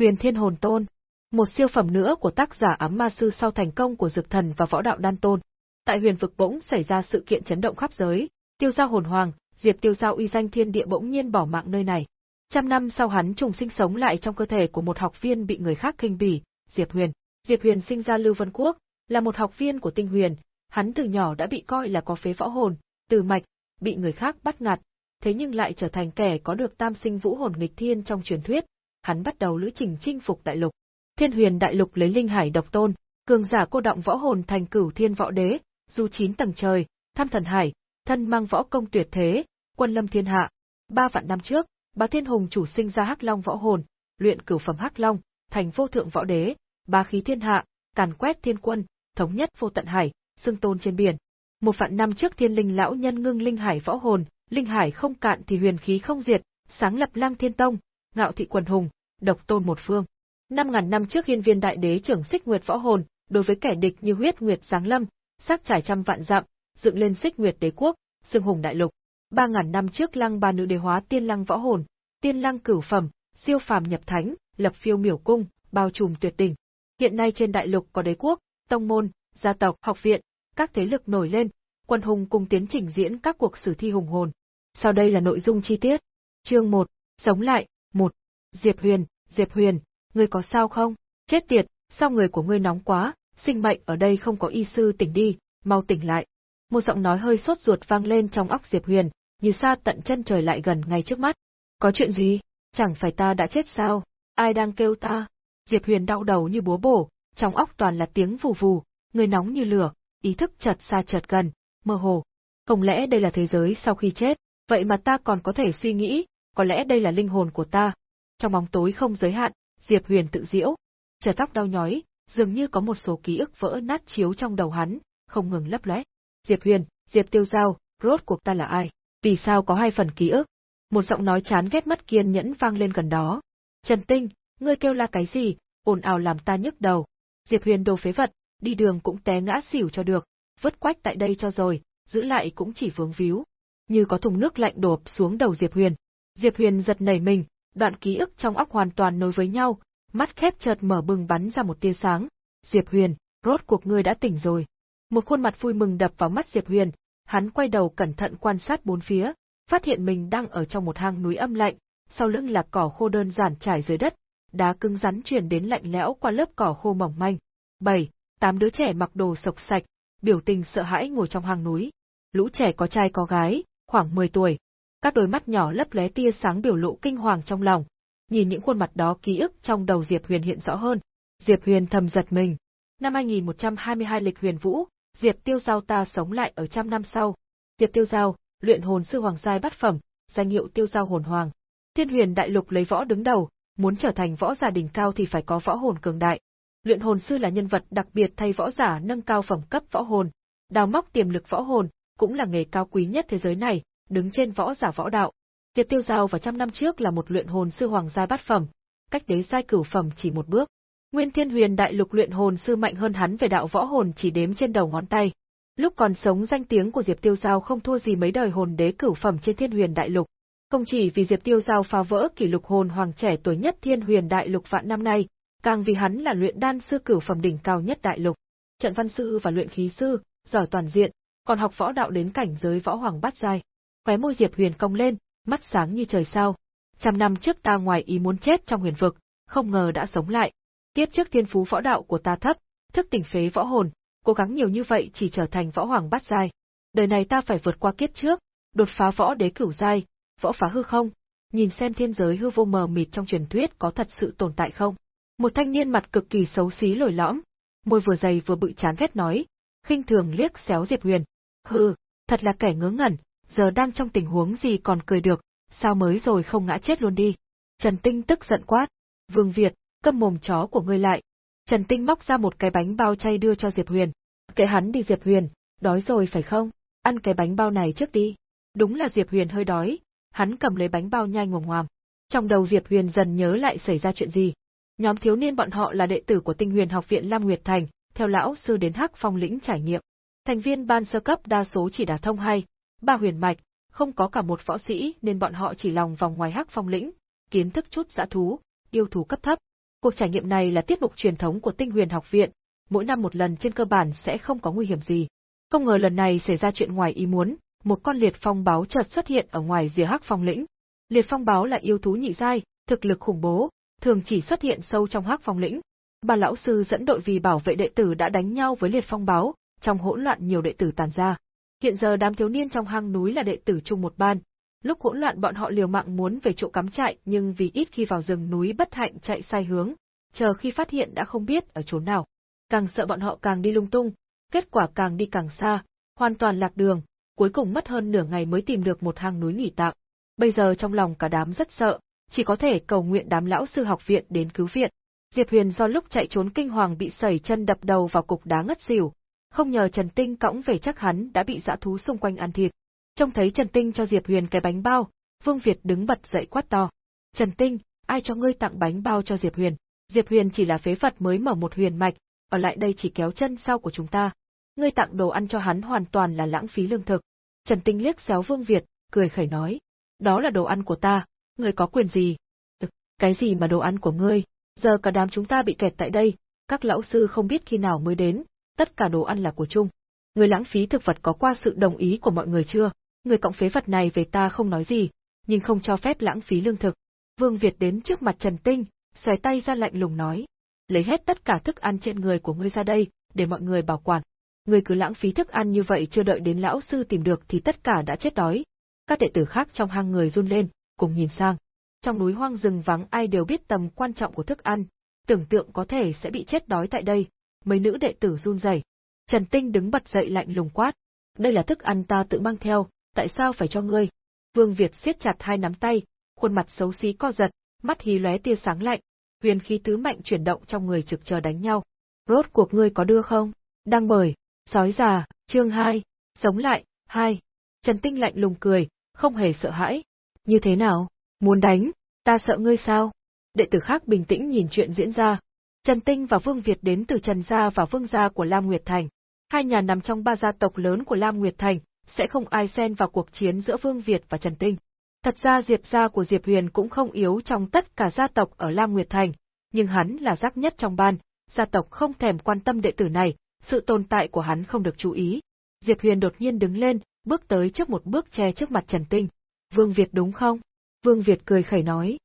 Huyền Thiên Hồn Tôn, một siêu phẩm nữa của tác giả ám ma sư sau thành công của Dược Thần và Võ Đạo Đan Tôn. Tại huyền vực bỗng xảy ra sự kiện chấn động khắp giới, tiêu giao hồn hoàng, Diệp tiêu giao uy danh thiên địa bỗng nhiên bỏ mạng nơi này. Trăm năm sau hắn trùng sinh sống lại trong cơ thể của một học viên bị người khác khinh bỉ, Diệp Huyền. Diệp Huyền sinh ra Lưu Vân Quốc, là một học viên của tinh huyền, hắn từ nhỏ đã bị coi là có phế võ hồn, từ mạch, bị người khác bắt nạt, thế nhưng lại trở thành kẻ có được tam sinh vũ hồn nghịch thiên trong truyền thuyết, hắn bắt đầu lữ trình chinh phục đại lục. Thiên huyền đại lục lấy linh hải độc tôn, cường giả cô động võ hồn thành cửu thiên võ đế, du chín tầng trời, thăm thần hải, thân mang võ công tuyệt thế, quân lâm thiên hạ. Ba vạn năm trước, bá thiên hùng chủ sinh ra hắc long võ hồn, luyện cửu phẩm hắc long, thành vô thượng võ đế, ba khí thiên hạ, càn quét thiên quân, thống nhất vô tận hải, xưng tôn trên biển. Một vạn năm trước thiên linh lão nhân ngưng linh hải võ hồn, linh hải không cạn thì huyền khí không diệt, sáng lập lang thiên tông, ngạo thị quần hùng, độc tôn một phương. Năm ngàn năm trước hiên viên đại đế trưởng xích nguyệt võ hồn, đối với kẻ địch như huyết nguyệt giáng lâm, sát trải trăm vạn dặm, dựng lên xích nguyệt đế quốc, sương hùng đại lục. Ba ngàn năm trước lăng ba nữ đế hóa tiên lăng võ hồn, tiên lăng cửu phẩm, siêu phàm nhập thánh, lập phiêu miểu cung, bao trùm tuyệt đỉnh. Hiện nay trên đại lục có đế quốc, tông môn, gia tộc, học viện, các thế lực nổi lên, quân hùng cùng tiến trình diễn các cuộc sử thi hùng hồn. Sau đây là nội dung chi tiết. Chương 1, Sống lại, 1. Diệp Huyền, Diệp Huyền, ngươi có sao không? Chết tiệt, sao người của ngươi nóng quá, sinh mệnh ở đây không có y sư tỉnh đi, mau tỉnh lại. Một giọng nói hơi sốt ruột vang lên trong óc Diệp Huyền, như xa tận chân trời lại gần ngay trước mắt. Có chuyện gì? Chẳng phải ta đã chết sao? Ai đang kêu ta? Diệp Huyền đau đầu như búa bổ, trong óc toàn là tiếng vù vù, người nóng như lửa, ý thức chợt xa chợt gần, mơ hồ. Không lẽ đây là thế giới sau khi chết, vậy mà ta còn có thể suy nghĩ, có lẽ đây là linh hồn của ta. Trong bóng tối không giới hạn, Diệp Huyền tự diễu, trở tóc đau nhói, dường như có một số ký ức vỡ nát chiếu trong đầu hắn, không ngừng lấp lóe. Diệp Huyền, Diệp Tiêu Giao, rốt cuộc ta là ai? Vì sao có hai phần ký ức? Một giọng nói chán ghét mất kiên nhẫn vang lên gần đó. Trần Tinh, ngươi kêu la cái gì, ồn ào làm ta nhức đầu. Diệp Huyền đồ phế vật, đi đường cũng té ngã xỉu cho được, vứt quách tại đây cho rồi, giữ lại cũng chỉ vướng víu. Như có thùng nước lạnh đổ xuống đầu Diệp Huyền. Diệp Huyền giật nảy mình, đoạn ký ức trong óc hoàn toàn nối với nhau, mắt khép chợt mở bừng bắn ra một tia sáng. Diệp Huyền, rốt cuộc ngươi đã tỉnh rồi. Một khuôn mặt vui mừng đập vào mắt Diệp Huyền, hắn quay đầu cẩn thận quan sát bốn phía, phát hiện mình đang ở trong một hang núi âm lạnh, sau lưng là cỏ khô đơn giản trải dưới đất, đá cứng rắn truyền đến lạnh lẽo qua lớp cỏ khô mỏng manh. Bảy, tám đứa trẻ mặc đồ sộc sạch, biểu tình sợ hãi ngồi trong hang núi. Lũ trẻ có trai có gái, khoảng 10 tuổi. Các đôi mắt nhỏ lấp lóe tia sáng biểu lộ kinh hoàng trong lòng. Nhìn những khuôn mặt đó ký ức trong đầu Diệp Huyền hiện rõ hơn. Diệp Huyền thầm giật mình. Năm 2122 lịch huyền vũ, Diệp Tiêu Giao ta sống lại ở trăm năm sau. Diệp Tiêu Giao, luyện hồn sư hoàng giai bát phẩm, danh hiệu Tiêu Giao hồn hoàng. Thiên Huyền đại lục lấy võ đứng đầu, muốn trở thành võ giả đỉnh cao thì phải có võ hồn cường đại. Luyện hồn sư là nhân vật đặc biệt thay võ giả nâng cao phẩm cấp võ hồn, đào móc tiềm lực võ hồn, cũng là nghề cao quý nhất thế giới này, đứng trên võ giả võ đạo. Diệp Tiêu Giao vào trăm năm trước là một luyện hồn sư hoàng gia bát phẩm, cách đế giai cửu phẩm chỉ một bước. Nguyên Thiên Huyền đại lục luyện hồn sư mạnh hơn hắn về đạo võ hồn chỉ đếm trên đầu ngón tay. Lúc còn sống danh tiếng của Diệp Tiêu Giao không thua gì mấy đời hồn đế cửu phẩm trên Thiên Huyền đại lục. Không chỉ vì Diệp Tiêu Giao phá vỡ kỷ lục hồn hoàng trẻ tuổi nhất Thiên Huyền đại lục vạn năm nay, càng vì hắn là luyện đan sư cửu phẩm đỉnh cao nhất đại lục, trận văn sư và luyện khí sư, giỏi toàn diện, còn học võ đạo đến cảnh giới võ hoàng bát giai. Khóe môi Diệp Huyền cong lên, mắt sáng như trời sao. Trăm năm trước ta ngoài ý muốn chết trong huyền vực, không ngờ đã sống lại. Tiếp trước thiên phú võ đạo của ta thấp, thức tỉnh phế võ hồn, cố gắng nhiều như vậy chỉ trở thành võ hoàng bát giai. Đời này ta phải vượt qua kiếp trước, đột phá võ đế cửu giai, võ phá hư không, nhìn xem thiên giới hư vô mờ mịt trong truyền thuyết có thật sự tồn tại không. Một thanh niên mặt cực kỳ xấu xí lồi lõm, môi vừa dày vừa bự chán ghét nói, khinh thường liếc xéo Diệp Huyền. Hừ, thật là kẻ ngớ ngẩn, giờ đang trong tình huống gì còn cười được, sao mới rồi không ngã chết luôn đi. Trần Tinh tức giận quát, Vương Việt, câm mồm chó của ngươi lại. Trần Tinh móc ra một cái bánh bao chay đưa cho Diệp Huyền. Kệ hắn đi Diệp Huyền, đói rồi phải không? Ăn cái bánh bao này trước đi. Đúng là Diệp Huyền hơi đói, hắn cầm lấy bánh bao nhai ngồm ngoàm. Trong đầu Diệp Huyền dần nhớ lại xảy ra chuyện gì. Nhóm thiếu niên bọn họ là đệ tử của Tinh Huyền Học viện Lam Nguyệt Thành, theo lão sư đến Hắc Phong lĩnh trải nghiệm. Thành viên ban sơ cấp đa số chỉ đả thông hay, ba huyền mạch, không có cả một võ sĩ nên bọn họ chỉ lòng vòng ngoài Hắc Phong lĩnh, kiến thức chút dã thú, yêu thú cấp thấp. Cuộc trải nghiệm này là tiết mục truyền thống của Tinh Huyền học viện, mỗi năm một lần trên cơ bản sẽ không có nguy hiểm gì. Không ngờ lần này xảy ra chuyện ngoài ý muốn, một con liệt phong báo chợt xuất hiện ở ngoài rìa hắc phong lĩnh. Liệt phong báo là yêu thú nhị giai, thực lực khủng bố, thường chỉ xuất hiện sâu trong hắc phong lĩnh. Ba lão sư dẫn đội vì bảo vệ đệ tử đã đánh nhau với liệt phong báo, trong hỗn loạn nhiều đệ tử tàn ra. Hiện giờ đám thiếu niên trong hang núi là đệ tử chung một ban. Lúc hỗn loạn bọn họ liều mạng muốn về chỗ cắm trại, nhưng vì ít khi vào rừng núi bất hạnh chạy sai hướng, chờ khi phát hiện đã không biết ở chỗ nào. Càng sợ bọn họ càng đi lung tung, kết quả càng đi càng xa, hoàn toàn lạc đường, cuối cùng mất hơn nửa ngày mới tìm được một hang núi nghỉ tạm. Bây giờ trong lòng cả đám rất sợ, chỉ có thể cầu nguyện đám lão sư học viện đến cứu viện. Diệp Huyền do lúc chạy trốn kinh hoàng bị sẩy chân đập đầu vào cục đá ngất xỉu, không nhờ Trần Tinh cõng về chắc hắn đã bị dã thú xung quanh ăn thịt. Trông thấy Trần Tinh cho Diệp Huyền cái bánh bao, Vương Việt đứng bật dậy quát to. Trần Tinh, ai cho ngươi tặng bánh bao cho Diệp Huyền? Diệp Huyền chỉ là phế vật mới mở một huyền mạch, ở lại đây chỉ kéo chân sau của chúng ta. Ngươi tặng đồ ăn cho hắn hoàn toàn là lãng phí lương thực. Trần Tinh liếc xéo Vương Việt, cười khẩy nói. Đó là đồ ăn của ta, ngươi có quyền gì? Ừ, cái gì mà đồ ăn của ngươi? Giờ cả đám chúng ta bị kẹt tại đây, các lão sư không biết khi nào mới đến, tất cả đồ ăn là của chung. Người lãng phí thực vật có qua sự đồng ý của mọi người chưa? Người cộng phế vật này về ta không nói gì, nhưng không cho phép lãng phí lương thực. Vương Việt đến trước mặt Trần Tinh, xoay tay ra lạnh lùng nói. Lấy hết tất cả thức ăn trên người của ngươi ra đây, để mọi người bảo quản. Ngươi cứ lãng phí thức ăn như vậy chưa đợi đến lão sư tìm được thì tất cả đã chết đói. Các đệ tử khác trong hang người run lên, cùng nhìn sang. Trong núi hoang rừng vắng ai đều biết tầm quan trọng của thức ăn, tưởng tượng có thể sẽ bị chết đói tại đây, mấy nữ đệ tử run rẩy. Trần Tinh đứng bật dậy lạnh lùng quát, đây là thức ăn ta tự mang theo, tại sao phải cho ngươi? Vương Việt siết chặt hai nắm tay, khuôn mặt xấu xí co giật, mắt hí lóe tia sáng lạnh, huyền khí tứ mạnh chuyển động trong người trực chờ đánh nhau. Rốt cuộc ngươi có đưa không? Đang bởi, sói già, chương 2, sống lại, 2. Trần Tinh lạnh lùng cười, không hề sợ hãi. Như thế nào? Muốn đánh? Ta sợ ngươi sao? Đệ tử khác bình tĩnh nhìn chuyện diễn ra, Trần Tinh và Vương Việt đến từ Trần Gia và Vương Gia của Lam Nguyệt Thành. Hai nhà nằm trong ba gia tộc lớn của Lam Nguyệt Thành, sẽ không ai xen vào cuộc chiến giữa Vương Việt và Trần Tinh. Thật ra Diệp gia của Diệp Huyền cũng không yếu trong tất cả gia tộc ở Lam Nguyệt Thành, nhưng hắn là rắc nhất trong ban, gia tộc không thèm quan tâm đệ tử này, sự tồn tại của hắn không được chú ý. Diệp Huyền đột nhiên đứng lên, bước tới trước một bước che trước mặt Trần Tinh. Vương Việt đúng không? Vương Việt cười khẩy nói.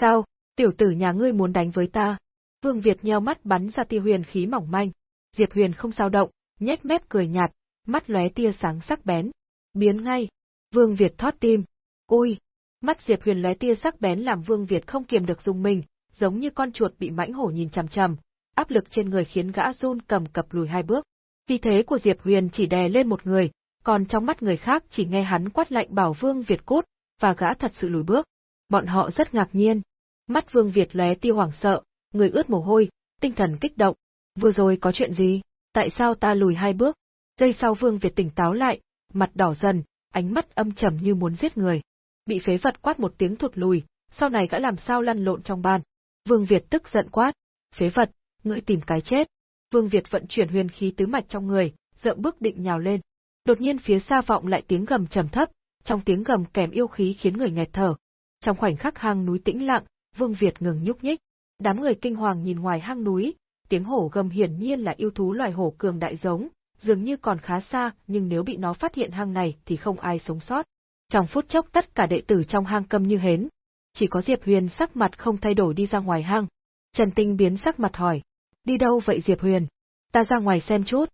Sao, tiểu tử nhà ngươi muốn đánh với ta? Vương Việt nheo mắt bắn ra tia huyền khí mỏng manh. Diệp Huyền không sao động, nhếch mép cười nhạt, mắt lóe tia sáng sắc bén. Biến ngay. Vương Việt thoát tim. ôi, Mắt Diệp Huyền lóe tia sắc bén làm Vương Việt không kiềm được dùng mình, giống như con chuột bị mãnh hổ nhìn chằm chằm, áp lực trên người khiến gã run cầm cập lùi hai bước. Vì thế của Diệp Huyền chỉ đè lên một người, còn trong mắt người khác chỉ nghe hắn quát lạnh bảo Vương Việt cút, và gã thật sự lùi bước. Bọn họ rất ngạc nhiên. Mắt Vương Việt lóe tia hoảng sợ, người ướt mồ hôi, tinh thần kích động. Vừa rồi có chuyện gì? Tại sao ta lùi hai bước? Giây sau Vương Việt tỉnh táo lại, mặt đỏ dần, ánh mắt âm trầm như muốn giết người. Bị phế vật quát một tiếng thụt lùi, sau này gã làm sao lăn lộn trong ban. Vương Việt tức giận quát, phế vật, ngươi tìm cái chết. Vương Việt vận chuyển huyền khí tứ mạch trong người, dậm bước định nhào lên. Đột nhiên phía xa vọng lại tiếng gầm trầm thấp, trong tiếng gầm kèm yêu khí khiến người nghẹt thở. Trong khoảnh khắc hang núi tĩnh lặng, Vương Việt ngừng nhúc nhích. Đám người kinh hoàng nhìn ngoài hang núi, tiếng hổ gầm hiển nhiên là yêu thú loài hổ cường đại giống, dường như còn khá xa, nhưng nếu bị nó phát hiện hang này thì không ai sống sót. Trong phút chốc tất cả đệ tử trong hang câm như hến. Chỉ có Diệp Huyền sắc mặt không thay đổi đi ra ngoài hang. Trần Tinh biến sắc mặt hỏi. Đi đâu vậy Diệp Huyền? Ta ra ngoài xem chút.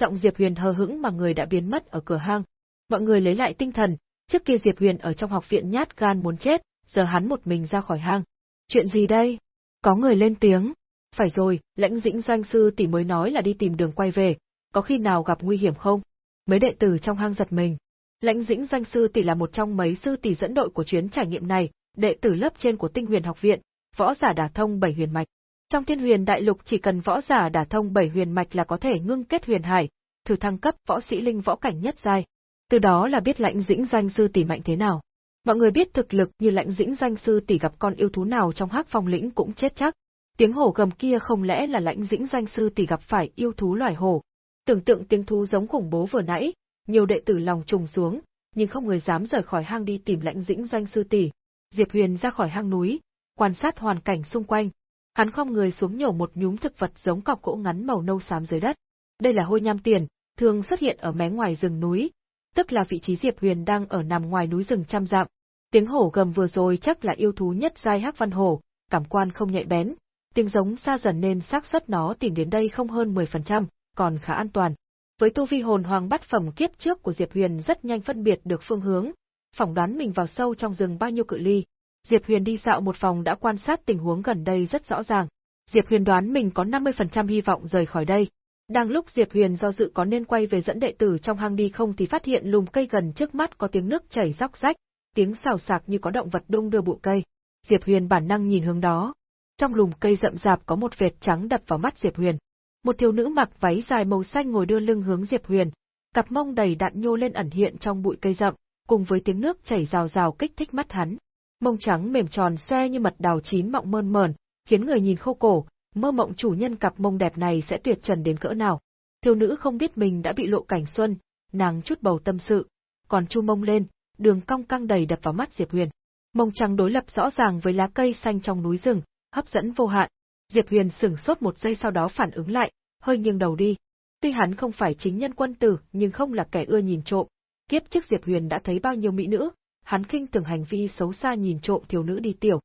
Giọng Diệp Huyền hờ hững mà người đã biến mất ở cửa hang. Mọi người lấy lại tinh thần, trước kia Diệp Huyền ở trong học viện nhát gan muốn chết, giờ hắn một mình ra khỏi hang. Chuyện gì đây? Có người lên tiếng. Phải rồi, lãnh dĩnh doanh sư tỷ mới nói là đi tìm đường quay về, có khi nào gặp nguy hiểm không? Mấy đệ tử trong hang giật mình. Lãnh dĩnh doanh sư tỷ là một trong mấy sư tỷ dẫn đội của chuyến trải nghiệm này, đệ tử lớp trên của tinh huyền học viện, võ giả đả thông bảy huyền mạch. Trong thiên huyền đại lục chỉ cần võ giả đả thông bảy huyền mạch là có thể ngưng kết huyền hải, thử thăng cấp võ sĩ linh võ cảnh nhất giai. Từ đó là biết lãnh dĩnh doanh sư tỷ mạnh thế nào. Mọi người biết thực lực như lãnh dĩnh doanh sư tỷ gặp con yêu thú nào trong hắc phong lĩnh cũng chết chắc. Tiếng hổ gầm kia không lẽ là lãnh dĩnh doanh sư tỷ gặp phải yêu thú loài hổ. Tưởng tượng tiếng thú giống khủng bố vừa nãy, nhiều đệ tử lòng trùng xuống, nhưng không người dám rời khỏi hang đi tìm lãnh dĩnh doanh sư tỷ. Diệp Huyền ra khỏi hang núi, quan sát hoàn cảnh xung quanh. Hắn không người xuống nhổ một nhúm thực vật giống cọc gỗ ngắn màu nâu xám dưới đất. Đây là hôi nham tiền, thường xuất hiện ở mé ngoài rừng núi, tức là vị trí Diệp Huyền đang ở nằm ngoài núi rừng trăm dặm. Tiếng hổ gầm vừa rồi chắc là yêu thú nhất giai hắc văn hổ, cảm quan không nhạy bén, tiếng giống xa dần nên xác suất nó tìm đến đây không hơn 10%, còn khá an toàn. Với tu vi hồn hoàng bắt phẩm kiếp trước của Diệp Huyền rất nhanh phân biệt được phương hướng, phỏng đoán mình vào sâu trong rừng bao nhiêu cự ly. Diệp Huyền đi dạo một vòng đã quan sát tình huống gần đây rất rõ ràng. Diệp Huyền đoán mình có 50% hy vọng rời khỏi đây. Đang lúc Diệp Huyền do dự có nên quay về dẫn đệ tử trong hang đi không thì phát hiện lùm cây gần trước mắt có tiếng nước chảy róc rách, tiếng xào xạc như có động vật đung đưa bụi cây. Diệp Huyền bản năng nhìn hướng đó. Trong lùm cây rậm rạp có một vệt trắng đập vào mắt Diệp Huyền. Một thiếu nữ mặc váy dài màu xanh ngồi đưa lưng hướng Diệp Huyền, cặp mông đầy đặn nhô lên ẩn hiện trong bụi cây rậm, cùng với tiếng nước chảy rào rào kích thích mắt hắn. Mông trắng mềm tròn xoe như mật đào chín mọng mơn mờn, khiến người nhìn khô cổ, mơ mộng chủ nhân cặp mông đẹp này sẽ tuyệt trần đến cỡ nào. Thiếu nữ không biết mình đã bị lộ cảnh xuân, nàng chút bầu tâm sự, còn chu mông lên, đường cong căng đầy đập vào mắt Diệp Huyền. Mông trắng đối lập rõ ràng với lá cây xanh trong núi rừng, hấp dẫn vô hạn. Diệp Huyền sửng sốt một giây sau đó phản ứng lại, hơi nghiêng đầu đi. Tuy hắn không phải chính nhân quân tử, nhưng không là kẻ ưa nhìn trộm. Kiếp trước Diệp Huyền đã thấy bao nhiêu mỹ nữ, hắn khinh thường hành vi xấu xa nhìn trộm thiếu nữ đi tiểu.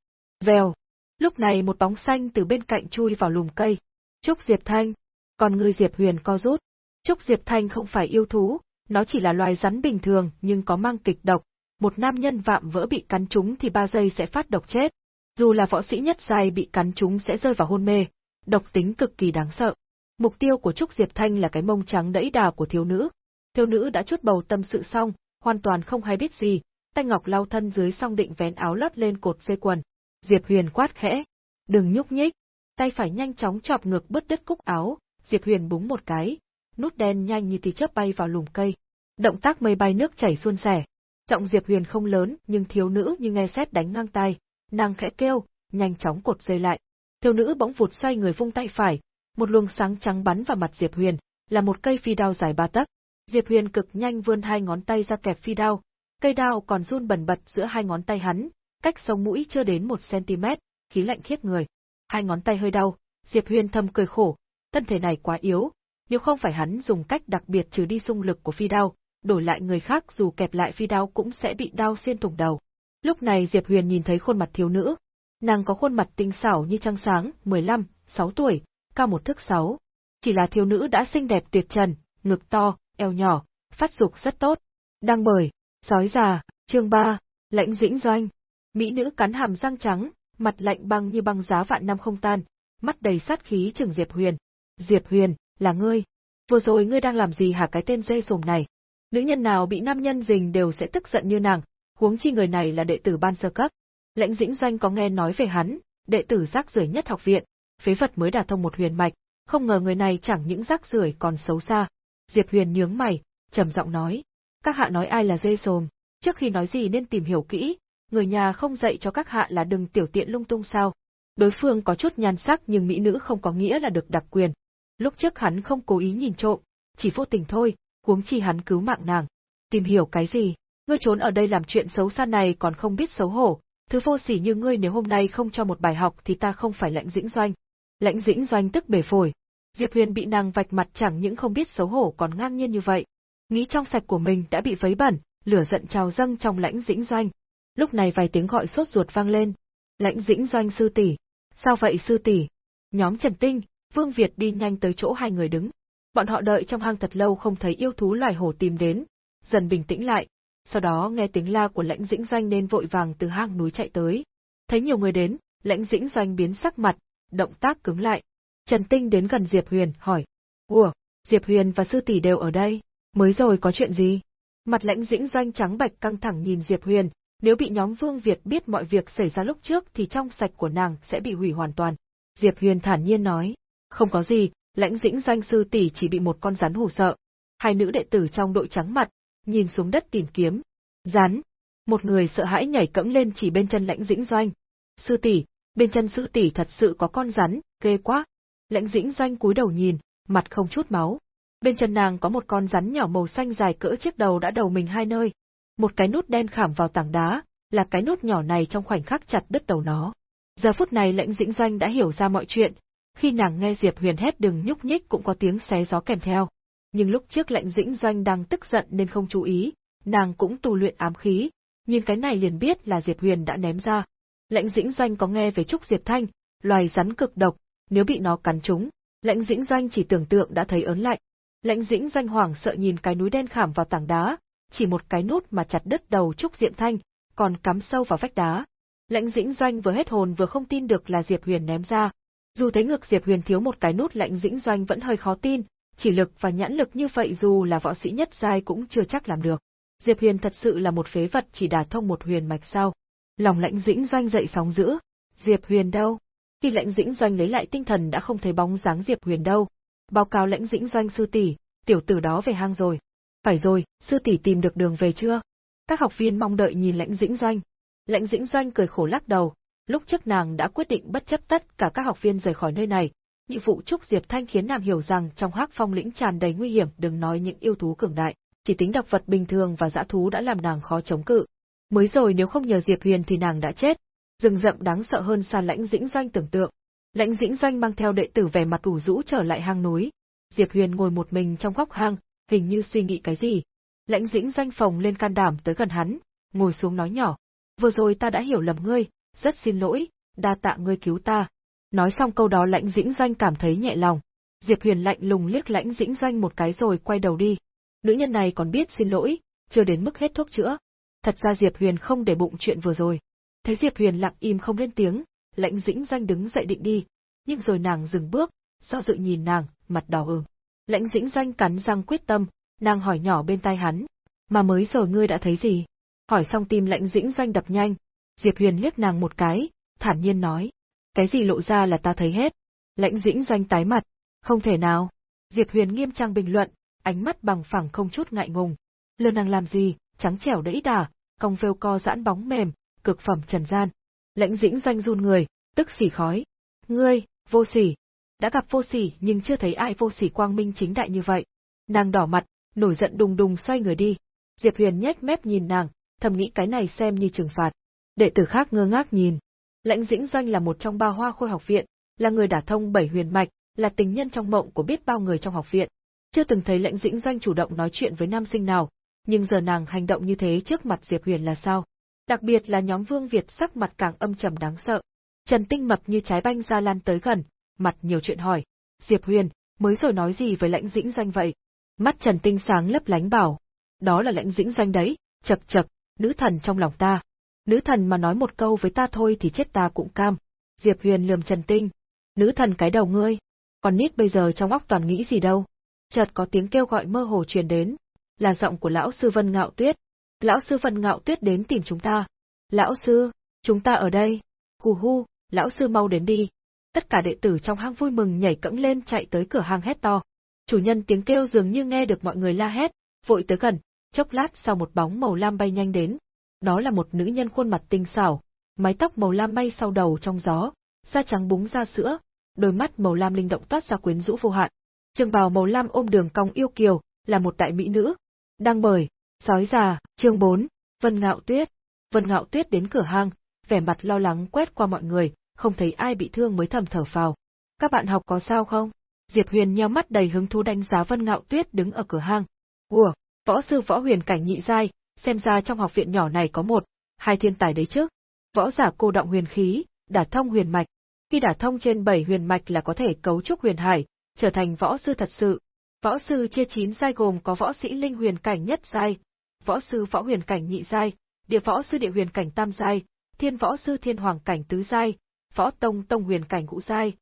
Vèo. Lúc này một bóng xanh từ bên cạnh chui vào lùm cây. Trúc Diệp Thanh. Còn người Diệp Huyền co rút. Trúc Diệp Thanh không phải yêu thú, nó chỉ là loài rắn bình thường nhưng có mang kịch độc. Một nam nhân vạm vỡ bị cắn trúng thì ba giây sẽ phát độc chết. Dù là võ sĩ nhất giai bị cắn trúng sẽ rơi vào hôn mê, độc tính cực kỳ đáng sợ. Mục tiêu của Trúc Diệp Thanh là cái mông trắng đẫy đà của thiếu nữ. Thiếu nữ đã chút bầu tâm sự xong, hoàn toàn không hay biết gì, tay ngọc lau thân dưới song định vén áo lót lên cột dây quần. Diệp Huyền quát khẽ, đừng nhúc nhích, tay phải nhanh chóng chọc ngược bứt đứt cúc áo, Diệp Huyền búng một cái, nút đen nhanh như tia chớp bay vào lùm cây. Động tác mây bay nước chảy suôn sẻ. Giọng Diệp Huyền không lớn, nhưng thiếu nữ như nghe sét đánh ngang tay, nàng khẽ kêu, nhanh chóng cột dây lại. Thiếu nữ bỗng vụt xoay người vung tay phải, một luồng sáng trắng bắn vào mặt Diệp Huyền, là một cây phi đao dài ba tấc. Diệp Huyền cực nhanh vươn hai ngón tay ra kẹp phi đao, cây đao còn run bần bật giữa hai ngón tay hắn, cách sống mũi chưa đến một cm, khí lạnh khiếp người. Hai ngón tay hơi đau, Diệp Huyền thầm cười khổ, thân thể này quá yếu, nếu không phải hắn dùng cách đặc biệt trừ đi xung lực của phi đao, đổi lại người khác dù kẹp lại phi đao cũng sẽ bị đao xuyên thủng đầu. Lúc này Diệp Huyền nhìn thấy khuôn mặt thiếu nữ, nàng có khuôn mặt tinh xảo như trăng sáng, 15, 6 tuổi, cao một thước sáu. Chỉ là thiếu nữ đã xinh đẹp tuyệt trần, ngực to, eo nhỏ, phát dục rất tốt. đang bởi, sói già, chương 3, lãnh dĩnh doanh. Mỹ nữ cắn hàm răng trắng, mặt lạnh băng như băng giá vạn năm không tan, mắt đầy sát khí chừng Diệp Huyền. Diệp Huyền, là ngươi. Vừa rồi ngươi đang làm gì hả cái tên dê sồm này? Nữ nhân nào bị nam nhân dình đều sẽ tức giận như nàng, huống chi người này là đệ tử ban sơ cấp. Lãnh dĩnh doanh có nghe nói về hắn, đệ tử rác rưởi nhất học viện, phế vật mới đả thông một huyền mạch, không ngờ người này chẳng những rác rưởi còn xấu xa. Diệp Huyền nhướng mày, trầm giọng nói, các hạ nói ai là dê sồm, trước khi nói gì nên tìm hiểu kỹ, người nhà không dạy cho các hạ là đừng tiểu tiện lung tung sao. Đối phương có chút nhan sắc nhưng mỹ nữ không có nghĩa là được đặc quyền. Lúc trước hắn không cố ý nhìn trộm, chỉ vô tình thôi, huống chi hắn cứu mạng nàng. Tìm hiểu cái gì? Ngươi trốn ở đây làm chuyện xấu xa này còn không biết xấu hổ, thứ vô sỉ như ngươi nếu hôm nay không cho một bài học thì ta không phải lãnh dĩnh doanh. Lãnh Dĩnh Doanh tức bể phổi. Diệp Huyền bị nàng vạch mặt chẳng những không biết xấu hổ còn ngang nhiên như vậy. Nghĩ trong sạch của mình đã bị vấy bẩn, lửa giận trào dâng trong Lãnh Dĩnh Doanh. Lúc này vài tiếng gọi sốt ruột vang lên. Lãnh Dĩnh Doanh sư tỷ, sao vậy sư tỷ? Nhóm Trần Tinh, Vương Việt đi nhanh tới chỗ hai người đứng. Bọn họ đợi trong hang thật lâu không thấy yêu thú loài hổ tìm đến, dần bình tĩnh lại. Sau đó nghe tiếng la của Lãnh Dĩnh Doanh nên vội vàng từ hang núi chạy tới. Thấy nhiều người đến, Lãnh Dĩnh Doanh biến sắc mặt, động tác cứng lại. Trần Tinh đến gần Diệp Huyền, hỏi. Ủa, Diệp Huyền và sư tỷ đều ở đây, mới rồi có chuyện gì? Mặt lãnh dĩnh doanh trắng bạch căng thẳng nhìn Diệp Huyền, nếu bị nhóm Vương Việt biết mọi việc xảy ra lúc trước thì trong sạch của nàng sẽ bị hủy hoàn toàn. Diệp Huyền thản nhiên nói, không có gì, lãnh dĩnh doanh sư tỷ chỉ bị một con rắn hù sợ. Hai nữ đệ tử trong đội trắng mặt, nhìn xuống đất tìm kiếm. Rắn! Một người sợ hãi nhảy cẫng lên chỉ bên chân lãnh dĩnh doanh. Sư tỷ, bên chân sư tỷ thật sự có con rắn, ghê quá. Lãnh dĩnh doanh cúi đầu nhìn, mặt không chút máu. Bên chân nàng có một con rắn nhỏ màu xanh dài cỡ chiếc đầu đã đầu mình hai nơi. Một cái nút đen khảm vào tảng đá, là cái nút nhỏ này trong khoảnh khắc chặt đứt đầu nó. Giờ phút này Lãnh Dĩnh Doanh đã hiểu ra mọi chuyện, khi nàng nghe Diệp Huyền hét đừng nhúc nhích cũng có tiếng xé gió kèm theo. Nhưng lúc trước Lãnh Dĩnh Doanh đang tức giận nên không chú ý, nàng cũng tu luyện ám khí, nhưng cái này liền biết là Diệp Huyền đã ném ra. Lãnh Dĩnh Doanh có nghe về trúc Diệp Thanh, loài rắn cực độc, nếu bị nó cắn trúng, Lãnh Dĩnh Doanh chỉ tưởng tượng đã thấy ớn lạnh. Lãnh Dĩnh Doanh hoảng sợ nhìn cái núi đen khảm vào tảng đá, chỉ một cái nút mà chặt đứt đầu trúc diệm Thanh, còn cắm sâu vào vách đá. Lãnh Dĩnh Doanh vừa hết hồn vừa không tin được là Diệp Huyền ném ra. Dù thấy ngực Diệp Huyền thiếu một cái nút Lãnh Dĩnh Doanh vẫn hơi khó tin, chỉ lực và nhãn lực như vậy dù là võ sĩ nhất giai cũng chưa chắc làm được. Diệp Huyền thật sự là một phế vật chỉ đả thông một huyền mạch sao. Lòng Lãnh Dĩnh Doanh dậy sóng dữ. Diệp Huyền đâu? Khi Lãnh Dĩnh Doanh lấy lại tinh thần đã không thấy bóng dáng Diệp Huyền đâu. Báo cáo Lãnh Dĩnh Doanh sư tỷ, tiểu tử đó về hang rồi. Phải rồi, sư tỷ tìm được đường về chưa? Các học viên mong đợi nhìn Lãnh Dĩnh Doanh. Lãnh Dĩnh Doanh cười khổ lắc đầu, lúc trước nàng đã quyết định bất chấp tất cả các học viên rời khỏi nơi này. Nhiệm vụ trúc Diệp Thanh khiến nàng hiểu rằng trong Hắc Phong lĩnh tràn đầy nguy hiểm, đừng nói những yêu thú cường đại, chỉ tính độc vật bình thường và dã thú đã làm nàng khó chống cự. Mới rồi nếu không nhờ Diệp Huyền thì nàng đã chết. Rừng rậm đáng sợ hơn xa Lãnh Dĩnh Doanh tưởng tượng. Lãnh Dĩnh Doanh mang theo đệ tử vẻ mặt ủ rũ trở lại hang núi. Diệp Huyền ngồi một mình trong góc hang, hình như suy nghĩ cái gì. Lãnh Dĩnh Doanh phòng lên can đảm tới gần hắn, ngồi xuống nói nhỏ, vừa rồi ta đã hiểu lầm ngươi, rất xin lỗi, đa tạ ngươi cứu ta. Nói xong câu đó lãnh dĩnh doanh cảm thấy nhẹ lòng. Diệp Huyền lạnh lùng liếc lãnh dĩnh doanh một cái rồi quay đầu đi. Nữ nhân này còn biết xin lỗi, chưa đến mức hết thuốc chữa. Thật ra Diệp Huyền không để bụng chuyện vừa rồi. Thấy Diệp Huyền lặng im không lên tiếng, lãnh dĩnh doanh đứng dậy định đi, nhưng rồi nàng dừng bước, do dự nhìn nàng, mặt đỏ ửng. Lãnh dĩnh doanh cắn răng quyết tâm, nàng hỏi nhỏ bên tai hắn, mà mới giờ ngươi đã thấy gì? Hỏi xong tim lãnh dĩnh doanh đập nhanh, Diệp Huyền liếc nàng một cái, thản nhiên nói, cái gì lộ ra là ta thấy hết. Lãnh dĩnh doanh tái mặt, không thể nào. Diệp Huyền nghiêm trang bình luận, ánh mắt bằng phẳng không chút ngại ngùng. Lừa nàng làm gì, trắng trẻo đẫy đà, cong vêu co giãn bóng mềm, cực phẩm trần gian. Lãnh dĩnh doanh run người, tức xỉ khói. Ngươi, vô sỉ. Đã gặp vô sỉ nhưng chưa thấy ai vô sỉ quang minh chính đại như vậy. Nàng đỏ mặt, nổi giận đùng đùng xoay người đi. Diệp Huyền nhếch mép nhìn nàng, thầm nghĩ cái này xem như trừng phạt. Đệ tử khác ngơ ngác nhìn. Lãnh Dĩnh Doanh là một trong ba hoa khôi học viện, là người đả thông bảy huyền mạch, là tình nhân trong mộng của biết bao người trong học viện. Chưa từng thấy Lãnh Dĩnh Doanh chủ động nói chuyện với nam sinh nào, nhưng giờ nàng hành động như thế trước mặt Diệp Huyền là sao? Đặc biệt là nhóm Vương Việt sắc mặt càng âm trầm đáng sợ. Trần Tinh mập như trái banh ra lan tới gần, mặt nhiều chuyện hỏi. Diệp Huyền, mới rồi nói gì với Lãnh Dĩnh Doanh vậy? Mắt Trần Tinh sáng lấp lánh bảo. Đó là Lãnh Dĩnh Doanh đấy, chật chật, nữ thần trong lòng ta. Nữ thần mà nói một câu với ta thôi thì chết ta cũng cam. Diệp Huyền lườm Trần Tinh. Nữ thần cái đầu ngươi. Còn nít bây giờ trong óc toàn nghĩ gì đâu. Chợt có tiếng kêu gọi mơ hồ truyền đến. Là giọng của lão sư Vân Ngạo Tuyết. Lão sư Vân Ngạo Tuyết đến tìm chúng ta. Lão sư, chúng ta ở đây. Hù hu, lão sư mau đến đi. Tất cả đệ tử trong hang vui mừng nhảy cẫng lên chạy tới cửa hang hét to. Chủ nhân tiếng kêu dường như nghe được mọi người la hét, vội tới gần, chốc lát sau một bóng màu lam bay nhanh đến, đó là một nữ nhân khuôn mặt tinh xảo, mái tóc màu lam bay sau đầu trong gió, da trắng búng ra sữa, đôi mắt màu lam linh động toát ra quyến rũ vô hạn. Trường bào màu lam ôm đường cong yêu kiều, là một đại mỹ nữ. Đang bởi, sói già, chương 4, Vân Ngạo Tuyết. Vân Ngạo Tuyết đến cửa hang, vẻ mặt lo lắng quét qua mọi người, không thấy ai bị thương mới thầm thở phào. Các bạn học có sao không? Diệp Huyền nheo mắt đầy hứng thú đánh giá Vân Ngạo Tuyết đứng ở cửa hang. Ủa, võ sư võ huyền cảnh nhị giai, xem ra trong học viện nhỏ này có một, hai thiên tài đấy chứ. Võ giả cô động huyền khí, đả thông huyền mạch. Khi đả thông trên bảy huyền mạch là có thể cấu trúc huyền hải, trở thành võ sư thật sự. Võ sư chia chín giai gồm có võ sĩ linh huyền cảnh nhất giai, võ sư võ huyền cảnh nhị giai, địa võ sư địa huyền cảnh tam giai, thiên võ sư thiên hoàng cảnh tứ giai, võ tông tông huyền cảnh ngũ giai,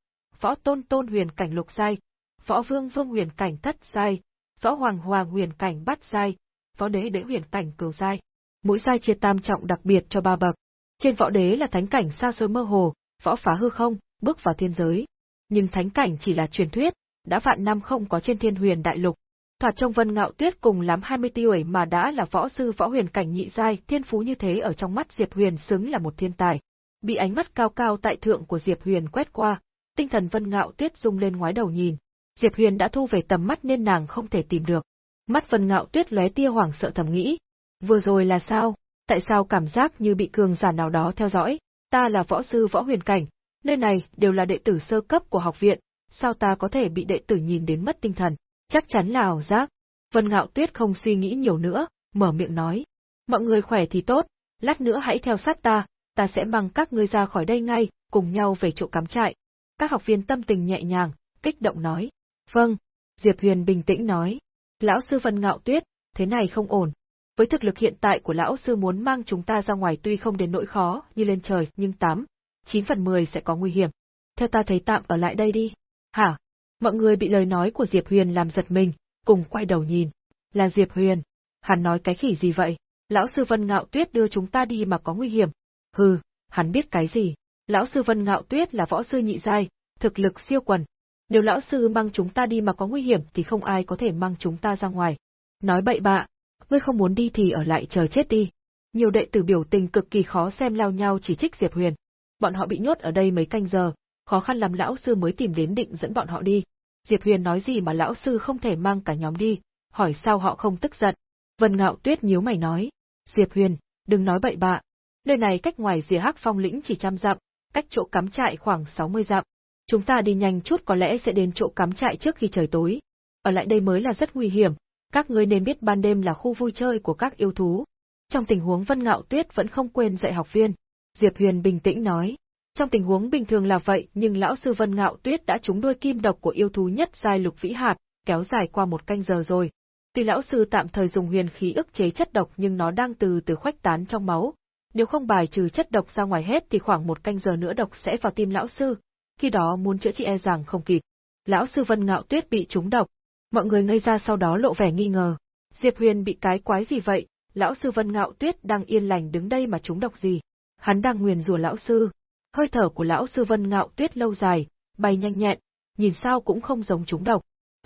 võ tôn tôn huyền cảnh lục giai, võ vương vương huyền cảnh thất giai, võ hoàng hoàng huyền cảnh bát giai, võ đế đế huyền cảnh cửu giai. Mỗi giai chia tam trọng đặc biệt cho ba bậc. Trên võ đế là thánh cảnh xa xôi mơ hồ, võ phá hư không, bước vào thiên giới. Nhưng thánh cảnh chỉ là truyền thuyết, đã vạn năm không có trên thiên huyền đại lục. Thoạt trong vân ngạo tuyết cùng lắm 20 tuổi mà đã là võ sư võ huyền cảnh nhị giai, thiên phú như thế ở trong mắt Diệp Huyền xứng là một thiên tài. Bị ánh mắt cao cao tại thượng của Diệp Huyền quét qua, tinh thần vân ngạo tuyết rung lên ngoái đầu nhìn. Diệp Huyền đã thu về tầm mắt nên nàng không thể tìm được. Mắt Vân Ngạo Tuyết lóe tia hoảng sợ thầm nghĩ, vừa rồi là sao, tại sao cảm giác như bị cường giả nào đó theo dõi? Ta là võ sư võ huyền cảnh, nơi này đều là đệ tử sơ cấp của học viện, sao ta có thể bị đệ tử nhìn đến mất tinh thần? Chắc chắn là ảo giác. Vân Ngạo Tuyết không suy nghĩ nhiều nữa, mở miệng nói. Mọi người khỏe thì tốt, lát nữa hãy theo sát ta, ta sẽ mang các ngươi ra khỏi đây ngay, cùng nhau về chỗ cắm trại. Các học viên tâm tình nhẹ nhàng, kích động nói. Vâng, Diệp Huyền bình tĩnh nói. Lão sư Vân Ngạo Tuyết, thế này không ổn. Với thực lực hiện tại của lão sư muốn mang chúng ta ra ngoài tuy không đến nỗi khó như lên trời, nhưng 8, 9 phần 10 sẽ có nguy hiểm. Theo ta thấy tạm ở lại đây đi. Hả? Mọi người bị lời nói của Diệp Huyền làm giật mình, cùng quay đầu nhìn. Là Diệp Huyền. Hắn nói cái khỉ gì vậy? Lão sư Vân Ngạo Tuyết đưa chúng ta đi mà có nguy hiểm. Hừ, hắn biết cái gì? Lão sư Vân Ngạo Tuyết là võ sư nhị giai, thực lực siêu quần. Nếu lão sư mang chúng ta đi mà có nguy hiểm thì không ai có thể mang chúng ta ra ngoài. Nói bậy bạ, ngươi không muốn đi thì ở lại chờ chết đi. Nhiều đệ tử biểu tình cực kỳ khó xem lao nhau chỉ trích Diệp Huyền. Bọn họ bị nhốt ở đây mấy canh giờ, khó khăn lắm lão sư mới tìm đến định dẫn bọn họ đi. Diệp Huyền nói gì mà lão sư không thể mang cả nhóm đi, hỏi sao họ không tức giận. Vân Ngạo Tuyết nhíu mày nói, Diệp Huyền, đừng nói bậy bạ. Nơi này cách ngoài rìa hắc phong lĩnh chỉ trăm dặm, cách chỗ cắm trại khoảng 60 dặm. Chúng ta đi nhanh chút có lẽ sẽ đến chỗ cắm trại trước khi trời tối. Ở lại đây mới là rất nguy hiểm, các ngươi nên biết ban đêm là khu vui chơi của các yêu thú. Trong tình huống Vân Ngạo Tuyết vẫn không quên dạy học viên, Diệp Huyền bình tĩnh nói. Trong tình huống bình thường là vậy, nhưng lão sư Vân Ngạo Tuyết đã trúng đuôi kim độc của yêu thú nhất giai lục vĩ hạt, kéo dài qua một canh giờ rồi. Tuy lão sư tạm thời dùng huyền khí ức chế chất độc nhưng nó đang từ từ khuếch tán trong máu. Nếu không bài trừ chất độc ra ngoài hết thì khoảng một canh giờ nữa độc sẽ vào tim lão sư, khi đó muốn chữa trị e rằng không kịp. Lão sư Vân Ngạo Tuyết bị trúng độc. Mọi người ngây ra sau đó lộ vẻ nghi ngờ. Diệp Huyền bị cái quái gì vậy? Lão sư Vân Ngạo Tuyết đang yên lành đứng đây mà trúng độc gì? Hắn đang nguyền rủa lão sư. Hơi thở của lão sư Vân Ngạo Tuyết lâu dài, bay nhanh nhẹn, nhìn sao cũng không giống trúng độc.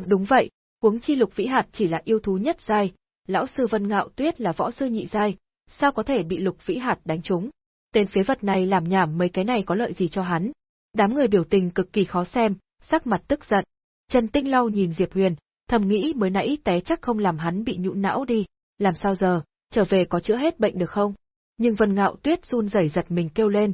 Đúng vậy, huống chi lục vĩ hạt chỉ là yêu thú nhất giai, lão sư Vân Ngạo Tuyết là võ sư nhị giai, sao có thể bị lục vĩ hạt đánh trúng? Tên phế vật này làm nhảm mấy cái này có lợi gì cho hắn? Đám người biểu tình cực kỳ khó xem, sắc mặt tức giận. Trần Tinh Lau nhìn Diệp Huyền, thầm nghĩ mới nãy té chắc không làm hắn bị nhũn não đi, làm sao giờ, trở về có chữa hết bệnh được không? Nhưng Vân Ngạo Tuyết run rẩy giật mình kêu lên.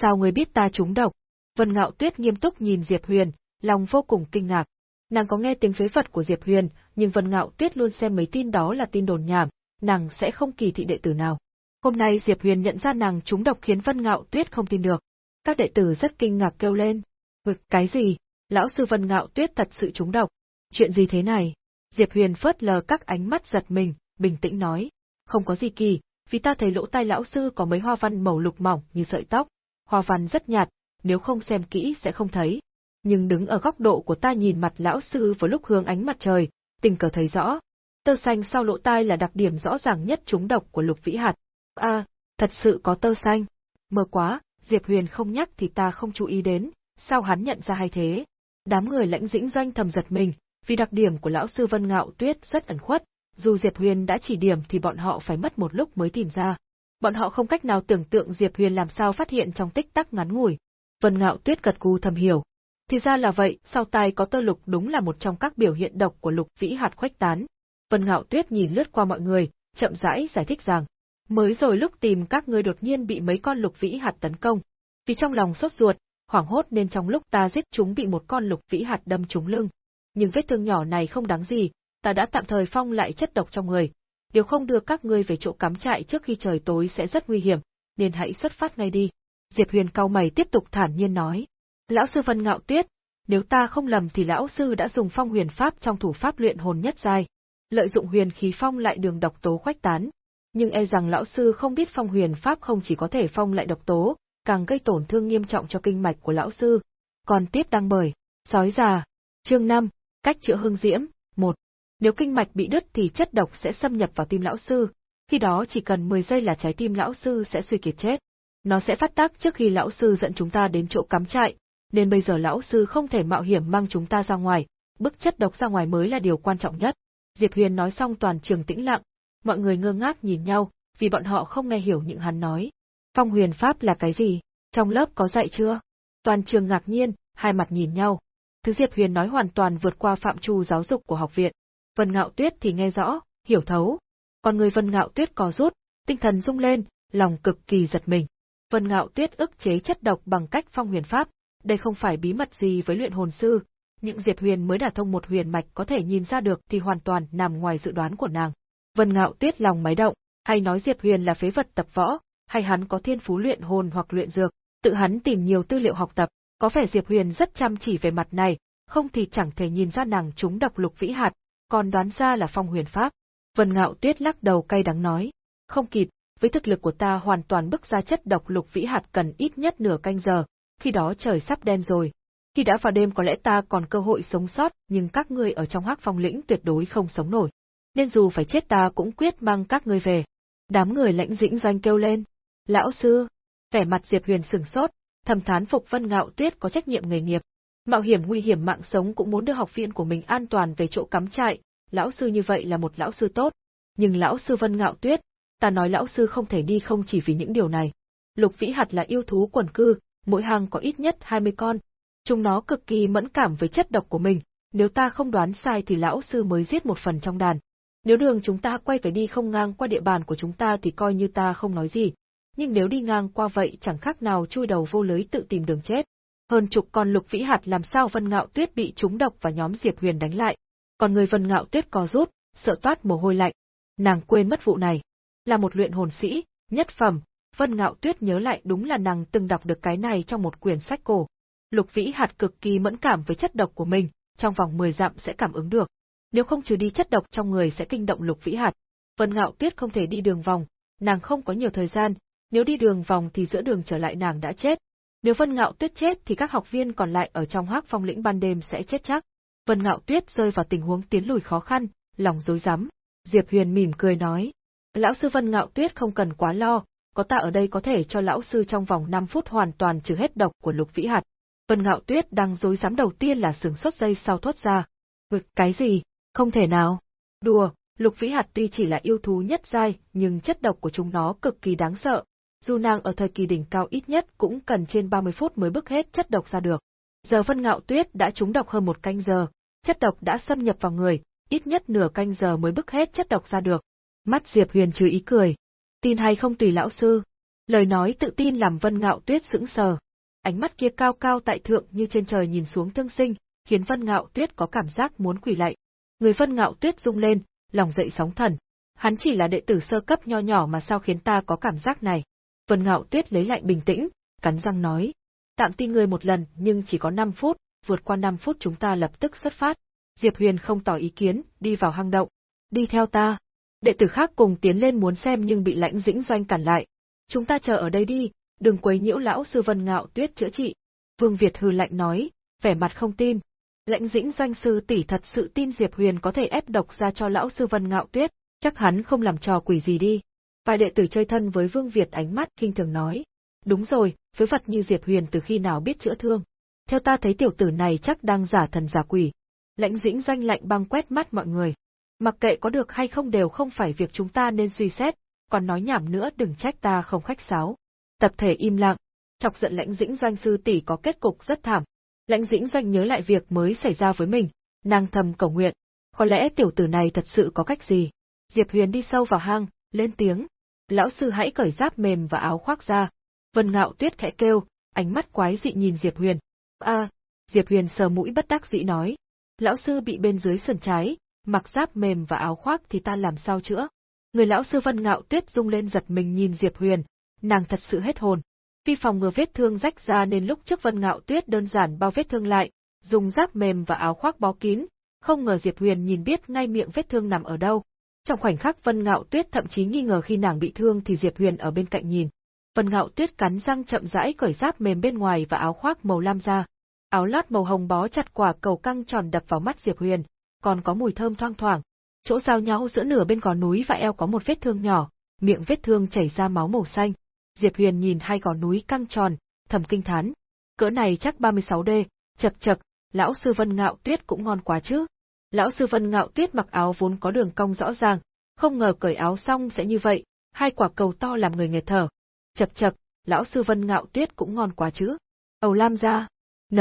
Sao người biết ta trúng độc? Vân Ngạo Tuyết nghiêm túc nhìn Diệp Huyền, lòng vô cùng kinh ngạc. Nàng có nghe tiếng phế vật của Diệp Huyền, nhưng Vân Ngạo Tuyết luôn xem mấy tin đó là tin đồn nhảm, nàng sẽ không kỳ thị đệ tử nào. Hôm nay Diệp Huyền nhận ra nàng trúng độc khiến Vân Ngạo Tuyết không tin được. Các đệ tử rất kinh ngạc kêu lên. Vực cái gì? Lão sư Vân Ngạo Tuyết thật sự trúng độc. Chuyện gì thế này? Diệp Huyền phớt lờ các ánh mắt giật mình, bình tĩnh nói. Không có gì kỳ, vì ta thấy lỗ tai lão sư có mấy hoa văn màu lục mỏng như sợi tóc. Hoa văn rất nhạt, nếu không xem kỹ sẽ không thấy. Nhưng đứng ở góc độ của ta nhìn mặt lão sư vào lúc hướng ánh mặt trời, tình cờ thấy rõ. Tơ xanh sau lỗ tai là đặc điểm rõ ràng nhất trúng độc của lục vĩ hạt. A, à, thật sự có tơ xanh. Mơ quá, Diệp Huyền không nhắc thì ta không chú ý đến, sao hắn nhận ra hay thế? Đám người lãnh dĩnh doanh thầm giật mình, vì đặc điểm của lão sư Vân Ngạo Tuyết rất ẩn khuất, dù Diệp Huyền đã chỉ điểm thì bọn họ phải mất một lúc mới tìm ra. Bọn họ không cách nào tưởng tượng Diệp Huyền làm sao phát hiện trong tích tắc ngắn ngủi. Vân Ngạo Tuyết gật gù thầm hiểu. Thì ra là vậy, sau tai có tơ lục đúng là một trong các biểu hiện độc của lục vĩ hạt khuếch tán. Vân Ngạo Tuyết nhìn lướt qua mọi người, chậm rãi giải thích rằng, mới rồi lúc tìm các ngươi đột nhiên bị mấy con lục vĩ hạt tấn công. Vì trong lòng sốt ruột, hoảng hốt nên trong lúc ta giết chúng bị một con lục vĩ hạt đâm trúng lưng. Nhưng vết thương nhỏ này không đáng gì, ta đã tạm thời phong lại chất độc trong người. Điều không đưa các ngươi về chỗ cắm trại trước khi trời tối sẽ rất nguy hiểm, nên hãy xuất phát ngay đi. Diệp Huyền cao mày tiếp tục thản nhiên nói. Lão sư Vân Ngạo Tuyết, nếu ta không lầm thì lão sư đã dùng phong huyền pháp trong thủ pháp luyện hồn nhất giai, lợi dụng huyền khí phong lại đường độc tố khoách tán. Nhưng e rằng lão sư không biết phong huyền pháp không chỉ có thể phong lại độc tố, càng gây tổn thương nghiêm trọng cho kinh mạch của lão sư. Còn tiếp đăng bởi, sói già, chương 5, cách chữa hương diễm, 1. Nếu kinh mạch bị đứt thì chất độc sẽ xâm nhập vào tim lão sư, khi đó chỉ cần 10 giây là trái tim lão sư sẽ suy kiệt chết. Nó sẽ phát tác trước khi lão sư dẫn chúng ta đến chỗ cắm trại, nên bây giờ lão sư không thể mạo hiểm mang chúng ta ra ngoài, bức chất độc ra ngoài mới là điều quan trọng nhất. Diệp Huyền nói xong toàn trường tĩnh lặng, mọi người ngơ ngác nhìn nhau, vì bọn họ không nghe hiểu những hắn nói. Phong huyền pháp là cái gì? Trong lớp có dạy chưa? Toàn trường ngạc nhiên, hai mặt nhìn nhau. Thứ Diệp Huyền nói hoàn toàn vượt qua phạm trù giáo dục của học viện. Vân Ngạo Tuyết thì nghe rõ, hiểu thấu. Còn người Vân Ngạo Tuyết có rút, tinh thần rung lên, lòng cực kỳ giật mình. Vân Ngạo Tuyết ức chế chất độc bằng cách phong huyền pháp, đây không phải bí mật gì với luyện hồn sư, những Diệp Huyền mới đả thông một huyền mạch có thể nhìn ra được thì hoàn toàn nằm ngoài dự đoán của nàng. Vân Ngạo Tuyết lòng máy động, hay nói Diệp Huyền là phế vật tập võ, hay hắn có thiên phú luyện hồn hoặc luyện dược, tự hắn tìm nhiều tư liệu học tập, có vẻ Diệp Huyền rất chăm chỉ về mặt này, không thì chẳng thể nhìn ra nàng trúng độc lục vĩ hạt, còn đoán ra là phong huyền pháp. Vân Ngạo Tuyết lắc đầu cay đắng nói, không kịp, với thực lực của ta hoàn toàn bức ra chất độc lục vĩ hạt cần ít nhất nửa canh giờ, khi đó trời sắp đen rồi. Khi đã vào đêm có lẽ ta còn cơ hội sống sót, nhưng các ngươi ở trong hắc phong lĩnh tuyệt đối không sống nổi. Nên dù phải chết ta cũng quyết mang các ngươi về. Đám người lãnh dĩnh doanh kêu lên. Lão sư, vẻ mặt Diệp Huyền sừng sốt, thầm thán phục Vân Ngạo Tuyết có trách nhiệm nghề nghiệp. Mạo hiểm nguy hiểm mạng sống cũng muốn đưa học viên của mình an toàn về chỗ cắm trại, lão sư như vậy là một lão sư tốt. Nhưng lão sư Vân Ngạo Tuyết, ta nói lão sư không thể đi không chỉ vì những điều này. Lục Vĩ Hạt là yêu thú quần cư, mỗi hàng có ít nhất 20 con. Chúng nó cực kỳ mẫn cảm với chất độc của mình, nếu ta không đoán sai thì lão sư mới giết một phần trong đàn. Nếu đường chúng ta quay về đi không ngang qua địa bàn của chúng ta thì coi như ta không nói gì, nhưng nếu đi ngang qua vậy chẳng khác nào chui đầu vô lưới tự tìm đường chết. Hơn chục con lục vĩ hạt làm sao Vân Ngạo Tuyết bị trúng độc và nhóm Diệp Huyền đánh lại, còn người Vân Ngạo Tuyết co rút, sợ toát mồ hôi lạnh. Nàng quên mất vụ này. Là một luyện hồn sĩ, nhất phẩm, Vân Ngạo Tuyết nhớ lại đúng là nàng từng đọc được cái này trong một quyển sách cổ. Lục Vĩ hạt cực kỳ mẫn cảm với chất độc của mình, trong vòng 10 dặm sẽ cảm ứng được. Nếu không trừ đi chất độc trong người sẽ kinh động Lục Vĩ hạt. Vân Ngạo Tuyết không thể đi đường vòng, nàng không có nhiều thời gian, nếu đi đường vòng thì giữa đường trở lại nàng đã chết. Nếu Vân Ngạo Tuyết chết thì các học viên còn lại ở trong Hắc Phong lĩnh ban đêm sẽ chết chắc. Vân Ngạo Tuyết rơi vào tình huống tiến lùi khó khăn, lòng rối rắm. Diệp Huyền mỉm cười nói: "Lão sư Vân Ngạo Tuyết không cần quá lo, có ta ở đây có thể cho lão sư trong vòng 5 phút hoàn toàn trừ hết độc của Lục Vĩ Hạt." Vân Ngạo Tuyết đang rối rắm đầu tiên là sừng xuất dây sau thoát ra. Ngực cái gì? Không thể nào." Đùa, Lục Vĩ Hạt tuy chỉ là yêu thú nhất giai, nhưng chất độc của chúng nó cực kỳ đáng sợ, dù nàng ở thời kỳ đỉnh cao ít nhất cũng cần trên 30 phút mới bức hết chất độc ra được. Giờ Vân Ngạo Tuyết đã trúng độc hơn một canh giờ, chất độc đã xâm nhập vào người, ít nhất nửa canh giờ mới bức hết chất độc ra được. Mắt Diệp Huyền trừ ý cười. Tin hay không tùy lão sư. Lời nói tự tin làm Vân Ngạo Tuyết sững sờ. Ánh mắt kia cao cao tại thượng như trên trời nhìn xuống thương sinh, khiến Vân Ngạo Tuyết có cảm giác muốn quỳ lạy. Người Vân Ngạo Tuyết rung lên, lòng dậy sóng thần. Hắn chỉ là đệ tử sơ cấp nho nhỏ mà sao khiến ta có cảm giác này. Vân Ngạo Tuyết lấy lại bình tĩnh, cắn răng nói. Tạm tin người một lần nhưng chỉ có 5 phút, vượt qua 5 phút chúng ta lập tức xuất phát. Diệp Huyền không tỏ ý kiến, đi vào hang động. Đi theo ta. Đệ tử khác cùng tiến lên muốn xem nhưng bị lãnh dĩnh doanh cản lại. Chúng ta chờ ở đây đi, đừng quấy nhiễu lão sư Vân Ngạo Tuyết chữa trị. Vương Việt hư lạnh nói, vẻ mặt không tin. Lãnh dĩnh doanh sư tỷ thật sự tin Diệp Huyền có thể ép độc ra cho lão sư Vân Ngạo Tuyết, chắc hắn không làm trò quỷ gì đi. Vài đệ tử chơi thân với Vương Việt ánh mắt kinh thường nói. Đúng rồi, với vật như Diệp Huyền từ khi nào biết chữa thương. Theo ta thấy tiểu tử này chắc đang giả thần giả quỷ. Lãnh dĩnh doanh lạnh băng quét mắt mọi người. Mặc kệ có được hay không đều không phải việc chúng ta nên suy xét, còn nói nhảm nữa đừng trách ta không khách sáo. Tập thể im lặng, chọc giận lãnh dĩnh doanh sư tỷ có kết cục rất thảm. Lãnh dĩnh doanh nhớ lại việc mới xảy ra với mình, nàng thầm cầu nguyện. Có lẽ tiểu tử này thật sự có cách gì. Diệp Huyền đi sâu vào hang, lên tiếng. Lão sư hãy cởi giáp mềm và áo khoác ra. Vân Ngạo Tuyết khẽ kêu, ánh mắt quái dị nhìn Diệp Huyền. A, Diệp Huyền sờ mũi bất đắc dĩ nói. Lão sư bị bên dưới sườn trái, mặc giáp mềm và áo khoác thì ta làm sao chữa? Người lão sư Vân Ngạo Tuyết rung lên giật mình nhìn Diệp Huyền, nàng thật sự hết hồn. Vì phòng ngừa vết thương rách ra nên lúc trước Vân Ngạo Tuyết đơn giản bao vết thương lại, dùng giáp mềm và áo khoác bó kín, không ngờ Diệp Huyền nhìn biết ngay miệng vết thương nằm ở đâu, trong khoảnh khắc Vân Ngạo Tuyết thậm chí nghi ngờ khi nàng bị thương thì Diệp Huyền ở bên cạnh nhìn. Vân Ngạo Tuyết cắn răng chậm rãi cởi giáp mềm bên ngoài và áo khoác màu lam ra. Áo lót màu hồng bó chặt quả cầu căng tròn đập vào mắt Diệp Huyền, còn có mùi thơm thoang thoảng. Chỗ giao nhau giữa nửa bên gò núi và eo có một vết thương nhỏ, miệng vết thương chảy ra máu màu xanh. Diệp Huyền nhìn hai gò núi căng tròn, thầm kinh thán. Cỡ này chắc 36D, chật chật, lão sư Vân Ngạo Tuyết cũng ngon quá chứ. Lão sư Vân Ngạo Tuyết mặc áo vốn có đường cong rõ ràng, không ngờ cởi áo xong sẽ như vậy, hai quả cầu to làm người nghẹt thở. Chập chập, lão sư Vân Ngạo Tuyết cũng ngon quá chứ. Âu Lam ra. N.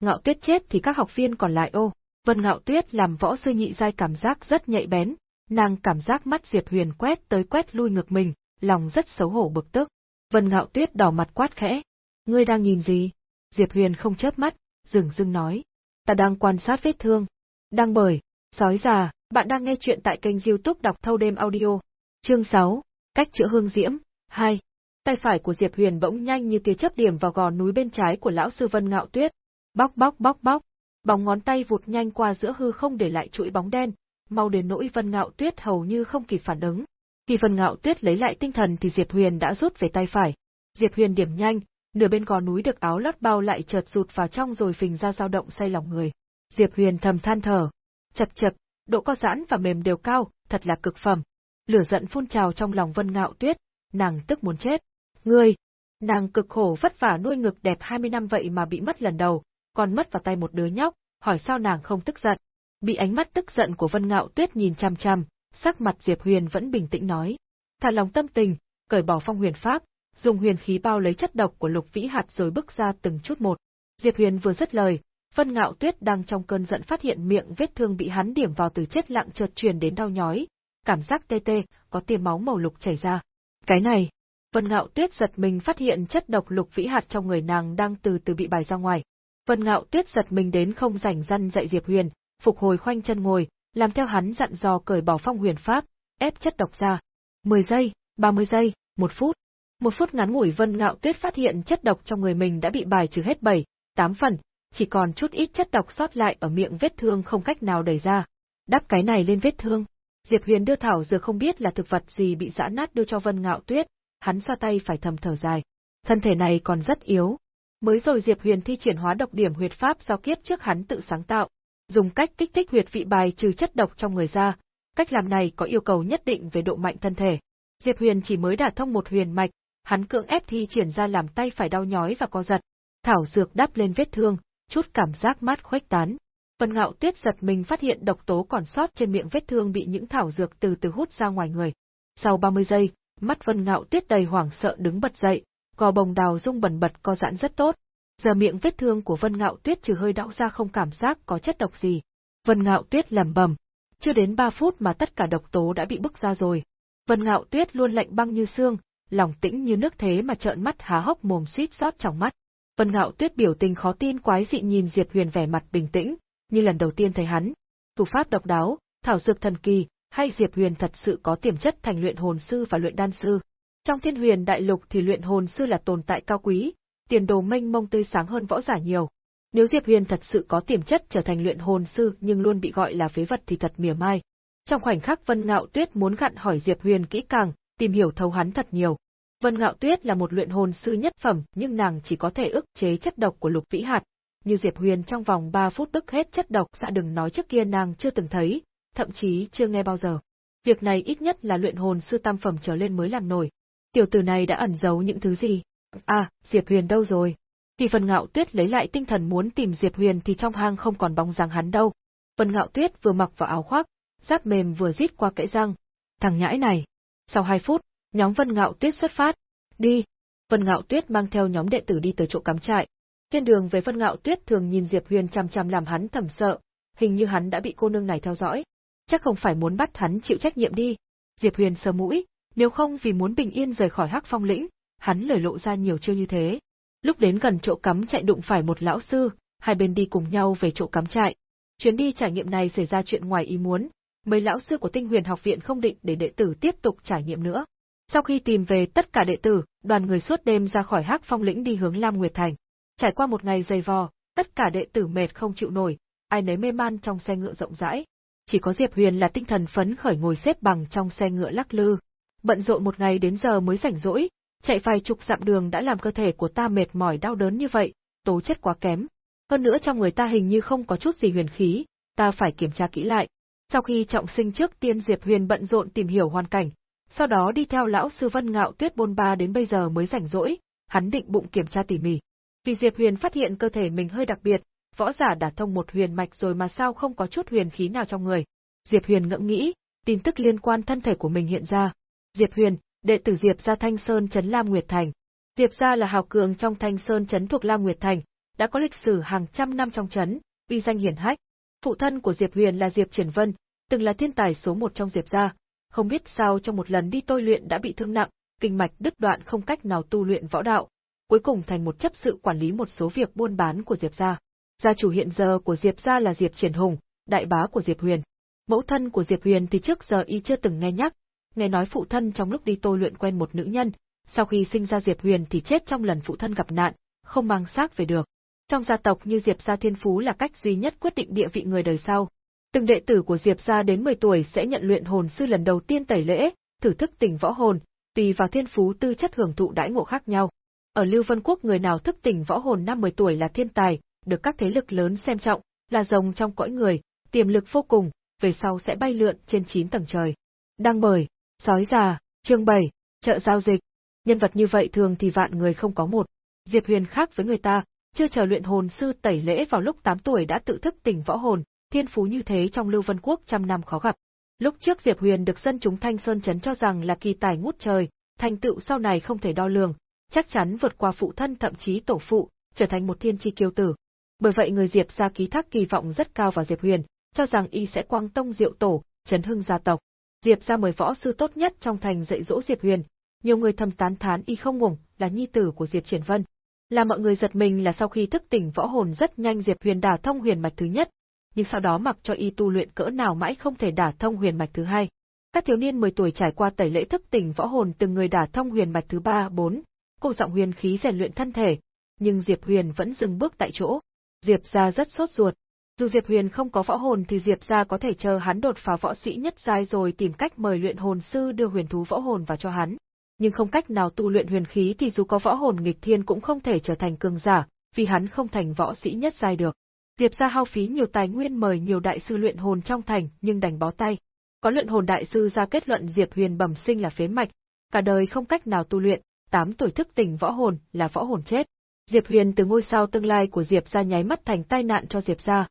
Ngạo Tuyết chết thì các học viên còn lại ô. Vân Ngạo Tuyết làm võ sư nhị giai cảm giác rất nhạy bén, nàng cảm giác mắt Diệp Huyền quét tới quét lui ngược mình, lòng rất xấu hổ bực tức. Vân Ngạo Tuyết đỏ mặt quát khẽ. Ngươi đang nhìn gì? Diệp Huyền không chớp mắt, dừng dưng nói. Ta đang quan sát vết thương. Đang bởi, sói già, bạn đang nghe chuyện tại kênh youtube đọc thâu đêm audio. Chương 6, cách chữa hương diễm, 2. Tay phải của Diệp Huyền bỗng nhanh như tia chớp điểm vào gò núi bên trái của lão sư Vân Ngạo Tuyết. Bóc bóc bóc bóc, bóng ngón tay vụt nhanh qua giữa hư không để lại chuỗi bóng đen, mau đến nỗi Vân Ngạo Tuyết hầu như không kịp phản ứng. Khi phần Ngạo Tuyết lấy lại tinh thần thì Diệp Huyền đã rút về tay phải. Diệp Huyền điểm nhanh, nửa bên gò núi được áo lót bao lại chợt rụt vào trong rồi phình ra dao động say lòng người. Diệp Huyền thầm than thở, chật chật, độ co giãn và mềm đều cao, thật là cực phẩm. Lửa giận phun trào trong lòng Vân Ngạo Tuyết, nàng tức muốn chết. Ngươi, nàng cực khổ vất vả nuôi ngực đẹp 20 năm vậy mà bị mất lần đầu, còn mất vào tay một đứa nhóc, hỏi sao nàng không tức giận. Bị ánh mắt tức giận của Vân Ngạo Tuyết nhìn chằm chằm, sắc mặt Diệp Huyền vẫn bình tĩnh nói. Thả lòng tâm tình, cởi bỏ phong huyền pháp, dùng huyền khí bao lấy chất độc của lục vĩ hạt rồi bước ra từng chút một. Diệp Huyền vừa dứt lời, Vân Ngạo Tuyết đang trong cơn giận phát hiện miệng vết thương bị hắn điểm vào từ chết lặng chợt truyền đến đau nhói, cảm giác tê tê, có tia máu màu lục chảy ra. Cái này, Vân Ngạo Tuyết giật mình phát hiện chất độc lục vĩ hạt trong người nàng đang từ từ bị bài ra ngoài. Vân Ngạo Tuyết giật mình đến không rảnh răn dạy Diệp Huyền, phục hồi khoanh chân ngồi, làm theo hắn dặn dò cởi bỏ phong huyền pháp, ép chất độc ra. 10 giây, 30 giây, 1 phút. Một phút ngắn ngủi Vân Ngạo Tuyết phát hiện chất độc trong người mình đã bị bài trừ hết 7, 8 phần, chỉ còn chút ít chất độc sót lại ở miệng vết thương không cách nào đẩy ra. Đắp cái này lên vết thương. Diệp Huyền đưa thảo dược không biết là thực vật gì bị giã nát đưa cho Vân Ngạo Tuyết, hắn xoa tay phải thầm thở dài. Thân thể này còn rất yếu. Mới rồi Diệp Huyền thi triển hóa độc điểm huyệt pháp do kiếp trước hắn tự sáng tạo, dùng cách kích thích huyệt vị bài trừ chất độc trong người ra. Cách làm này có yêu cầu nhất định về độ mạnh thân thể. Diệp Huyền chỉ mới đả thông một huyền mạch, hắn cưỡng ép thi triển ra làm tay phải đau nhói và co giật. Thảo dược đắp lên vết thương, chút cảm giác mát khuếch tán. Vân Ngạo Tuyết giật mình phát hiện độc tố còn sót trên miệng vết thương bị những thảo dược từ từ hút ra ngoài người. Sau 30 giây, mắt Vân Ngạo Tuyết đầy hoảng sợ đứng bật dậy, gò bồng đào rung bần bật co giãn rất tốt. Giờ miệng vết thương của Vân Ngạo Tuyết trừ hơi đau ra không cảm giác có chất độc gì. Vân Ngạo Tuyết lẩm bẩm, chưa đến 3 phút mà tất cả độc tố đã bị bức ra rồi. Vân Ngạo Tuyết luôn lạnh băng như xương, lòng tĩnh như nước thế mà trợn mắt há hốc mồm suýt rót trong mắt. Vân Ngạo Tuyết biểu tình khó tin quái dị nhìn Diệp Huyền vẻ mặt bình tĩnh, như lần đầu tiên thấy hắn. Thủ pháp độc đáo, thảo dược thần kỳ, hay Diệp Huyền thật sự có tiềm chất thành luyện hồn sư và luyện đan sư. Trong Thiên Huyền Đại Lục thì luyện hồn sư là tồn tại cao quý, tiền đồ mênh mông tươi sáng hơn võ giả nhiều. Nếu Diệp Huyền thật sự có tiềm chất trở thành luyện hồn sư nhưng luôn bị gọi là phế vật thì thật mỉa mai. Trong khoảnh khắc Vân Ngạo Tuyết muốn gặn hỏi Diệp Huyền kỹ càng, tìm hiểu thấu hắn thật nhiều. Vân Ngạo Tuyết là một luyện hồn sư nhất phẩm, nhưng nàng chỉ có thể ức chế chất độc của Lục Vĩ Hạt, như Diệp Huyền trong vòng 3 phút tức hết chất độc dạ đừng nói trước kia nàng chưa từng thấy, thậm chí chưa nghe bao giờ. Việc này ít nhất là luyện hồn sư tam phẩm trở lên mới làm nổi. Tiểu tử này đã ẩn giấu những thứ gì? À, Diệp Huyền đâu rồi? Khi Vân Ngạo Tuyết lấy lại tinh thần muốn tìm Diệp Huyền thì trong hang không còn bóng dáng hắn đâu. Vân Ngạo Tuyết vừa mặc vào áo khoác, giáp mềm vừa rít qua kẽ răng. Thằng nhãi này. Sau 2 phút, nhóm Vân Ngạo Tuyết xuất phát. Đi. Vân Ngạo Tuyết mang theo nhóm đệ tử đi tới chỗ cắm trại. Trên đường về Vân Ngạo Tuyết thường nhìn Diệp Huyền chằm chằm làm hắn thầm sợ, hình như hắn đã bị cô nương này theo dõi. Chắc không phải muốn bắt hắn chịu trách nhiệm đi. Diệp Huyền sờ mũi, nếu không vì muốn bình yên rời khỏi Hắc Phong lĩnh, hắn lời lộ ra nhiều chiêu như thế. Lúc đến gần chỗ cắm trại đụng phải một lão sư, hai bên đi cùng nhau về chỗ cắm trại. Chuyến đi trải nghiệm này xảy ra chuyện ngoài ý muốn, mấy lão sư của Tinh Huyền học viện không định để đệ tử tiếp tục trải nghiệm nữa. Sau khi tìm về tất cả đệ tử, đoàn người suốt đêm ra khỏi Hắc Phong lĩnh đi hướng Lam Nguyệt Thành. Trải qua một ngày dày vò, tất cả đệ tử mệt không chịu nổi, ai nấy mê man trong xe ngựa rộng rãi. Chỉ có Diệp Huyền là tinh thần phấn khởi ngồi xếp bằng trong xe ngựa lắc lư. Bận rộn một ngày đến giờ mới rảnh rỗi, chạy vài chục dặm đường đã làm cơ thể của ta mệt mỏi đau đớn như vậy, tố chất quá kém. Hơn nữa trong người ta hình như không có chút gì huyền khí, ta phải kiểm tra kỹ lại. Sau khi trọng sinh trước tiên Diệp Huyền bận rộn tìm hiểu hoàn cảnh, sau đó đi theo lão sư Vân Ngạo Tuyết bôn ba đến bây giờ mới rảnh rỗi, hắn định bụng kiểm tra tỉ mỉ. Vì Diệp Huyền phát hiện cơ thể mình hơi đặc biệt, võ giả đã thông một huyền mạch rồi mà sao không có chút huyền khí nào trong người. Diệp Huyền ngẫm nghĩ, tin tức liên quan thân thể của mình hiện ra. Diệp Huyền, đệ tử Diệp gia Thanh Sơn trấn Lam Nguyệt Thành. Diệp gia là hào cường trong Thanh Sơn trấn thuộc Lam Nguyệt Thành, đã có lịch sử hàng trăm năm trong trấn, uy danh hiển hách. Phụ thân của Diệp Huyền là Diệp Triển Vân, từng là thiên tài số một trong Diệp gia, không biết sao trong một lần đi tôi luyện đã bị thương nặng, kinh mạch đứt đoạn không cách nào tu luyện võ đạo, cuối cùng thành một chấp sự quản lý một số việc buôn bán của Diệp gia. Gia chủ hiện giờ của Diệp gia là Diệp Triển Hùng, đại bá của Diệp Huyền. Mẫu thân của Diệp Huyền thì trước giờ y chưa từng nghe nhắc, nghe nói phụ thân trong lúc đi tôi luyện quen một nữ nhân, sau khi sinh ra Diệp Huyền thì chết trong lần phụ thân gặp nạn, không mang xác về được. Trong gia tộc như Diệp gia thiên phú là cách duy nhất quyết định địa vị người đời sau. Từng đệ tử của Diệp gia đến 10 tuổi sẽ nhận luyện hồn sư lần đầu tiên tẩy lễ, thử thức tỉnh võ hồn, tùy vào thiên phú tư chất hưởng thụ đãi ngộ khác nhau. Ở Lưu Vân Quốc người nào thức tỉnh võ hồn năm 10 tuổi là thiên tài, được các thế lực lớn xem trọng, là rồng trong cõi người, tiềm lực vô cùng, về sau sẽ bay lượn trên 9 tầng trời. đang bởi, sói già, chương 7, chợ giao dịch. Nhân vật như vậy thường thì vạn người không có một. Diệp Huyền khác với người ta, chưa chờ luyện hồn sư tẩy lễ vào lúc 8 tuổi đã tự thức tỉnh võ hồn, thiên phú như thế trong Lưu Vân Quốc trăm năm khó gặp. Lúc trước Diệp Huyền được dân chúng Thanh Sơn chấn cho rằng là kỳ tài ngút trời, thành tựu sau này không thể đo lường, chắc chắn vượt qua phụ thân thậm chí tổ phụ, trở thành một thiên chi kiêu tử. Bởi vậy người Diệp gia ký thác kỳ vọng rất cao vào Diệp Huyền, cho rằng y sẽ quang tông diệu tổ, chấn hưng gia tộc. Diệp gia mời võ sư tốt nhất trong thành dạy dỗ Diệp Huyền, nhiều người thầm tán thán y không ngủng, là nhi tử của Diệp Triển Vân. Là mọi người giật mình là sau khi thức tỉnh võ hồn rất nhanh Diệp Huyền đả thông huyền mạch thứ nhất, nhưng sau đó mặc cho y tu luyện cỡ nào mãi không thể đả thông huyền mạch thứ hai. Các thiếu niên 10 tuổi trải qua tẩy lễ thức tỉnh võ hồn từng người đả thông huyền mạch thứ 3, 4, cô giọng huyền khí rèn luyện thân thể, nhưng Diệp Huyền vẫn dừng bước tại chỗ. Diệp gia rất sốt ruột. Dù Diệp Huyền không có võ hồn thì Diệp gia có thể chờ hắn đột phá võ sĩ nhất giai rồi tìm cách mời luyện hồn sư đưa huyền thú võ hồn vào cho hắn. Nhưng không cách nào tu luyện huyền khí thì dù có võ hồn nghịch thiên cũng không thể trở thành cường giả, vì hắn không thành võ sĩ nhất giai được. Diệp gia hao phí nhiều tài nguyên mời nhiều đại sư luyện hồn trong thành, nhưng đành bó tay. Có luyện hồn đại sư ra kết luận Diệp Huyền bẩm sinh là phế mạch, cả đời không cách nào tu luyện, 8 tuổi thức tỉnh võ hồn là võ hồn chết. Diệp Huyền từ ngôi sao tương lai của Diệp gia nháy mắt thành tai nạn cho Diệp gia.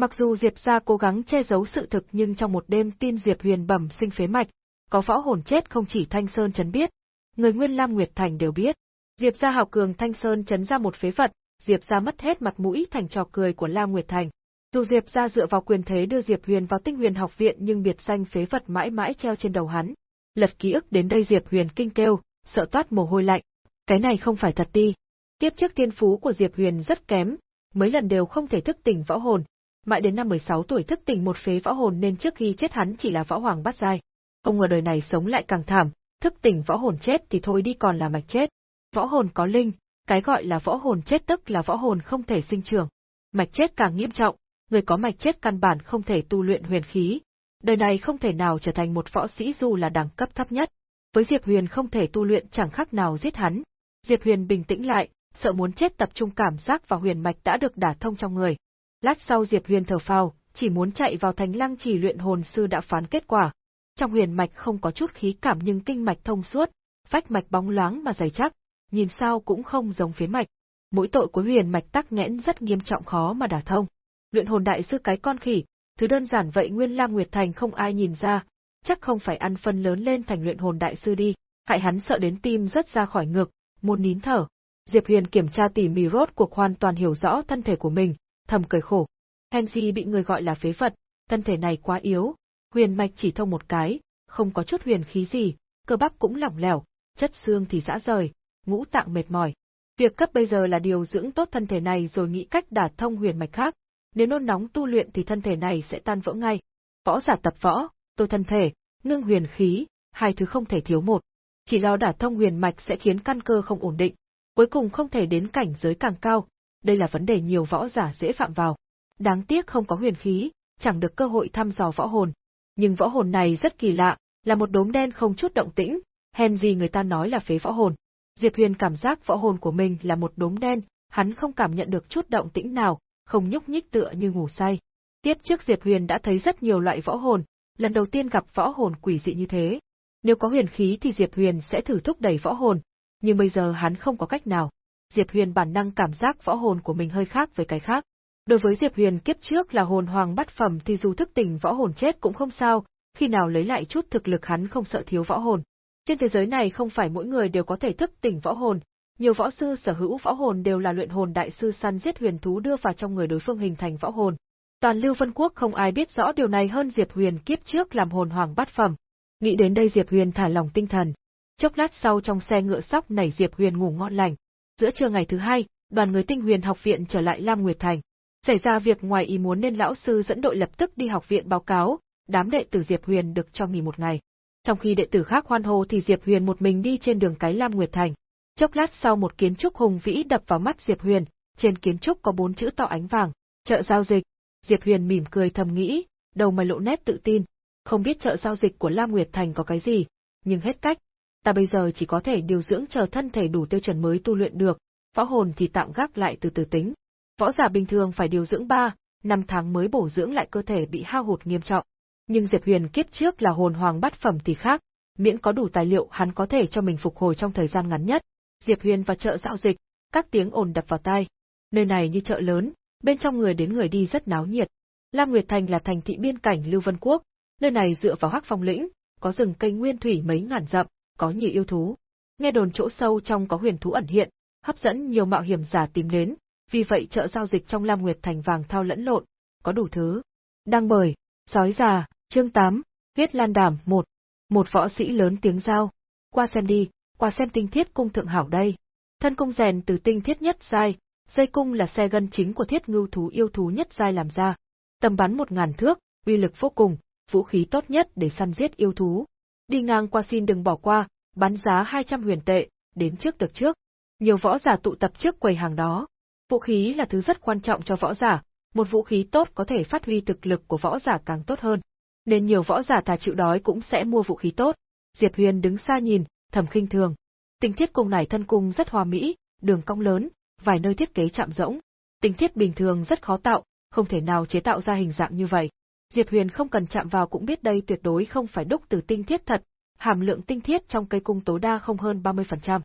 Mặc dù Diệp gia cố gắng che giấu sự thực nhưng trong một đêm tin Diệp Huyền bẩm sinh phế mạch, có võ hồn chết không chỉ Thanh Sơn chấn biết, người Nguyên Lam Nguyệt Thành đều biết. Diệp gia hào cường Thanh Sơn chấn ra một phế vật, Diệp gia mất hết mặt mũi thành trò cười của Lam Nguyệt Thành. Dù Diệp gia dựa vào quyền thế đưa Diệp Huyền vào Tinh Huyền học viện nhưng biệt danh phế vật mãi mãi treo trên đầu hắn. Lật ký ức đến đây Diệp Huyền kinh kêu, sợ toát mồ hôi lạnh. Cái này không phải thật đi. Tiếp trước thiên phú của Diệp Huyền rất kém, mấy lần đều không thể thức tỉnh võ hồn, mãi đến năm 16 tuổi thức tỉnh một phế võ hồn nên trước khi chết hắn chỉ là võ hoàng bắt giai. Ông ngờ đời này sống lại càng thảm, thức tỉnh võ hồn chết thì thôi đi còn là mạch chết. Võ hồn có linh, cái gọi là võ hồn chết tức là võ hồn không thể sinh trưởng. Mạch chết càng nghiêm trọng, người có mạch chết căn bản không thể tu luyện huyền khí. Đời này không thể nào trở thành một võ sĩ dù là đẳng cấp thấp nhất. Với Diệp Huyền không thể tu luyện chẳng khác nào giết hắn. Diệp Huyền bình tĩnh lại, sợ muốn chết tập trung cảm giác vào huyền mạch đã được đả thông trong người. Lát sau Diệp Huyền thở phào, chỉ muốn chạy vào thành lăng chỉ luyện hồn sư đã phán kết quả. Trong huyền mạch không có chút khí cảm nhưng kinh mạch thông suốt, vách mạch bóng loáng mà dày chắc, nhìn sao cũng không giống phế mạch. Mỗi tội của huyền mạch tắc nghẽn rất nghiêm trọng khó mà đả thông. Luyện hồn đại sư cái con khỉ, thứ đơn giản vậy Nguyên Lam Nguyệt Thành không ai nhìn ra, chắc không phải ăn phân lớn lên thành luyện hồn đại sư đi, hại hắn sợ đến tim rất ra khỏi ngực, muốn nín thở. Diệp Huyền kiểm tra tỉ mỉ rốt cuộc hoàn toàn hiểu rõ thân thể của mình, thầm cười khổ. Henry bị người gọi là phế vật, thân thể này quá yếu, huyền mạch chỉ thông một cái, không có chút huyền khí gì, cơ bắp cũng lỏng lẻo, chất xương thì rã rời, ngũ tạng mệt mỏi. Việc cấp bây giờ là điều dưỡng tốt thân thể này rồi nghĩ cách đả thông huyền mạch khác. Nếu nôn nóng tu luyện thì thân thể này sẽ tan vỡ ngay. Võ giả tập võ, tôi thân thể, ngưng huyền khí, hai thứ không thể thiếu một. Chỉ lo đả thông huyền mạch sẽ khiến căn cơ không ổn định, cuối cùng không thể đến cảnh giới càng cao. Đây là vấn đề nhiều võ giả dễ phạm vào. Đáng tiếc không có huyền khí, chẳng được cơ hội thăm dò võ hồn. Nhưng võ hồn này rất kỳ lạ, là một đốm đen không chút động tĩnh, hèn gì người ta nói là phế võ hồn. Diệp Huyền cảm giác võ hồn của mình là một đốm đen, hắn không cảm nhận được chút động tĩnh nào, không nhúc nhích tựa như ngủ say. Tiếp trước Diệp Huyền đã thấy rất nhiều loại võ hồn, lần đầu tiên gặp võ hồn quỷ dị như thế. Nếu có huyền khí thì Diệp Huyền sẽ thử thúc đẩy võ hồn, nhưng bây giờ hắn không có cách nào. Diệp Huyền bản năng cảm giác võ hồn của mình hơi khác với cái khác. Đối với Diệp Huyền kiếp trước là hồn hoàng bắt phẩm thì dù thức tỉnh võ hồn chết cũng không sao, khi nào lấy lại chút thực lực hắn không sợ thiếu võ hồn. Trên thế giới này không phải mỗi người đều có thể thức tỉnh võ hồn, nhiều võ sư sở hữu võ hồn đều là luyện hồn đại sư săn giết huyền thú đưa vào trong người đối phương hình thành võ hồn. Toàn Lưu Vân Quốc không ai biết rõ điều này hơn Diệp Huyền kiếp trước làm hồn hoàng bát phẩm. Nghĩ đến đây Diệp Huyền thả lòng tinh thần. Chốc lát sau trong xe ngựa sóc nảy Diệp Huyền ngủ ngon lành. Giữa trưa ngày thứ hai, đoàn người Tinh Huyền học viện trở lại Lam Nguyệt Thành. Xảy ra việc ngoài ý muốn nên lão sư dẫn đội lập tức đi học viện báo cáo, đám đệ tử Diệp Huyền được cho nghỉ một ngày. Trong khi đệ tử khác hoan hô thì Diệp Huyền một mình đi trên đường cái Lam Nguyệt Thành. Chốc lát sau một kiến trúc hùng vĩ đập vào mắt Diệp Huyền, trên kiến trúc có bốn chữ to ánh vàng, chợ giao dịch. Diệp Huyền mỉm cười thầm nghĩ, đầu mày lộ nét tự tin, không biết chợ giao dịch của Lam Nguyệt Thành có cái gì, nhưng hết cách. Ta bây giờ chỉ có thể điều dưỡng chờ thân thể đủ tiêu chuẩn mới tu luyện được, võ hồn thì tạm gác lại từ từ tính. Võ giả bình thường phải điều dưỡng 3, 5 tháng mới bổ dưỡng lại cơ thể bị hao hụt nghiêm trọng. Nhưng Diệp Huyền kiếp trước là hồn hoàng bát phẩm thì khác, miễn có đủ tài liệu hắn có thể cho mình phục hồi trong thời gian ngắn nhất. Diệp Huyền vào chợ giao dịch, các tiếng ồn đập vào tai. Nơi này như chợ lớn, bên trong người đến người đi rất náo nhiệt. Lam Nguyệt Thành là thành thị biên cảnh Lưu Vân Quốc, nơi này dựa vào Hắc Phong lĩnh, có rừng cây nguyên thủy mấy ngàn dặm, có nhiều yêu thú. Nghe đồn chỗ sâu trong có huyền thú ẩn hiện, hấp dẫn nhiều mạo hiểm giả tìm đến, vì vậy chợ giao dịch trong Lam Nguyệt Thành vàng thao lẫn lộn, có đủ thứ. Đăng bởi, sói già, chương 8, huyết lan đảm 1. Một võ sĩ lớn tiếng giao. Qua xem đi, qua xem tinh thiết cung thượng hảo đây. Thân cung rèn từ tinh thiết nhất giai, dây cung là xe gân chính của thiết ngưu thú yêu thú nhất giai làm ra. Tầm bắn một ngàn thước, uy lực vô cùng, vũ khí tốt nhất để săn giết yêu thú. Đi ngang qua xin đừng bỏ qua, bán giá 200 huyền tệ, đến trước được trước. Nhiều võ giả tụ tập trước quầy hàng đó. Vũ khí là thứ rất quan trọng cho võ giả, một vũ khí tốt có thể phát huy thực lực của võ giả càng tốt hơn. Nên nhiều võ giả thà chịu đói cũng sẽ mua vũ khí tốt. Diệp Huyền đứng xa nhìn, thầm khinh thường. Tình thiết cung này thân cung rất hòa mỹ, đường cong lớn, vài nơi thiết kế chạm rỗng. Tình thiết bình thường rất khó tạo, không thể nào chế tạo ra hình dạng như vậy. Diệp Huyền không cần chạm vào cũng biết đây tuyệt đối không phải đúc từ tinh thiết thật, hàm lượng tinh thiết trong cây cung tối đa không hơn 30%.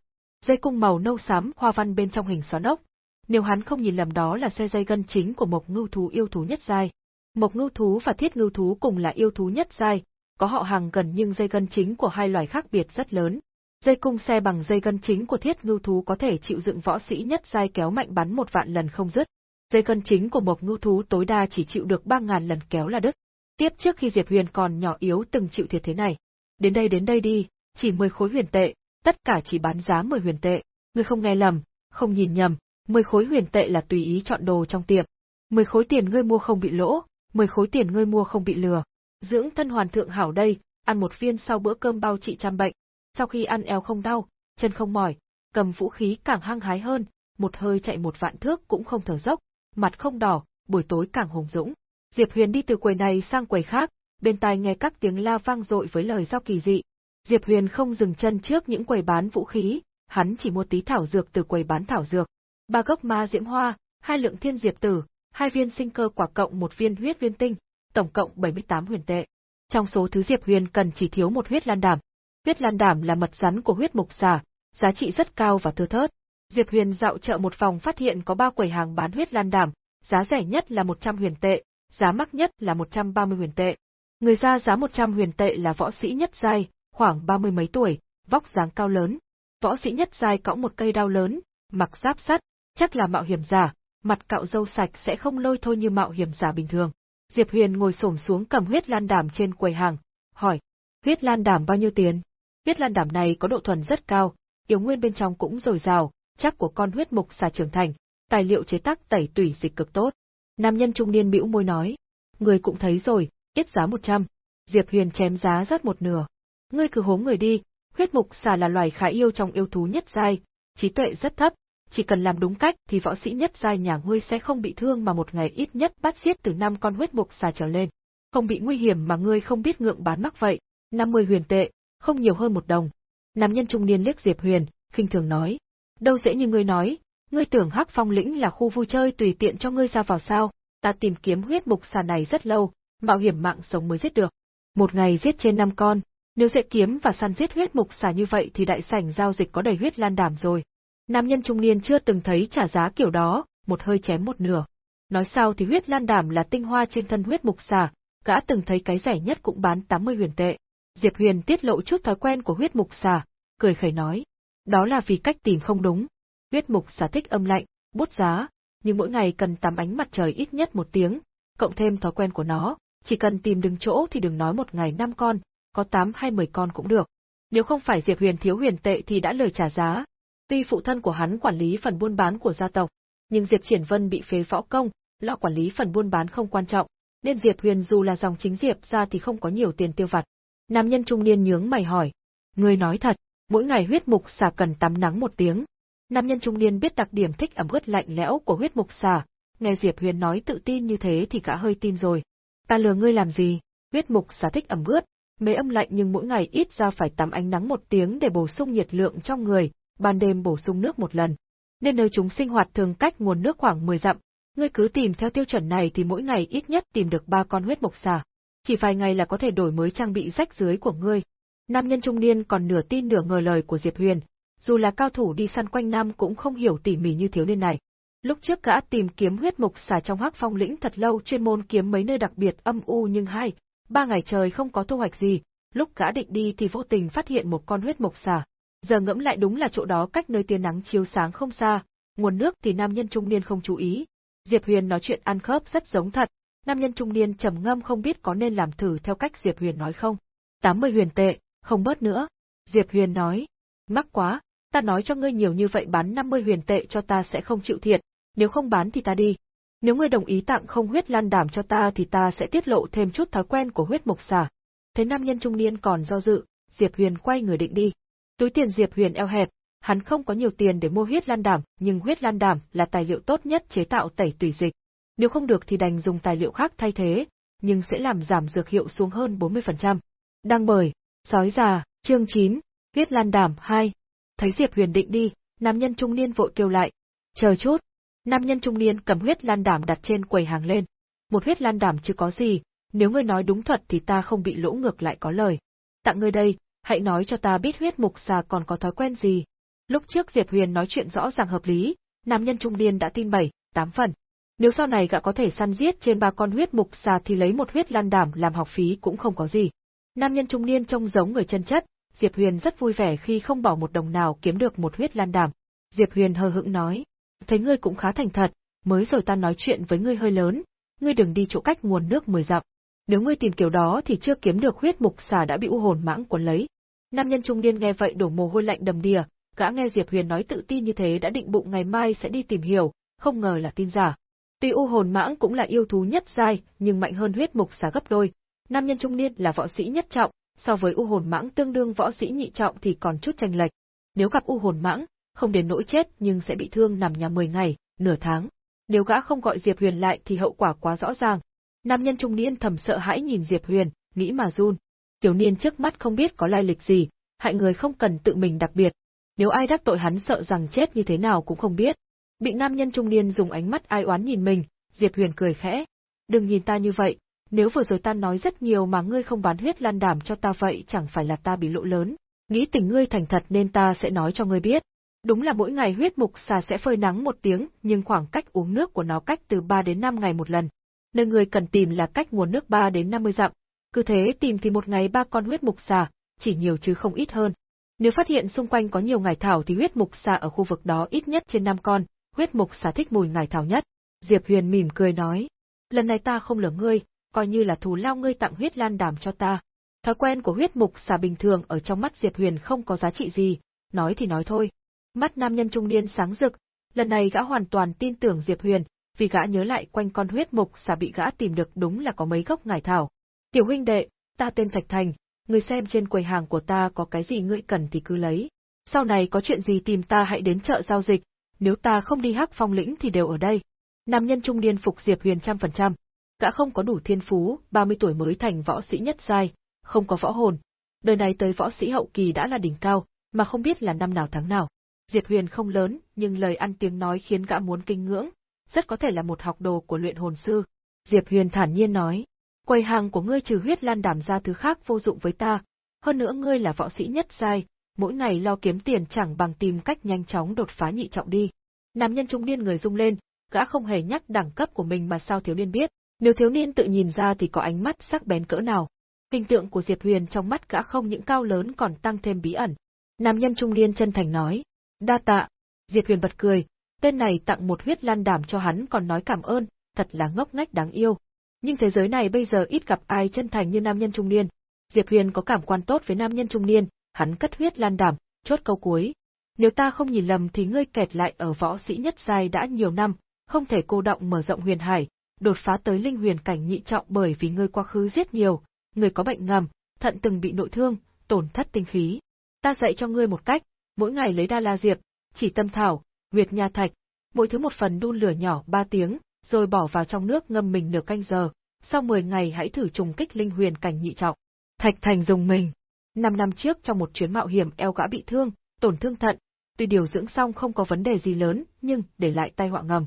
Dây cung màu nâu xám hoa văn bên trong hình xoắn ốc. Nếu hắn không nhìn lầm đó là xe dây gân chính của một ngưu thú yêu thú nhất giai. Một ngưu thú và thiết ngưu thú cùng là yêu thú nhất giai, có họ hàng gần nhưng dây gân chính của hai loài khác biệt rất lớn. Dây cung xe bằng dây gân chính của thiết ngưu thú có thể chịu dựng võ sĩ nhất giai kéo mạnh bắn một vạn lần không dứt. Dây cân chính của một ngưu thú tối đa chỉ chịu được 3.000 lần kéo là đứt. Tiếp trước khi Diệp Huyền còn nhỏ yếu từng chịu thiệt thế này. Đến đây đến đây đi, chỉ 10 khối huyền tệ, tất cả chỉ bán giá 10 huyền tệ. Ngươi không nghe lầm, không nhìn nhầm, 10 khối huyền tệ là tùy ý chọn đồ trong tiệm. 10 khối tiền ngươi mua không bị lỗ, 10 khối tiền ngươi mua không bị lừa. Dưỡng thân hoàn thượng hảo đây, ăn một viên sau bữa cơm bao trị trăm bệnh. Sau khi ăn eo không đau, chân không mỏi, cầm vũ khí càng hăng hái hơn, một hơi chạy một vạn thước cũng không thở dốc, mặt không đỏ, buổi tối càng hùng dũng. Diệp Huyền đi từ quầy này sang quầy khác, bên tai nghe các tiếng la vang dội với lời giao kỳ dị. Diệp Huyền không dừng chân trước những quầy bán vũ khí, hắn chỉ mua tí thảo dược từ quầy bán thảo dược. Ba gốc ma diễm hoa, hai lượng thiên diệp tử, hai viên sinh cơ quả cộng một viên huyết viên tinh, tổng cộng 78 huyền tệ. Trong số thứ Diệp Huyền cần chỉ thiếu một huyết lan đảm. Huyết lan đảm là mật rắn của huyết mục xà, giá trị rất cao và thưa thớt. Diệp Huyền dạo chợ một vòng phát hiện có ba quầy hàng bán huyết lan đảm, giá rẻ nhất là 100 huyền tệ, giá mắc nhất là 130 huyền tệ. Người ra giá 100 huyền tệ là võ sĩ nhất giai, khoảng ba mươi mấy tuổi, vóc dáng cao lớn. Võ sĩ nhất giai cõng một cây đao lớn, mặc giáp sắt, chắc là mạo hiểm giả, mặt cạo râu sạch sẽ không lôi thôi như mạo hiểm giả bình thường. Diệp Huyền ngồi xổm xuống cầm huyết lan đảm trên quầy hàng, hỏi: "Huyết lan đảm bao nhiêu tiền?" Huyết lan đảm này có độ thuần rất cao, yếu nguyên bên trong cũng dồi dào, chắc của con huyết mục xà trưởng thành, tài liệu chế tác tẩy tủy dịch cực tốt. Nam nhân trung niên bĩu môi nói, người cũng thấy rồi, ít giá 100. Diệp Huyền chém giá rất một nửa. Ngươi cứ hố người đi, huyết mục xà là loài khá yêu trong yêu thú nhất giai, trí tuệ rất thấp, chỉ cần làm đúng cách thì võ sĩ nhất giai nhà ngươi sẽ không bị thương mà một ngày ít nhất bắt giết từ năm con huyết mục xà trở lên. Không bị nguy hiểm mà ngươi không biết ngượng bán mắc vậy, 50 huyền tệ, không nhiều hơn một đồng. Nam nhân trung niên liếc Diệp Huyền, khinh thường nói, đâu dễ như ngươi nói, ngươi tưởng Hắc Phong lĩnh là khu vui chơi tùy tiện cho ngươi ra vào sao? Ta tìm kiếm huyết mục xà này rất lâu, mạo hiểm mạng sống mới giết được. Một ngày giết trên năm con, nếu dễ kiếm và săn giết huyết mục xà như vậy thì đại sảnh giao dịch có đầy huyết lan đảm rồi. Nam nhân trung niên chưa từng thấy trả giá kiểu đó, một hơi chém một nửa. Nói sao thì huyết lan đảm là tinh hoa trên thân huyết mục xà, gã từng thấy cái rẻ nhất cũng bán 80 huyền tệ. Diệp Huyền tiết lộ chút thói quen của huyết mục xà, cười khẩy nói. Đó là vì cách tìm không đúng, huyết mục xả thích âm lạnh, bút giá, nhưng mỗi ngày cần tắm ánh mặt trời ít nhất một tiếng, cộng thêm thói quen của nó, chỉ cần tìm đứng chỗ thì đừng nói một ngày năm con, có tám hay mười con cũng được. Nếu không phải Diệp Huyền thiếu huyền tệ thì đã lời trả giá. Tuy phụ thân của hắn quản lý phần buôn bán của gia tộc, nhưng Diệp Triển Vân bị phế võ công, lọ quản lý phần buôn bán không quan trọng, nên Diệp Huyền dù là dòng chính Diệp ra thì không có nhiều tiền tiêu vặt. Nam nhân trung niên nhướng mày hỏi, ngươi nói thật, mỗi ngày huyết mục xà cần tắm nắng một tiếng. Nam nhân trung niên biết đặc điểm thích ẩm ướt lạnh lẽo của huyết mục xà, nghe Diệp Huyền nói tự tin như thế thì cả hơi tin rồi. Ta lừa ngươi làm gì? Huyết mục xà thích ẩm ướt, mê âm lạnh nhưng mỗi ngày ít ra phải tắm ánh nắng một tiếng để bổ sung nhiệt lượng trong người, ban đêm bổ sung nước một lần. Nên nơi chúng sinh hoạt thường cách nguồn nước khoảng 10 dặm, ngươi cứ tìm theo tiêu chuẩn này thì mỗi ngày ít nhất tìm được ba con huyết mộc xà. Chỉ vài ngày là có thể đổi mới trang bị rách dưới của ngươi. Nam nhân trung niên còn nửa tin nửa ngờ lời của Diệp Huyền, dù là cao thủ đi săn quanh năm cũng không hiểu tỉ mỉ như thiếu niên này. Lúc trước gã tìm kiếm huyết mộc xà trong hắc phong lĩnh thật lâu chuyên môn kiếm mấy nơi đặc biệt âm u nhưng hai, ba ngày trời không có thu hoạch gì, lúc gã định đi thì vô tình phát hiện một con huyết mộc xà. Giờ ngẫm lại đúng là chỗ đó cách nơi tia nắng chiếu sáng không xa, nguồn nước thì nam nhân trung niên không chú ý. Diệp Huyền nói chuyện ăn khớp rất giống thật, nam nhân trung niên trầm ngâm không biết có nên làm thử theo cách Diệp Huyền nói không. 80 huyền tệ, không bớt nữa. Diệp Huyền nói, mắc quá, ta nói cho ngươi nhiều như vậy bán 50 huyền tệ cho ta sẽ không chịu thiệt, nếu không bán thì ta đi. Nếu ngươi đồng ý tặng không huyết lan đảm cho ta thì ta sẽ tiết lộ thêm chút thói quen của huyết mộc xà. Thế nam nhân trung niên còn do dự, Diệp Huyền quay người định đi. Túi tiền Diệp Huyền eo hẹp, hắn không có nhiều tiền để mua huyết lan đảm, nhưng huyết lan đảm là tài liệu tốt nhất chế tạo tẩy tùy dịch. Nếu không được thì đành dùng tài liệu khác thay thế, nhưng sẽ làm giảm dược hiệu xuống hơn 40%. Đang bởi, sói già, chương 9, huyết lan đảm 2. Thấy Diệp Huyền định đi, nam nhân trung niên vội kêu lại. Chờ chút. Nam nhân trung niên cầm huyết lan đảm đặt trên quầy hàng lên. Một huyết lan đảm chưa có gì, nếu ngươi nói đúng thật thì ta không bị lỗ ngược lại có lời. Tặng ngươi đây, hãy nói cho ta biết huyết mục xà còn có thói quen gì. Lúc trước Diệp Huyền nói chuyện rõ ràng hợp lý, nam nhân trung niên đã tin bảy, tám phần. Nếu sau này gã có thể săn giết trên ba con huyết mục xà thì lấy một huyết lan đảm làm học phí cũng không có gì. Nam nhân trung niên trông giống người chân chất, Diệp Huyền rất vui vẻ khi không bỏ một đồng nào kiếm được một huyết lan đảm. Diệp Huyền hờ hững nói, thấy ngươi cũng khá thành thật, mới rồi ta nói chuyện với ngươi hơi lớn, ngươi đừng đi chỗ cách nguồn nước mười dặm. Nếu ngươi tìm kiểu đó thì chưa kiếm được huyết mục xà đã bị u hồn mãng cuốn lấy. Nam nhân trung niên nghe vậy đổ mồ hôi lạnh đầm đìa, gã nghe Diệp Huyền nói tự tin như thế đã định bụng ngày mai sẽ đi tìm hiểu, không ngờ là tin giả. Tuy u hồn mãng cũng là yêu thú nhất giai, nhưng mạnh hơn huyết mục xà gấp đôi. Nam nhân trung niên là võ sĩ nhất trọng, so với u hồn mãng tương đương võ sĩ nhị trọng thì còn chút tranh lệch. Nếu gặp u hồn mãng, không đến nỗi chết nhưng sẽ bị thương nằm nhà 10 ngày, nửa tháng. Nếu gã không gọi Diệp Huyền lại thì hậu quả quá rõ ràng. Nam nhân trung niên thầm sợ hãi nhìn Diệp Huyền, nghĩ mà run. Tiểu niên trước mắt không biết có lai lịch gì, hại người không cần tự mình đặc biệt. Nếu ai đắc tội hắn sợ rằng chết như thế nào cũng không biết. Bị nam nhân trung niên dùng ánh mắt ai oán nhìn mình, Diệp Huyền cười khẽ. Đừng nhìn ta như vậy, nếu vừa rồi ta nói rất nhiều mà ngươi không bán huyết lan đảm cho ta vậy chẳng phải là ta bị lộ lớn. Nghĩ tình ngươi thành thật nên ta sẽ nói cho ngươi biết. Đúng là mỗi ngày huyết mục xà sẽ phơi nắng một tiếng, nhưng khoảng cách uống nước của nó cách từ 3 đến 5 ngày một lần. Nơi người cần tìm là cách nguồn nước 3 đến 50 dặm. Cứ thế tìm thì một ngày ba con huyết mục xà, chỉ nhiều chứ không ít hơn. Nếu phát hiện xung quanh có nhiều ngải thảo thì huyết mục xà ở khu vực đó ít nhất trên 5 con, huyết mục xà thích mùi ngải thảo nhất. Diệp Huyền mỉm cười nói, lần này ta không lừa ngươi, coi như là thù lao ngươi tặng huyết lan đàm cho ta. Thói quen của huyết mục xà bình thường ở trong mắt Diệp Huyền không có giá trị gì, nói thì nói thôi. Mắt nam nhân trung niên sáng rực, lần này gã hoàn toàn tin tưởng Diệp Huyền, vì gã nhớ lại quanh con huyết mục xà bị gã tìm được đúng là có mấy gốc ngải thảo. Tiểu huynh đệ, ta tên Thạch Thành, người xem trên quầy hàng của ta có cái gì ngươi cần thì cứ lấy. Sau này có chuyện gì tìm ta hãy đến chợ giao dịch, nếu ta không đi hắc phong lĩnh thì đều ở đây. Nam nhân trung niên phục Diệp Huyền trăm phần trăm. Gã không có đủ thiên phú, 30 tuổi mới thành võ sĩ nhất giai, không có võ hồn. Đời này tới võ sĩ hậu kỳ đã là đỉnh cao, mà không biết là năm nào tháng nào. Diệp Huyền không lớn, nhưng lời ăn tiếng nói khiến gã muốn kinh ngưỡng, rất có thể là một học đồ của luyện hồn sư. Diệp Huyền thản nhiên nói, quầy hàng của ngươi trừ huyết lan đảm ra thứ khác vô dụng với ta, hơn nữa ngươi là võ sĩ nhất giai, mỗi ngày lo kiếm tiền chẳng bằng tìm cách nhanh chóng đột phá nhị trọng đi. Nam nhân trung niên người rung lên, gã không hề nhắc đẳng cấp của mình mà sao thiếu niên biết, nếu thiếu niên tự nhìn ra thì có ánh mắt sắc bén cỡ nào. Hình tượng của Diệp Huyền trong mắt gã không những cao lớn còn tăng thêm bí ẩn. Nam nhân trung niên chân thành nói, đa tạ. Diệp Huyền bật cười, tên này tặng một huyết lan đảm cho hắn còn nói cảm ơn, thật là ngốc ngách đáng yêu. Nhưng thế giới này bây giờ ít gặp ai chân thành như nam nhân trung niên. Diệp Huyền có cảm quan tốt với nam nhân trung niên, hắn cất huyết lan đảm, chốt câu cuối. Nếu ta không nhìn lầm thì ngươi kẹt lại ở võ sĩ nhất giai đã nhiều năm, không thể cô động mở rộng huyền hải, đột phá tới linh huyền cảnh nhị trọng bởi vì ngươi quá khứ giết nhiều, ngươi có bệnh ngầm, thận từng bị nội thương, tổn thất tinh khí. Ta dạy cho ngươi một cách, mỗi ngày lấy đa la diệp, chỉ tâm thảo, nguyệt nha thạch, mỗi thứ một phần đun lửa nhỏ 3 tiếng, rồi bỏ vào trong nước ngâm mình nửa canh giờ, sau 10 ngày hãy thử trùng kích linh huyền cảnh nhị trọng. Thạch Thành dùng mình. Năm năm trước trong một chuyến mạo hiểm eo gã bị thương, tổn thương thận, tuy điều dưỡng xong không có vấn đề gì lớn, nhưng để lại tai họa ngầm.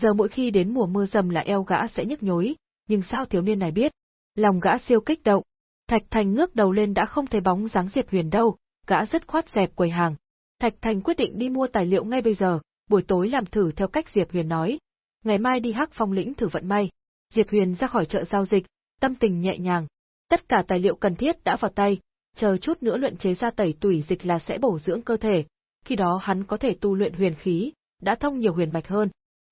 Giờ mỗi khi đến mùa mưa dầm là eo gã sẽ nhức nhối, nhưng sao thiếu niên này biết? Lòng gã siêu kích động. Thạch Thành ngước đầu lên đã không thấy bóng dáng Diệp Huyền đâu, gã rất khoát dẹp quầy hàng. Thạch Thành quyết định đi mua tài liệu ngay bây giờ, buổi tối làm thử theo cách Diệp Huyền nói. Ngày mai đi Hắc Phong lĩnh thử vận may. Diệp Huyền ra khỏi chợ giao dịch, tâm tình nhẹ nhàng. Tất cả tài liệu cần thiết đã vào tay, chờ chút nữa luyện chế ra tẩy tủy dịch là sẽ bổ dưỡng cơ thể, khi đó hắn có thể tu luyện huyền khí, đã thông nhiều huyền mạch hơn.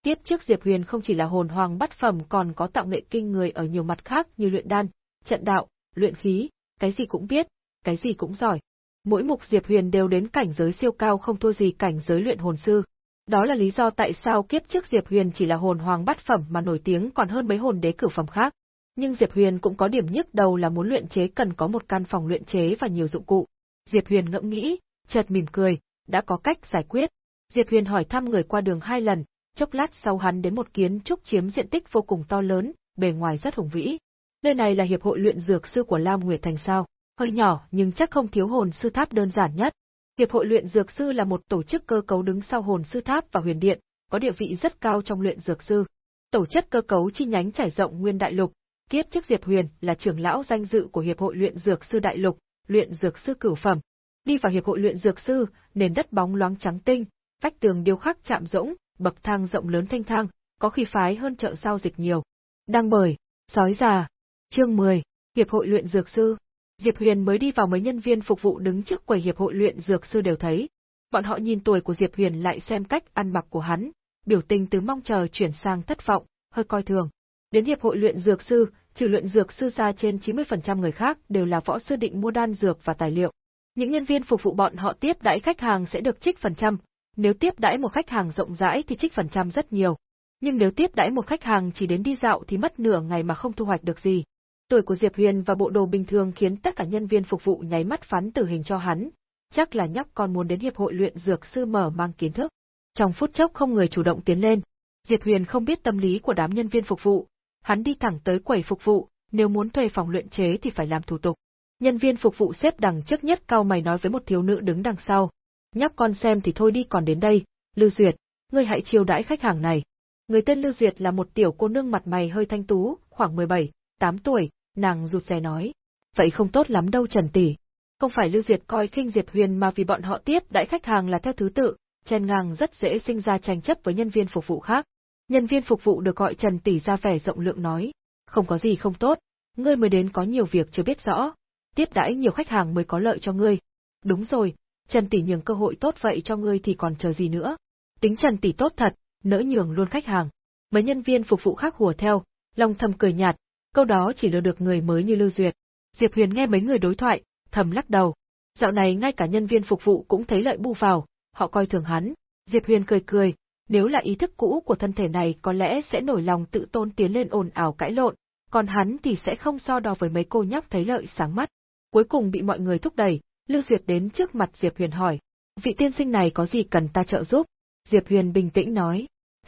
Tiếp trước Diệp Huyền không chỉ là hồn hoàng bắt phẩm còn có tạo nghệ kinh người ở nhiều mặt khác như luyện đan, trận đạo, luyện khí, cái gì cũng biết, cái gì cũng giỏi. Mỗi mục Diệp Huyền đều đến cảnh giới siêu cao không thua gì cảnh giới luyện hồn sư. Đó là lý do tại sao kiếp trước Diệp Huyền chỉ là hồn hoàng bắt phẩm mà nổi tiếng còn hơn mấy hồn đế cửu phẩm khác. Nhưng Diệp Huyền cũng có điểm nhức đầu là muốn luyện chế cần có một căn phòng luyện chế và nhiều dụng cụ. Diệp Huyền ngẫm nghĩ, chợt mỉm cười, đã có cách giải quyết. Diệp Huyền hỏi thăm người qua đường hai lần, chốc lát sau hắn đến một kiến trúc chiếm diện tích vô cùng to lớn, bề ngoài rất hùng vĩ. Nơi này là hiệp hội luyện dược sư của Lam Nguyệt Thành sao? Hơi nhỏ nhưng chắc không thiếu hồn sư tháp đơn giản nhất. Hiệp hội luyện dược sư là một tổ chức cơ cấu đứng sau hồn sư tháp và huyền điện, có địa vị rất cao trong luyện dược sư. Tổ chức cơ cấu chi nhánh trải rộng nguyên đại lục, kiếp trước Diệp Huyền là trưởng lão danh dự của hiệp hội luyện dược sư đại lục, luyện dược sư cửu phẩm. Đi vào hiệp hội luyện dược sư, nền đất bóng loáng trắng tinh, vách tường điêu khắc chạm rỗng, bậc thang rộng lớn thanh thang, có khi phái hơn chợ giao dịch nhiều. đang bởi, sói già. Chương 10, Hiệp hội luyện dược sư. Diệp Huyền mới đi vào mấy nhân viên phục vụ đứng trước quầy hiệp hội luyện dược sư đều thấy. Bọn họ nhìn tuổi của Diệp Huyền lại xem cách ăn mặc của hắn, biểu tình từ mong chờ chuyển sang thất vọng, hơi coi thường. Đến hiệp hội luyện dược sư, trừ luyện dược sư ra trên 90% người khác đều là võ sư định mua đan dược và tài liệu. Những nhân viên phục vụ bọn họ tiếp đãi khách hàng sẽ được trích phần trăm, nếu tiếp đãi một khách hàng rộng rãi thì trích phần trăm rất nhiều. Nhưng nếu tiếp đãi một khách hàng chỉ đến đi dạo thì mất nửa ngày mà không thu hoạch được gì. Tuổi của Diệp Huyền và bộ đồ bình thường khiến tất cả nhân viên phục vụ nháy mắt phán tử hình cho hắn, chắc là nhóc con muốn đến hiệp hội luyện dược sư mở mang kiến thức. Trong phút chốc không người chủ động tiến lên, Diệp Huyền không biết tâm lý của đám nhân viên phục vụ, hắn đi thẳng tới quầy phục vụ, nếu muốn thuê phòng luyện chế thì phải làm thủ tục. Nhân viên phục vụ xếp đằng trước nhất cao mày nói với một thiếu nữ đứng đằng sau. Nhóc con xem thì thôi đi còn đến đây, Lưu Duyệt, ngươi hãy chiêu đãi khách hàng này. Người tên Lưu Duyệt là một tiểu cô nương mặt mày hơi thanh tú, khoảng 17, 8 tuổi, nàng rụt rè nói. Vậy không tốt lắm đâu Trần Tỷ. Không phải Lưu Duyệt coi khinh Diệp Huyền mà vì bọn họ tiếp đãi khách hàng là theo thứ tự, chen ngang rất dễ sinh ra tranh chấp với nhân viên phục vụ khác. Nhân viên phục vụ được gọi Trần Tỷ ra vẻ rộng lượng nói. Không có gì không tốt, ngươi mới đến có nhiều việc chưa biết rõ, tiếp đãi nhiều khách hàng mới có lợi cho ngươi. Đúng rồi, Trần Tỷ nhường cơ hội tốt vậy cho ngươi thì còn chờ gì nữa. Tính Trần Tỷ tốt thật, nỡ nhường luôn khách hàng. Mấy nhân viên phục vụ khác hùa theo, lòng thầm cười nhạt, câu đó chỉ lừa được người mới như Lưu Duyệt. Diệp Huyền nghe mấy người đối thoại, thầm lắc đầu. Dạo này ngay cả nhân viên phục vụ cũng thấy lợi bu vào, họ coi thường hắn. Diệp Huyền cười cười, nếu là ý thức cũ của thân thể này có lẽ sẽ nổi lòng tự tôn tiến lên ồn ào cãi lộn, còn hắn thì sẽ không so đo với mấy cô nhóc thấy lợi sáng mắt. Cuối cùng bị mọi người thúc đẩy, Lưu Diệp đến trước mặt Diệp Huyền hỏi, vị tiên sinh này có gì cần ta trợ giúp? Diệp Huyền bình tĩnh nói,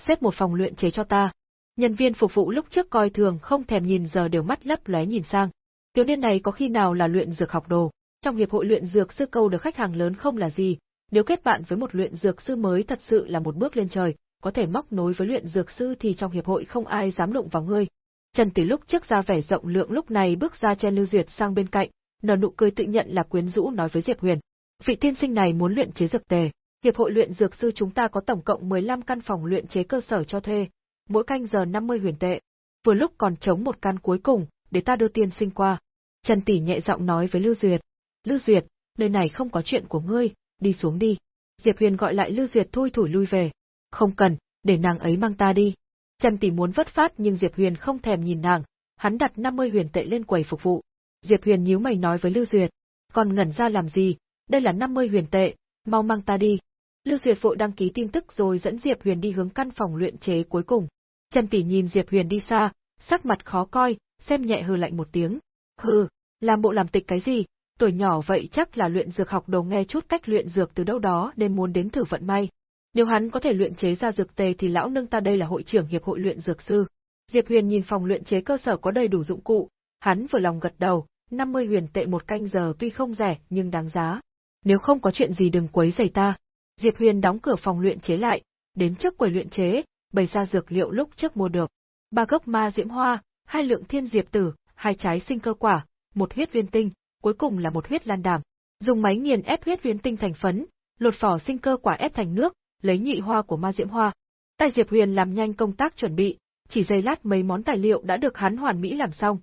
xếp một phòng luyện chế cho ta. Nhân viên phục vụ lúc trước coi thường không thèm nhìn giờ đều mắt lấp lóe nhìn sang. Tiểu niên này có khi nào là luyện dược học đồ? Trong hiệp hội luyện dược sư câu được khách hàng lớn không là gì, nếu kết bạn với một luyện dược sư mới thật sự là một bước lên trời, có thể móc nối với luyện dược sư thì trong hiệp hội không ai dám đụng vào ngươi. Trần Tỷ lúc trước ra vẻ rộng lượng lúc này bước ra chen Lưu Duyệt sang bên cạnh, nở nụ cười tự nhận là quyến rũ nói với Diệp Huyền. Vị tiên sinh này muốn luyện chế dược tề. Hiệp hội luyện dược sư chúng ta có tổng cộng 15 căn phòng luyện chế cơ sở cho thuê, mỗi canh giờ 50 huyền tệ. Vừa lúc còn chống một căn cuối cùng, để ta đưa tiên sinh qua. Trần Tỷ nhẹ giọng nói với Lưu Duyệt. Lưu Duyệt, nơi này không có chuyện của ngươi, đi xuống đi. Diệp Huyền gọi lại Lưu Duyệt thui thủi lui về. Không cần, để nàng ấy mang ta đi. Trần Tỷ muốn vất phát nhưng Diệp Huyền không thèm nhìn nàng, hắn đặt 50 huyền tệ lên quầy phục vụ. Diệp Huyền nhíu mày nói với Lưu Duyệt, còn ngẩn ra làm gì, Đây là 50 huyền tệ, mau mang ta đi. Lưu Duyệt vội đăng ký tin tức rồi dẫn Diệp Huyền đi hướng căn phòng luyện chế cuối cùng. Trần Tỷ nhìn Diệp Huyền đi xa, sắc mặt khó coi, xem nhẹ hừ lạnh một tiếng. Hừ, làm bộ làm tịch cái gì, tuổi nhỏ vậy chắc là luyện dược học đồ nghe chút cách luyện dược từ đâu đó nên muốn đến thử vận may. Nếu hắn có thể luyện chế ra dược tề thì lão nâng ta đây là hội trưởng hiệp hội luyện dược sư. Diệp Huyền nhìn phòng luyện chế cơ sở có đầy đủ dụng cụ, hắn vừa lòng gật đầu, 50 huyền tệ một canh giờ tuy không rẻ nhưng đáng giá. Nếu không có chuyện gì đừng quấy rầy ta. Diệp Huyền đóng cửa phòng luyện chế lại, đến trước quầy luyện chế, bày ra dược liệu lúc trước mua được. Ba gốc ma diễm hoa, hai lượng thiên diệp tử, hai trái sinh cơ quả, một huyết viên tinh, cuối cùng là một huyết lan đàm. Dùng máy nghiền ép huyết viên tinh thành phấn, lột vỏ sinh cơ quả ép thành nước, lấy nhụy hoa của ma diễm hoa. Tay Diệp Huyền làm nhanh công tác chuẩn bị, chỉ giây lát mấy món tài liệu đã được hắn hoàn mỹ làm xong.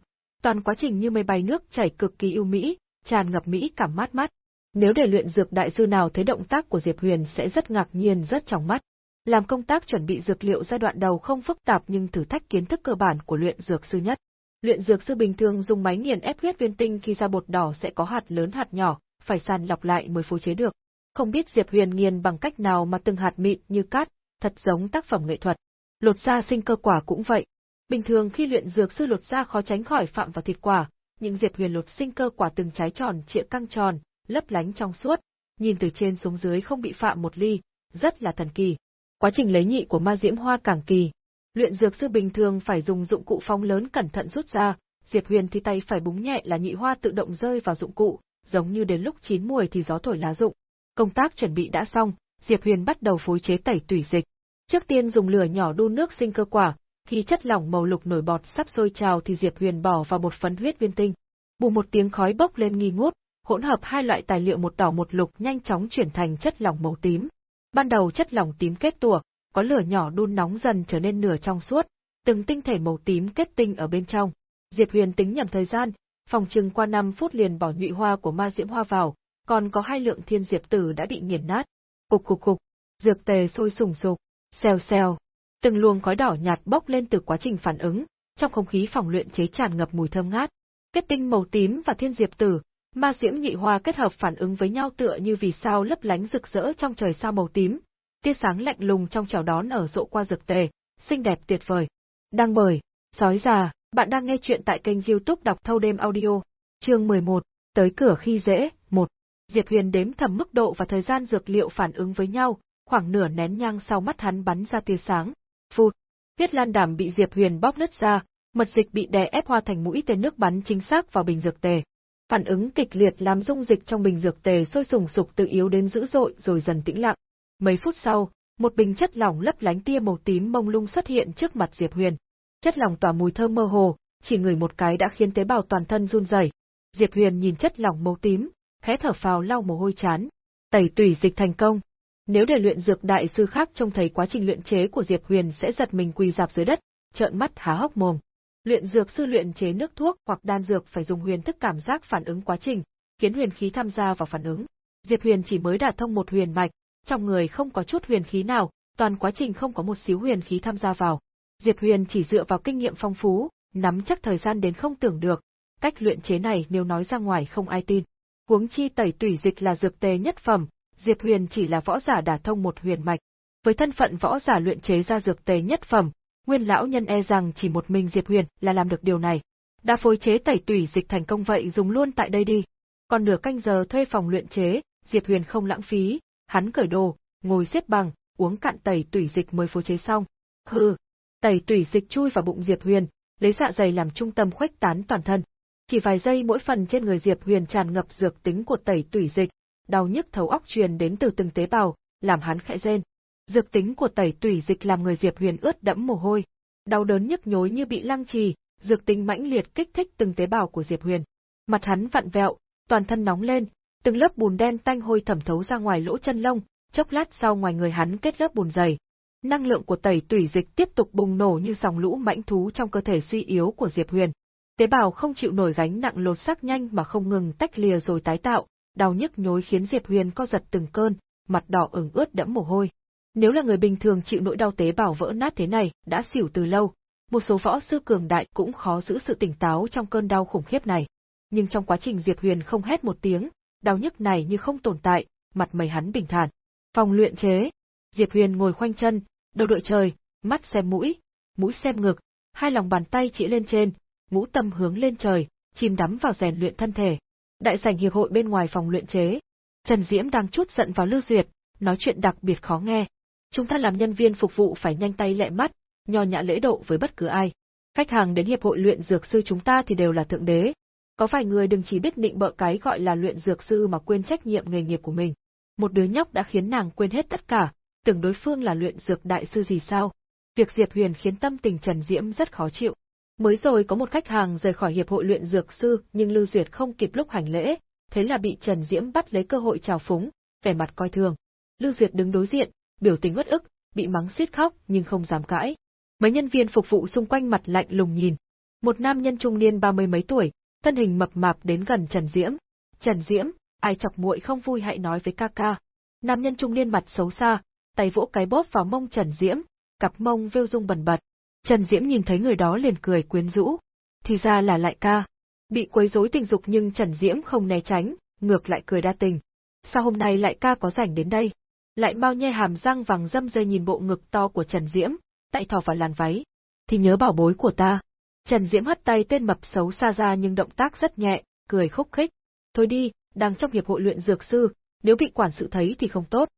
Toàn quá trình như mây bay nước chảy cực kỳ ưu mỹ, tràn ngập mỹ cảm mát mắt. Nếu để luyện dược đại sư nào thấy động tác của Diệp Huyền sẽ rất ngạc nhiên rất trong mắt. Làm công tác chuẩn bị dược liệu giai đoạn đầu không phức tạp nhưng thử thách kiến thức cơ bản của luyện dược sư nhất. Luyện dược sư bình thường dùng máy nghiền ép huyết viên tinh khi ra bột đỏ sẽ có hạt lớn hạt nhỏ, phải sàn lọc lại mới phối chế được. Không biết Diệp Huyền nghiền bằng cách nào mà từng hạt mịn như cát, thật giống tác phẩm nghệ thuật. Lột ra sinh cơ quả cũng vậy. Bình thường khi luyện dược sư lột ra khó tránh khỏi phạm vào thịt quả, nhưng Diệp Huyền lột sinh cơ quả từng trái tròn trịa căng tròn, lấp lánh trong suốt, nhìn từ trên xuống dưới không bị phạm một ly, rất là thần kỳ. Quá trình lấy nhị của ma diễm hoa càng kỳ. Luyện dược sư bình thường phải dùng dụng cụ phong lớn cẩn thận rút ra, Diệp Huyền thì tay phải búng nhẹ là nhị hoa tự động rơi vào dụng cụ, giống như đến lúc chín mùi thì gió thổi lá rụng. Công tác chuẩn bị đã xong, Diệp Huyền bắt đầu phối chế tẩy tủy dịch. Trước tiên dùng lửa nhỏ đun nước sinh cơ quả, khi chất lỏng màu lục nổi bọt sắp sôi trào thì Diệp Huyền bỏ vào một phấn huyết viên tinh. Bù một tiếng khói bốc lên nghi ngút, hỗn hợp hai loại tài liệu một đỏ một lục nhanh chóng chuyển thành chất lỏng màu tím. Ban đầu chất lỏng tím kết tủa, có lửa nhỏ đun nóng dần trở nên nửa trong suốt, từng tinh thể màu tím kết tinh ở bên trong. Diệp Huyền tính nhầm thời gian, phòng trừng qua 5 phút liền bỏ nhụy hoa của ma diễm hoa vào, còn có hai lượng thiên diệp tử đã bị nghiền nát. Cục cục cục, dược tề sôi sùng sục, xèo xèo. Từng luồng khói đỏ nhạt bốc lên từ quá trình phản ứng, trong không khí phòng luyện chế tràn ngập mùi thơm ngát. Kết tinh màu tím và thiên diệp tử, ma diễm nhị hoa kết hợp phản ứng với nhau tựa như vì sao lấp lánh rực rỡ trong trời sao màu tím, tia sáng lạnh lùng trong chào đón ở rộ qua dược tề, xinh đẹp tuyệt vời. Đăng bởi, sói già, bạn đang nghe chuyện tại kênh youtube đọc thâu đêm audio, chương 11, tới cửa khi dễ, một. Diệp Huyền đếm thầm mức độ và thời gian dược liệu phản ứng với nhau, khoảng nửa nén nhang sau mắt hắn bắn ra tia sáng. Phụt. Viết lan đảm bị Diệp Huyền bóp nứt ra, mật dịch bị đè ép hoa thành mũi tên nước bắn chính xác vào bình dược tề. Phản ứng kịch liệt làm dung dịch trong bình dược tề sôi sùng sục từ yếu đến dữ dội rồi dần tĩnh lặng. Mấy phút sau, một bình chất lỏng lấp lánh tia màu tím mông lung xuất hiện trước mặt Diệp Huyền. Chất lỏng tỏa mùi thơm mơ hồ, chỉ ngửi một cái đã khiến tế bào toàn thân run rẩy. Diệp Huyền nhìn chất lỏng màu tím, khẽ thở phào lau mồ hôi chán. Tẩy tủy dịch thành công. Nếu để luyện dược đại sư khác trông thấy quá trình luyện chế của Diệp Huyền sẽ giật mình quỳ dạp dưới đất, trợn mắt há hốc mồm. Luyện dược sư luyện chế nước thuốc hoặc đan dược phải dùng huyền thức cảm giác phản ứng quá trình, khiến huyền khí tham gia vào phản ứng. Diệp Huyền chỉ mới đả thông một huyền mạch, trong người không có chút huyền khí nào, toàn quá trình không có một xíu huyền khí tham gia vào. Diệp Huyền chỉ dựa vào kinh nghiệm phong phú, nắm chắc thời gian đến không tưởng được, cách luyện chế này nếu nói ra ngoài không ai tin. Huống chi tẩy tủy dịch là dược tề nhất phẩm, Diệp Huyền chỉ là võ giả đả thông một huyền mạch. Với thân phận võ giả luyện chế ra dược tề nhất phẩm, nguyên lão nhân e rằng chỉ một mình Diệp Huyền là làm được điều này. Đã phối chế tẩy tủy dịch thành công vậy dùng luôn tại đây đi. Còn nửa canh giờ thuê phòng luyện chế, Diệp Huyền không lãng phí, hắn cởi đồ, ngồi xếp bằng, uống cạn tẩy tủy dịch mới phối chế xong. Hừ, tẩy tủy dịch chui vào bụng Diệp Huyền, lấy dạ dày làm trung tâm khuếch tán toàn thân. Chỉ vài giây mỗi phần trên người Diệp Huyền tràn ngập dược tính của tẩy tủy dịch, đau nhức thấu óc truyền đến từ từng tế bào, làm hắn khẽ rên. Dược tính của tẩy tủy dịch làm người Diệp Huyền ướt đẫm mồ hôi, đau đớn nhức nhối như bị lăng trì, dược tính mãnh liệt kích thích từng tế bào của Diệp Huyền. Mặt hắn vặn vẹo, toàn thân nóng lên, từng lớp bùn đen tanh hôi thẩm thấu ra ngoài lỗ chân lông, chốc lát sau ngoài người hắn kết lớp bùn dày. Năng lượng của tẩy tủy dịch tiếp tục bùng nổ như dòng lũ mãnh thú trong cơ thể suy yếu của Diệp Huyền. Tế bào không chịu nổi gánh nặng lột xác nhanh mà không ngừng tách lìa rồi tái tạo, đau nhức nhối khiến Diệp Huyền co giật từng cơn, mặt đỏ ửng ướt đẫm mồ hôi. Nếu là người bình thường chịu nỗi đau tế bào vỡ nát thế này, đã xỉu từ lâu, một số võ sư cường đại cũng khó giữ sự tỉnh táo trong cơn đau khủng khiếp này. Nhưng trong quá trình Diệp Huyền không hét một tiếng, đau nhức này như không tồn tại, mặt mày hắn bình thản. Phòng luyện chế. Diệp Huyền ngồi khoanh chân, đầu đội trời, mắt xem mũi, mũi xem ngực, hai lòng bàn tay chỉ lên trên, ngũ tâm hướng lên trời, chìm đắm vào rèn luyện thân thể. Đại sảnh hiệp hội bên ngoài phòng luyện chế, Trần Diễm đang chút giận vào Lưu Duyệt, nói chuyện đặc biệt khó nghe. Chúng ta làm nhân viên phục vụ phải nhanh tay lẹ mắt, nho nhã lễ độ với bất cứ ai. Khách hàng đến hiệp hội luyện dược sư chúng ta thì đều là thượng đế. Có vài người đừng chỉ biết định bợ cái gọi là luyện dược sư mà quên trách nhiệm nghề nghiệp của mình. Một đứa nhóc đã khiến nàng quên hết tất cả, tưởng đối phương là luyện dược đại sư gì sao. Việc Diệp Huyền khiến tâm tình Trần Diễm rất khó chịu. Mới rồi có một khách hàng rời khỏi hiệp hội luyện dược sư, nhưng Lưu Duyệt không kịp lúc hành lễ, thế là bị Trần Diễm bắt lấy cơ hội chào phúng, vẻ mặt coi thường. Lưu Duyệt đứng đối diện, biểu tình uất ức, bị mắng suýt khóc nhưng không dám cãi. Mấy nhân viên phục vụ xung quanh mặt lạnh lùng nhìn. Một nam nhân trung niên ba mươi mấy tuổi, thân hình mập mạp đến gần Trần Diễm. Trần Diễm, ai chọc muội không vui hãy nói với ca ca. Nam nhân trung niên mặt xấu xa, tay vỗ cái bóp vào mông Trần Diễm, cặp mông vêu rung bần bật. Trần Diễm nhìn thấy người đó liền cười quyến rũ. Thì ra là lại ca. Bị quấy rối tình dục nhưng Trần Diễm không né tránh, ngược lại cười đa tình. Sao hôm nay lại ca có rảnh đến đây? Lại mau nhe hàm răng vàng dâm dây nhìn bộ ngực to của Trần Diễm, tại thò vào làn váy. Thì nhớ bảo bối của ta. Trần Diễm hất tay tên mập xấu xa ra nhưng động tác rất nhẹ, cười khúc khích. Thôi đi, đang trong hiệp hội luyện dược sư, nếu bị quản sự thấy thì không tốt.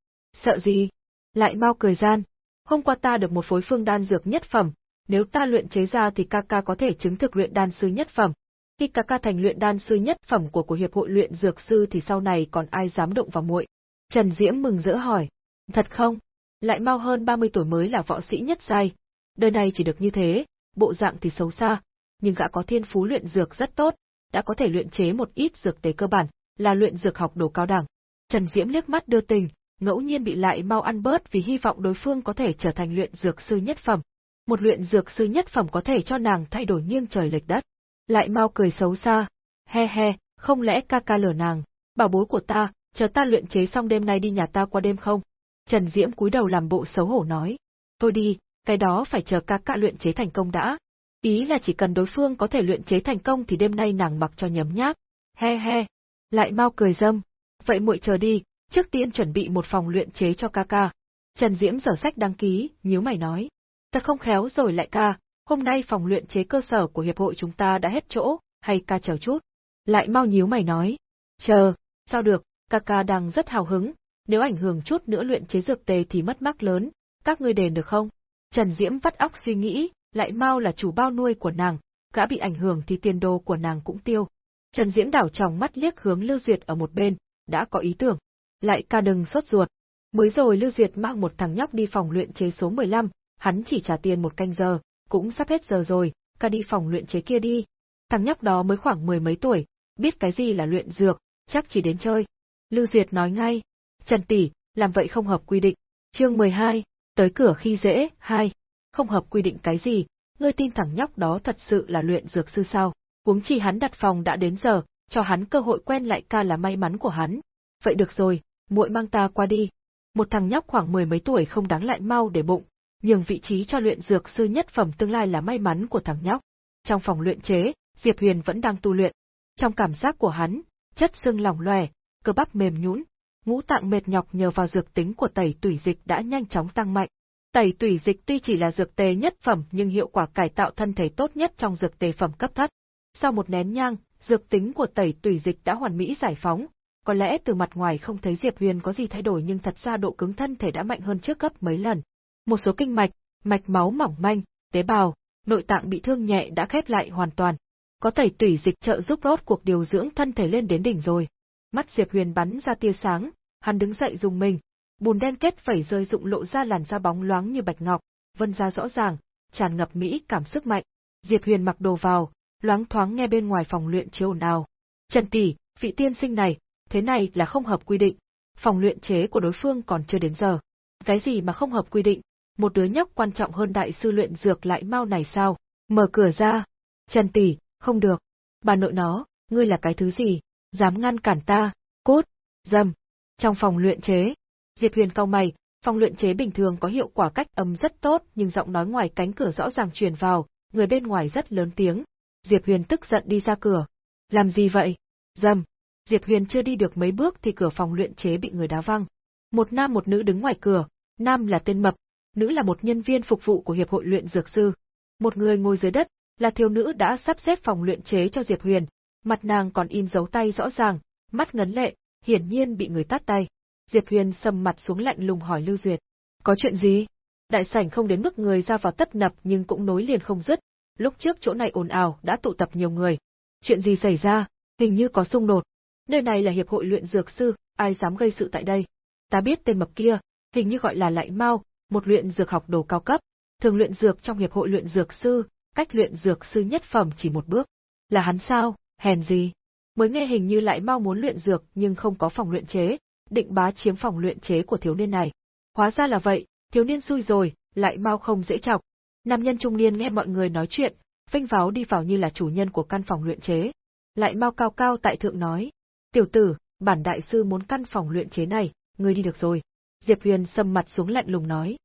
Sợ gì? Lại mau cười gian. Hôm qua ta được một phối phương đan dược nhất phẩm, nếu ta luyện chế ra thì ca ca có thể chứng thực luyện đan sư nhất phẩm. Khi ca ca thành luyện đan sư nhất phẩm của của hiệp hội luyện dược sư thì sau này còn ai dám động vào muội? Trần Diễm mừng rỡ hỏi. Thật không? Lại mau hơn 30 tuổi mới là võ sĩ nhất giai. Đời này chỉ được như thế, bộ dạng thì xấu xa, nhưng gã có thiên phú luyện dược rất tốt, đã có thể luyện chế một ít dược tế cơ bản, là luyện dược học đồ cao đẳng. Trần Diễm liếc mắt đưa tình, ngẫu nhiên bị lại mau ăn bớt vì hy vọng đối phương có thể trở thành luyện dược sư nhất phẩm. Một luyện dược sư nhất phẩm có thể cho nàng thay đổi nghiêng trời lệch đất. Lại mau cười xấu xa, he he, không lẽ ca ca lừa nàng, bảo bối của ta, chờ ta luyện chế xong đêm nay đi nhà ta qua đêm không? Trần Diễm cúi đầu làm bộ xấu hổ nói. Thôi đi, cái đó phải chờ ca ca luyện chế thành công đã. Ý là chỉ cần đối phương có thể luyện chế thành công thì đêm nay nàng mặc cho nhấm nháp. He he. Lại mau cười dâm. Vậy muội chờ đi, trước tiên chuẩn bị một phòng luyện chế cho ca ca. Trần Diễm dở sách đăng ký, nhíu mày nói. Thật không khéo rồi lại ca, hôm nay phòng luyện chế cơ sở của hiệp hội chúng ta đã hết chỗ, hay ca chờ chút. Lại mau nhíu mày nói. Chờ, sao được, ca ca đang rất hào hứng, nếu ảnh hưởng chút nữa luyện chế dược tề thì mất mát lớn, các ngươi đền được không? Trần Diễm vắt óc suy nghĩ, lại mau là chủ bao nuôi của nàng, gã bị ảnh hưởng thì tiền đồ của nàng cũng tiêu. Trần Diễm đảo tròng mắt liếc hướng Lưu Duyệt ở một bên, đã có ý tưởng. Lại ca đừng sốt ruột. Mới rồi Lưu Duyệt mang một thằng nhóc đi phòng luyện chế số 15, hắn chỉ trả tiền một canh giờ, cũng sắp hết giờ rồi, ca đi phòng luyện chế kia đi. Thằng nhóc đó mới khoảng mười mấy tuổi, biết cái gì là luyện dược, chắc chỉ đến chơi. Lưu Duyệt nói ngay, Trần tỷ, làm vậy không hợp quy định. Chương 12, tới cửa khi dễ, hai, không hợp quy định cái gì, ngươi tin thằng nhóc đó thật sự là luyện dược sư sao? Huống chi hắn đặt phòng đã đến giờ, cho hắn cơ hội quen lại ca là may mắn của hắn. Vậy được rồi, muội mang ta qua đi. Một thằng nhóc khoảng mười mấy tuổi không đáng lại mau để bụng, nhường vị trí cho luyện dược sư nhất phẩm tương lai là may mắn của thằng nhóc. Trong phòng luyện chế, Diệp Huyền vẫn đang tu luyện. Trong cảm giác của hắn, chất xương lỏng lòe, cơ bắp mềm nhũn, ngũ tạng mệt nhọc nhờ vào dược tính của tẩy tủy dịch đã nhanh chóng tăng mạnh. Tẩy tủy dịch tuy chỉ là dược tề nhất phẩm nhưng hiệu quả cải tạo thân thể tốt nhất trong dược tề phẩm cấp thấp. Sau một nén nhang, dược tính của tẩy tủy dịch đã hoàn mỹ giải phóng. Có lẽ từ mặt ngoài không thấy Diệp Huyền có gì thay đổi nhưng thật ra độ cứng thân thể đã mạnh hơn trước gấp mấy lần. Một số kinh mạch, mạch máu mỏng manh, tế bào, nội tạng bị thương nhẹ đã khép lại hoàn toàn. Có tẩy tủy dịch trợ giúp rốt cuộc điều dưỡng thân thể lên đến đỉnh rồi. Mắt Diệp Huyền bắn ra tia sáng, hắn đứng dậy dùng mình, bùn đen kết vẩy rơi rụng lộ ra làn da bóng loáng như bạch ngọc, vân ra rõ ràng, tràn ngập mỹ cảm sức mạnh. Diệp Huyền mặc đồ vào, loáng thoáng nghe bên ngoài phòng luyện chế ồn ào. Trần tỷ, vị tiên sinh này, thế này là không hợp quy định. Phòng luyện chế của đối phương còn chưa đến giờ. Cái gì mà không hợp quy định? Một đứa nhóc quan trọng hơn đại sư luyện dược lại mau này sao? Mở cửa ra. Trần tỷ, không được. Bà nội nó, ngươi là cái thứ gì? Dám ngăn cản ta? Cốt, dâm. Trong phòng luyện chế, Diệp Huyền cau mày, phòng luyện chế bình thường có hiệu quả cách âm rất tốt, nhưng giọng nói ngoài cánh cửa rõ ràng truyền vào, người bên ngoài rất lớn tiếng. Diệp Huyền tức giận đi ra cửa. Làm gì vậy? Dâm. Diệp Huyền chưa đi được mấy bước thì cửa phòng luyện chế bị người đá văng. Một nam một nữ đứng ngoài cửa, nam là tên mập, nữ là một nhân viên phục vụ của hiệp hội luyện dược sư. Một người ngồi dưới đất, là thiếu nữ đã sắp xếp phòng luyện chế cho Diệp Huyền, mặt nàng còn in dấu tay rõ ràng, mắt ngấn lệ, hiển nhiên bị người tát tay. Diệp Huyền sầm mặt xuống lạnh lùng hỏi Lưu Duyệt. Có chuyện gì? Đại sảnh không đến mức người ra vào tấp nập nhưng cũng nối liền không dứt, lúc trước chỗ này ồn ào đã tụ tập nhiều người. Chuyện gì xảy ra? Hình như có xung đột. Nơi này là hiệp hội luyện dược sư, ai dám gây sự tại đây? Ta biết tên mập kia, hình như gọi là Lại Mao, một luyện dược học đồ cao cấp, thường luyện dược trong hiệp hội luyện dược sư, cách luyện dược sư nhất phẩm chỉ một bước. Là hắn sao? Hèn gì? Mới nghe hình như Lại mau muốn luyện dược nhưng không có phòng luyện chế, định bá chiếm phòng luyện chế của thiếu niên này. Hóa ra là vậy, thiếu niên xui rồi, Lại mau không dễ chọc. Nam nhân trung niên nghe mọi người nói chuyện, vinh váo đi vào như là chủ nhân của căn phòng luyện chế. Lại mau cao cao tại thượng nói, tiểu tử, bản đại sư muốn căn phòng luyện chế này, ngươi đi được rồi. Diệp Huyền sầm mặt xuống lạnh lùng nói.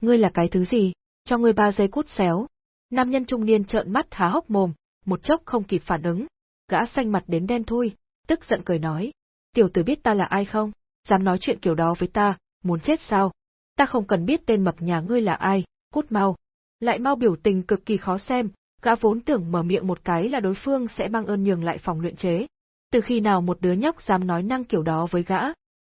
Ngươi là cái thứ gì? Cho ngươi ba giây cút xéo. Nam nhân trung niên trợn mắt há hốc mồm, một chốc không kịp phản ứng. Gã xanh mặt đến đen thui, tức giận cười nói. Tiểu tử biết ta là ai không? Dám nói chuyện kiểu đó với ta, muốn chết sao? Ta không cần biết tên mập nhà ngươi là ai, cút mau. Lại mau biểu tình cực kỳ khó xem, gã vốn tưởng mở miệng một cái là đối phương sẽ mang ơn nhường lại phòng luyện chế. Từ khi nào một đứa nhóc dám nói năng kiểu đó với gã,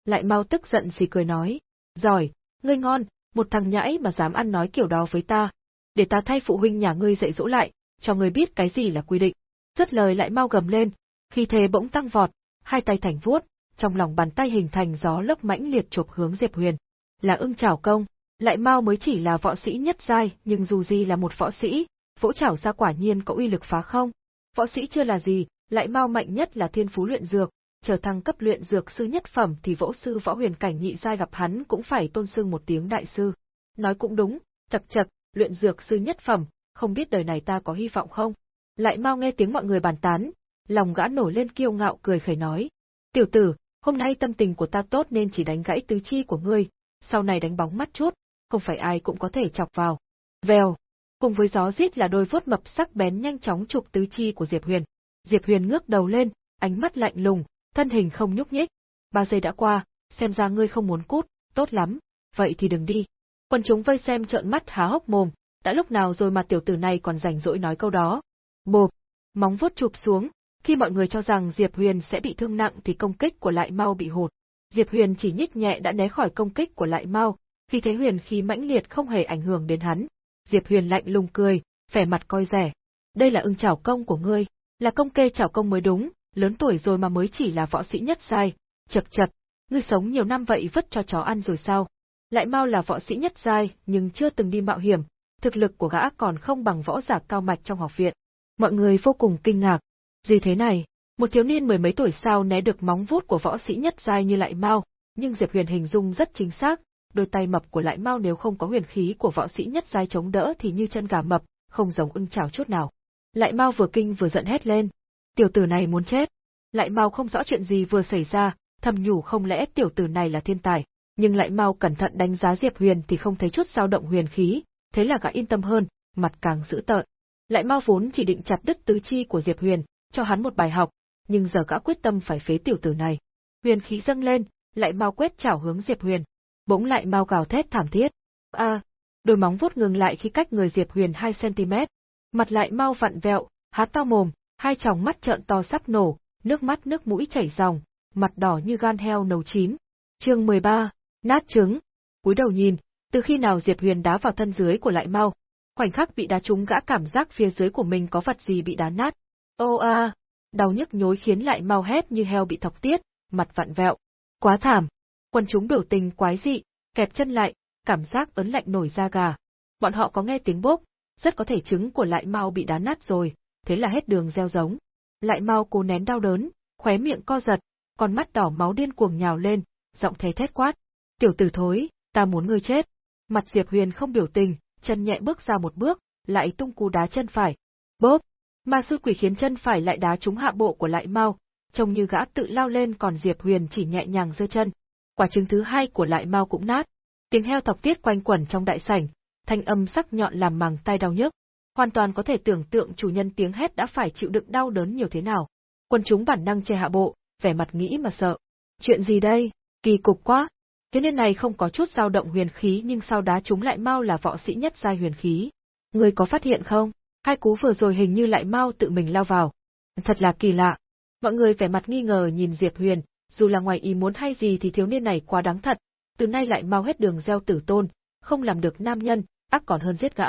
lại mau tức giận gì cười nói, giỏi, ngươi ngon, một thằng nhãi mà dám ăn nói kiểu đó với ta, để ta thay phụ huynh nhà ngươi dạy dỗ lại, cho ngươi biết cái gì là quy định. Rất lời lại mau gầm lên, khi thế bỗng tăng vọt, hai tay thành vuốt, trong lòng bàn tay hình thành gió lốc mãnh liệt chụp hướng Diệp Huyền. Là ưng chảo công, lại mau mới chỉ là võ sĩ nhất giai, nhưng dù gì là một võ sĩ, vỗ chảo ra quả nhiên có uy lực phá không. Võ sĩ chưa là gì, lại mau mạnh nhất là thiên phú luyện dược, trở thăng cấp luyện dược sư nhất phẩm thì võ sư võ huyền cảnh nhị giai gặp hắn cũng phải tôn sưng một tiếng đại sư. Nói cũng đúng, chật chật, luyện dược sư nhất phẩm, không biết đời này ta có hy vọng không? Lại mau nghe tiếng mọi người bàn tán, lòng gã nổi lên kiêu ngạo cười khẩy nói. Tiểu tử, hôm nay tâm tình của ta tốt nên chỉ đánh gãy tứ chi của ngươi, sau này đánh bóng mắt chút, không phải ai cũng có thể chọc vào. Vèo, cùng với gió rít là đôi vuốt mập sắc bén nhanh chóng chụp tứ chi của Diệp Huyền. Diệp Huyền ngước đầu lên, ánh mắt lạnh lùng, thân hình không nhúc nhích. Ba giây đã qua, xem ra ngươi không muốn cút, tốt lắm, vậy thì đừng đi. Quân chúng vây xem trợn mắt há hốc mồm, đã lúc nào rồi mà tiểu tử này còn rảnh rỗi nói câu đó. Bộp, móng vuốt chụp xuống, khi mọi người cho rằng Diệp Huyền sẽ bị thương nặng thì công kích của Lại Mau bị hụt. Diệp Huyền chỉ nhích nhẹ đã né khỏi công kích của Lại Mau, vì thế huyền khí mãnh liệt không hề ảnh hưởng đến hắn. Diệp Huyền lạnh lùng cười, vẻ mặt coi rẻ. Đây là ưng chảo công của ngươi, là công kê chảo công mới đúng, lớn tuổi rồi mà mới chỉ là võ sĩ nhất giai, chật chật, ngươi sống nhiều năm vậy vứt cho chó ăn rồi sao? Lại mau là võ sĩ nhất giai, nhưng chưa từng đi mạo hiểm, thực lực của gã còn không bằng võ giả cao mạch trong học viện. Mọi người vô cùng kinh ngạc. Gì thế này? Một thiếu niên mười mấy tuổi sao né được móng vuốt của võ sĩ nhất giai như lại mau, nhưng Diệp Huyền hình dung rất chính xác, đôi tay mập của lại mau nếu không có huyền khí của võ sĩ nhất giai chống đỡ thì như chân gà mập, không giống ưng chảo chút nào. Lại mau vừa kinh vừa giận hét lên, tiểu tử này muốn chết. Lại mau không rõ chuyện gì vừa xảy ra, thầm nhủ không lẽ tiểu tử này là thiên tài, nhưng lại mau cẩn thận đánh giá Diệp Huyền thì không thấy chút dao động huyền khí, thế là gã yên tâm hơn, mặt càng dữ tợn. Lại mau vốn chỉ định chặt đứt tứ chi của Diệp Huyền, cho hắn một bài học, nhưng giờ gã quyết tâm phải phế tiểu tử này. Huyền khí dâng lên, lại mau quét chảo hướng Diệp Huyền. Bỗng lại mau gào thét thảm thiết. A, đôi móng vuốt ngừng lại khi cách người Diệp Huyền 2 cm. Mặt lại mau vặn vẹo, há to mồm, hai tròng mắt trợn to sắp nổ, nước mắt nước mũi chảy ròng, mặt đỏ như gan heo nấu chín. Chương 13, nát trứng. Cúi đầu nhìn, từ khi nào Diệp Huyền đá vào thân dưới của Lại Mau, khoảnh khắc bị đá trúng gã cảm giác phía dưới của mình có vật gì bị đá nát. Ô a, đau nhức nhối khiến Lại Mau hét như heo bị thọc tiết, mặt vặn vẹo. Quá thảm. Quân chúng biểu tình quái dị, kẹp chân lại, cảm giác ấn lạnh nổi da gà. Bọn họ có nghe tiếng bốp, rất có thể trứng của Lại Mau bị đá nát rồi, thế là hết đường gieo giống. Lại mau cố nén đau đớn, khóe miệng co giật, con mắt đỏ máu điên cuồng nhào lên, giọng thế thét quát. Tiểu tử thối, ta muốn ngươi chết. Mặt Diệp Huyền không biểu tình, chân nhẹ bước ra một bước, lại tung cú đá chân phải. Bốp! Ma xui quỷ khiến chân phải lại đá trúng hạ bộ của lại mau, trông như gã tự lao lên còn Diệp Huyền chỉ nhẹ nhàng giơ chân. Quả trứng thứ hai của lại mau cũng nát. Tiếng heo thọc tiết quanh quẩn trong đại sảnh, thanh âm sắc nhọn làm màng tay đau nhức hoàn toàn có thể tưởng tượng chủ nhân tiếng hét đã phải chịu đựng đau đớn nhiều thế nào. Quân chúng bản năng che hạ bộ, vẻ mặt nghĩ mà sợ. Chuyện gì đây? Kỳ cục quá. Thiếu niên này không có chút dao động huyền khí nhưng sau đá chúng lại mau là võ sĩ nhất giai huyền khí. Người có phát hiện không? Hai cú vừa rồi hình như lại mau tự mình lao vào. Thật là kỳ lạ. Mọi người vẻ mặt nghi ngờ nhìn Diệp Huyền, dù là ngoài ý muốn hay gì thì thiếu niên này quá đáng thật, từ nay lại mau hết đường gieo tử tôn, không làm được nam nhân, ác còn hơn giết gã.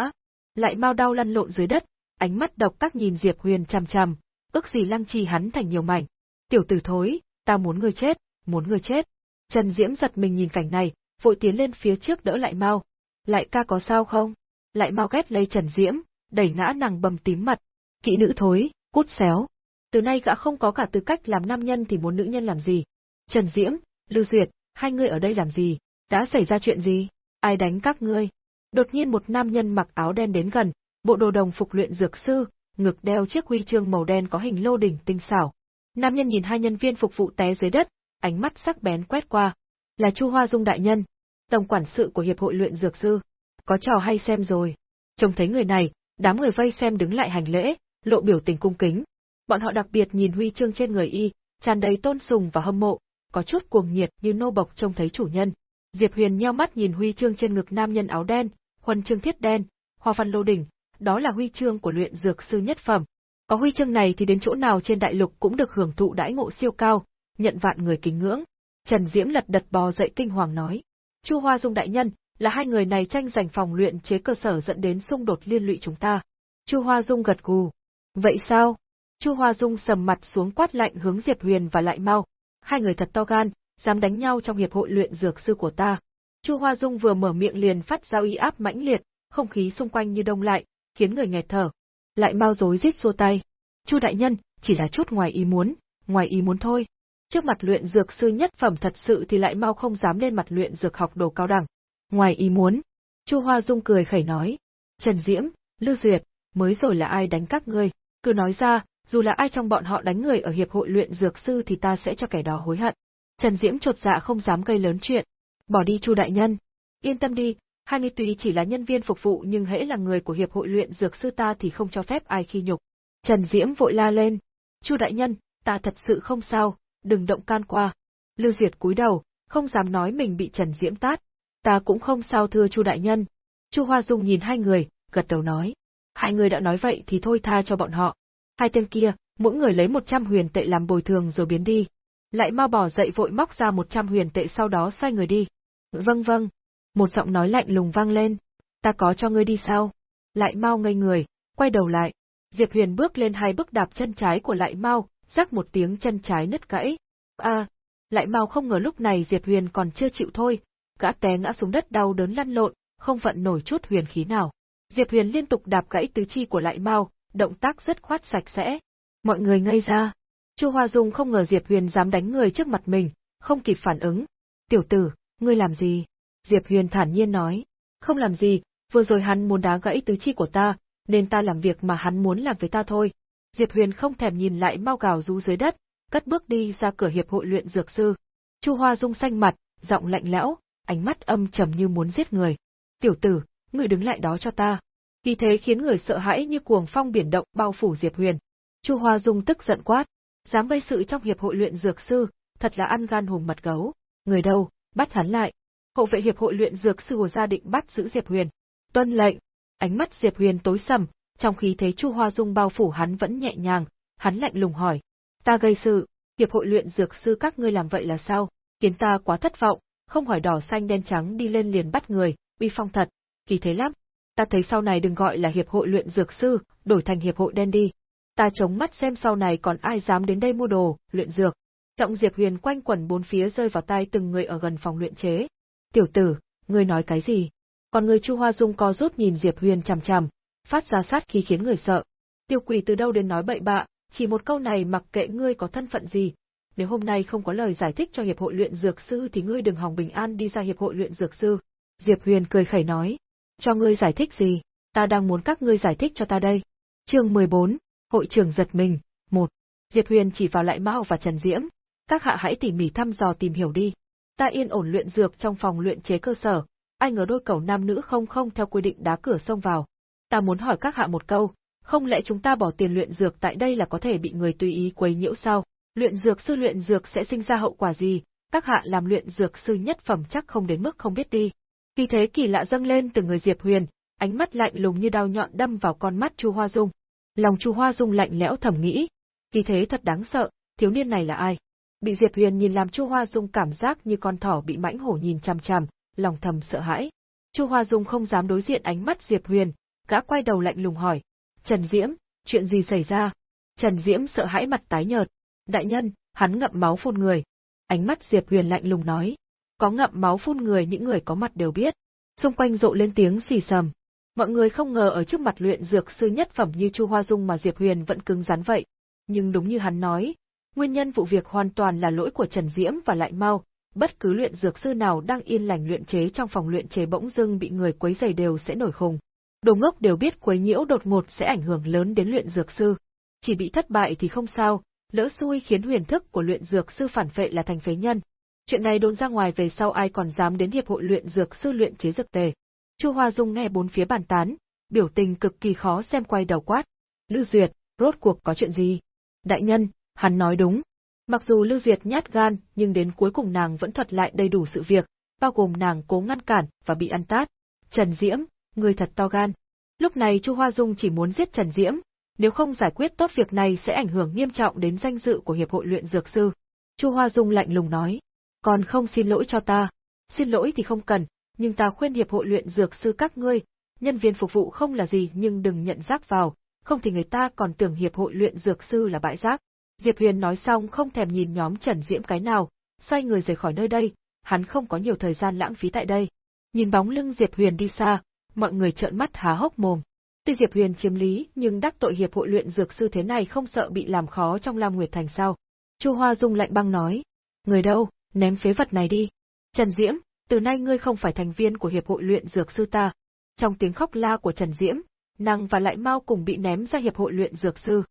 Lại mau đau lăn lộn dưới đất, ánh mắt độc các nhìn Diệp Huyền chằm chằm, ước gì lăng trì hắn thành nhiều mảnh. Tiểu tử thối, ta muốn ngươi chết, muốn ngươi chết. Trần Diễm giật mình nhìn cảnh này, vội tiến lên phía trước đỡ lại mau. Lại ca có sao không? Lại mau ghét lấy Trần Diễm, đẩy ngã nàng bầm tím mặt. Kỹ nữ thối, cút xéo. Từ nay gã không có cả tư cách làm nam nhân thì muốn nữ nhân làm gì. Trần Diễm, Lưu Duyệt, hai người ở đây làm gì? Đã xảy ra chuyện gì? Ai đánh các ngươi? Đột nhiên một nam nhân mặc áo đen đến gần, bộ đồ đồng phục luyện dược sư, ngực đeo chiếc huy chương màu đen có hình lô đỉnh tinh xảo. Nam nhân nhìn hai nhân viên phục vụ té dưới đất, ánh mắt sắc bén quét qua. Là Chu Hoa Dung đại nhân, tổng quản sự của hiệp hội luyện dược sư. Có trò hay xem rồi. Trông thấy người này, đám người vây xem đứng lại hành lễ, lộ biểu tình cung kính. Bọn họ đặc biệt nhìn huy chương trên người y, tràn đầy tôn sùng và hâm mộ, có chút cuồng nhiệt như nô bộc trông thấy chủ nhân. Diệp Huyền nheo mắt nhìn huy chương trên ngực nam nhân áo đen, huân chương thiết đen, hoa văn lô đỉnh, đó là huy chương của luyện dược sư nhất phẩm. Có huy chương này thì đến chỗ nào trên đại lục cũng được hưởng thụ đãi ngộ siêu cao, nhận vạn người kính ngưỡng. Trần Diễm lật đật bò dậy kinh hoàng nói: "Chu Hoa Dung đại nhân, là hai người này tranh giành phòng luyện chế cơ sở dẫn đến xung đột liên lụy chúng ta." Chu Hoa Dung gật gù. "Vậy sao?" Chu Hoa Dung sầm mặt xuống quát lạnh hướng Diệp Huyền và lại mau. Hai người thật to gan, dám đánh nhau trong hiệp hội luyện dược sư của ta. Chu Hoa Dung vừa mở miệng liền phát ra uy áp mãnh liệt, không khí xung quanh như đông lại, khiến người nghẹt thở. Lại mau dối rít xua tay. Chu đại nhân, chỉ là chút ngoài ý muốn, ngoài ý muốn thôi. Trước mặt luyện dược sư nhất phẩm thật sự thì lại mau không dám lên mặt luyện dược học đồ cao đẳng. Ngoài ý muốn. Chu Hoa Dung cười khẩy nói. Trần Diễm, Lưu Duyệt, mới rồi là ai đánh các ngươi, cứ nói ra, dù là ai trong bọn họ đánh người ở hiệp hội luyện dược sư thì ta sẽ cho kẻ đó hối hận. Trần Diễm trột dạ không dám gây lớn chuyện. Bỏ đi Chu đại nhân. Yên tâm đi, hai người tùy chỉ là nhân viên phục vụ nhưng hễ là người của hiệp hội luyện dược sư ta thì không cho phép ai khi nhục. Trần Diễm vội la lên. Chu đại nhân, ta thật sự không sao, đừng động can qua. Lưu Duyệt cúi đầu, không dám nói mình bị Trần Diễm tát. Ta cũng không sao thưa Chu đại nhân. Chu Hoa Dung nhìn hai người, gật đầu nói. Hai người đã nói vậy thì thôi tha cho bọn họ. Hai tên kia, mỗi người lấy 100 huyền tệ làm bồi thường rồi biến đi. Lại mau bỏ dậy vội móc ra 100 huyền tệ sau đó xoay người đi. Vâng vâng. Một giọng nói lạnh lùng vang lên. Ta có cho ngươi đi sao? Lại mau ngây người, quay đầu lại. Diệp Huyền bước lên hai bước đạp chân trái của lại mau, rắc một tiếng chân trái nứt gãy. A, lại mau không ngờ lúc này Diệp Huyền còn chưa chịu thôi, gã té ngã xuống đất đau đớn lăn lộn, không vận nổi chút huyền khí nào. Diệp Huyền liên tục đạp gãy tứ chi của lại mau, động tác rất khoát sạch sẽ. Mọi người ngây ra. Chu Hoa Dung không ngờ Diệp Huyền dám đánh người trước mặt mình, không kịp phản ứng. Tiểu tử, ngươi làm gì? Diệp Huyền thản nhiên nói. Không làm gì, vừa rồi hắn muốn đá gãy tứ chi của ta, nên ta làm việc mà hắn muốn làm với ta thôi. Diệp Huyền không thèm nhìn lại mau gào rú dưới đất, cất bước đi ra cửa hiệp hội luyện dược sư. Chu Hoa Dung xanh mặt, giọng lạnh lẽo, ánh mắt âm trầm như muốn giết người. Tiểu tử, ngươi đứng lại đó cho ta. Khi thế khiến người sợ hãi như cuồng phong biển động bao phủ Diệp Huyền. Chu Hoa Dung tức giận quát, dám gây sự trong hiệp hội luyện dược sư, thật là ăn gan hùm mật gấu. Người đâu, bắt hắn lại. hậu vệ hiệp hội luyện dược sư Hồ gia định bắt giữ Diệp Huyền. Tuân lệnh. Ánh mắt Diệp Huyền tối sầm, trong khi thấy Chu Hoa Dung bao phủ hắn vẫn nhẹ nhàng, hắn lạnh lùng hỏi: "Ta gây sự, hiệp hội luyện dược sư các ngươi làm vậy là sao? Khiến ta quá thất vọng, không hỏi đỏ xanh đen trắng đi lên liền bắt người, uy phong thật, kỳ thế lắm. Ta thấy sau này đừng gọi là hiệp hội luyện dược sư, đổi thành hiệp hội đen đi. Ta chống mắt xem sau này còn ai dám đến đây mua đồ, luyện dược." Trọng Diệp Huyền quanh quẩn bốn phía rơi vào tai từng người ở gần phòng luyện chế. "Tiểu tử, ngươi nói cái gì?" Còn người Chu Hoa Dung co rút nhìn Diệp Huyền chằm chằm, phát ra sát khí khiến người sợ. Tiêu quỷ từ đâu đến nói bậy bạ, chỉ một câu này mặc kệ ngươi có thân phận gì. Nếu hôm nay không có lời giải thích cho hiệp hội luyện dược sư thì ngươi đừng hòng bình an đi ra hiệp hội luyện dược sư. Diệp Huyền cười khẩy nói, cho ngươi giải thích gì, ta đang muốn các ngươi giải thích cho ta đây. Chương 14, hội trưởng giật mình, 1. Diệp Huyền chỉ vào lại Mao và Trần Diễm, các hạ hãy tỉ mỉ thăm dò tìm hiểu đi. Ta yên ổn luyện dược trong phòng luyện chế cơ sở, ai ngờ đôi cầu nam nữ không không theo quy định đá cửa xông vào. Ta muốn hỏi các hạ một câu, không lẽ chúng ta bỏ tiền luyện dược tại đây là có thể bị người tùy ý quấy nhiễu sao? Luyện dược sư luyện dược sẽ sinh ra hậu quả gì, các hạ làm luyện dược sư nhất phẩm chắc không đến mức không biết đi. Khi thế kỳ lạ dâng lên từ người Diệp Huyền, ánh mắt lạnh lùng như đao nhọn đâm vào con mắt Chu Hoa Dung. Lòng Chu Hoa Dung lạnh lẽo thầm nghĩ, khi thế thật đáng sợ, thiếu niên này là ai? Bị Diệp Huyền nhìn làm Chu Hoa Dung cảm giác như con thỏ bị mãnh hổ nhìn chằm chằm, lòng thầm sợ hãi. Chu Hoa Dung không dám đối diện ánh mắt Diệp Huyền, gã quay đầu lạnh lùng hỏi, Trần Diễm, chuyện gì xảy ra? Trần Diễm sợ hãi mặt tái nhợt. Đại nhân, hắn ngậm máu phun người. Ánh mắt Diệp Huyền lạnh lùng nói, có ngậm máu phun người những người có mặt đều biết. Xung quanh rộ lên tiếng xì sầm. Mọi người không ngờ ở trước mặt luyện dược sư nhất phẩm như Chu Hoa Dung mà Diệp Huyền vẫn cứng rắn vậy. Nhưng đúng như hắn nói, nguyên nhân vụ việc hoàn toàn là lỗi của Trần Diễm và Lại Mau, bất cứ luyện dược sư nào đang yên lành luyện chế trong phòng luyện chế bỗng dưng bị người quấy rầy đều sẽ nổi khùng. Đồ ngốc đều biết quấy nhiễu đột ngột sẽ ảnh hưởng lớn đến luyện dược sư. Chỉ bị thất bại thì không sao, lỡ xui khiến huyền thức của luyện dược sư phản phệ là thành phế nhân. Chuyện này đồn ra ngoài về sau ai còn dám đến hiệp hội luyện dược sư luyện chế dược tề. Chu Hoa Dung nghe bốn phía bàn tán, biểu tình cực kỳ khó xem quay đầu quát. Lư Duyệt, rốt cuộc có chuyện gì? Đại nhân, hắn nói đúng. Mặc dù Lưu Duyệt nhát gan, nhưng đến cuối cùng nàng vẫn thuật lại đầy đủ sự việc, bao gồm nàng cố ngăn cản và bị ăn tát. Trần Diễm, người thật to gan. Lúc này Chu Hoa Dung chỉ muốn giết Trần Diễm, nếu không giải quyết tốt việc này sẽ ảnh hưởng nghiêm trọng đến danh dự của Hiệp hội luyện dược sư. Chu Hoa Dung lạnh lùng nói, còn không xin lỗi cho ta. Xin lỗi thì không cần, nhưng ta khuyên Hiệp hội luyện dược sư các ngươi, nhân viên phục vụ không là gì nhưng đừng nhận rác vào, không thì người ta còn tưởng Hiệp hội luyện dược sư là bãi rác. Diệp Huyền nói xong không thèm nhìn nhóm Trần Diễm cái nào, xoay người rời khỏi nơi đây, hắn không có nhiều thời gian lãng phí tại đây. Nhìn bóng lưng Diệp Huyền đi xa, mọi người trợn mắt há hốc mồm. Tuy Diệp Huyền chiếm lý, nhưng đắc tội hiệp hội luyện dược sư thế này không sợ bị làm khó trong Lam Nguyệt Thành sao? Chu Hoa Dung lạnh băng nói, người đâu, ném phế vật này đi. Trần Diễm, từ nay ngươi không phải thành viên của hiệp hội luyện dược sư ta. Trong tiếng khóc la của Trần Diễm, nàng và lại mau cùng bị ném ra hiệp hội luyện dược sư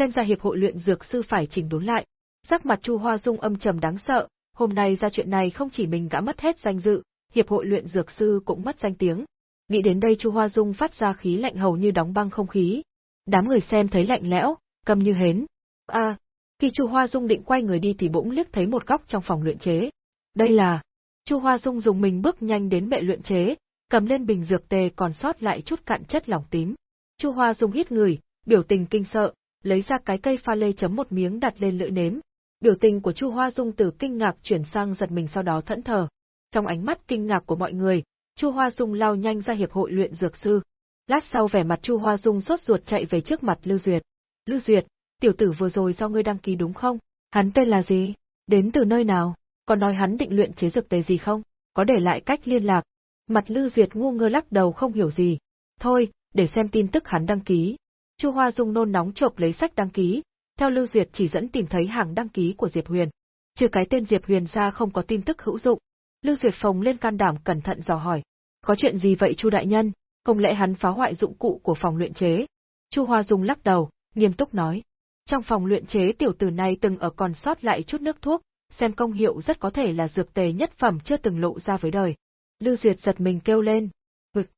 xem ra hiệp hội luyện dược sư phải chỉnh đốn lại. Sắc mặt Chu Hoa Dung âm trầm đáng sợ, hôm nay ra chuyện này không chỉ mình gã mất hết danh dự, hiệp hội luyện dược sư cũng mất danh tiếng. Nghĩ đến đây Chu Hoa Dung phát ra khí lạnh hầu như đóng băng không khí. Đám người xem thấy lạnh lẽo, cầm như hến. A, à, khi Chu Hoa Dung định quay người đi thì bỗng liếc thấy một góc trong phòng luyện chế. Đây là Chu Hoa Dung dùng mình bước nhanh đến bệ luyện chế, cầm lên bình dược tề còn sót lại chút cạn chất lỏng tím. Chu Hoa Dung hít người, biểu tình kinh sợ, lấy ra cái cây pha lê chấm một miếng đặt lên lưỡi nếm. Biểu tình của Chu Hoa Dung từ kinh ngạc chuyển sang giật mình sau đó thẫn thờ. Trong ánh mắt kinh ngạc của mọi người, Chu Hoa Dung lao nhanh ra hiệp hội luyện dược sư. Lát sau vẻ mặt Chu Hoa Dung sốt ruột chạy về trước mặt Lưu Duyệt. Lưu Duyệt, tiểu tử vừa rồi do ngươi đăng ký đúng không? Hắn tên là gì? Đến từ nơi nào? Còn nói hắn định luyện chế dược tề gì không? Có để lại cách liên lạc? Mặt Lưu Duyệt ngu ngơ lắc đầu không hiểu gì. Thôi, để xem tin tức hắn đăng ký, Chu Hoa Dung nôn nóng chộp lấy sách đăng ký, theo Lưu Duyệt chỉ dẫn tìm thấy hàng đăng ký của Diệp Huyền. Trừ cái tên Diệp Huyền ra không có tin tức hữu dụng. Lưu Duyệt phồng lên can đảm cẩn thận dò hỏi, có chuyện gì vậy Chu đại nhân? Không lẽ hắn phá hoại dụng cụ của phòng luyện chế? Chu Hoa Dung lắc đầu, nghiêm túc nói, trong phòng luyện chế tiểu tử này từng ở còn sót lại chút nước thuốc, xem công hiệu rất có thể là dược tề nhất phẩm chưa từng lộ ra với đời. Lưu Duyệt giật mình kêu lên,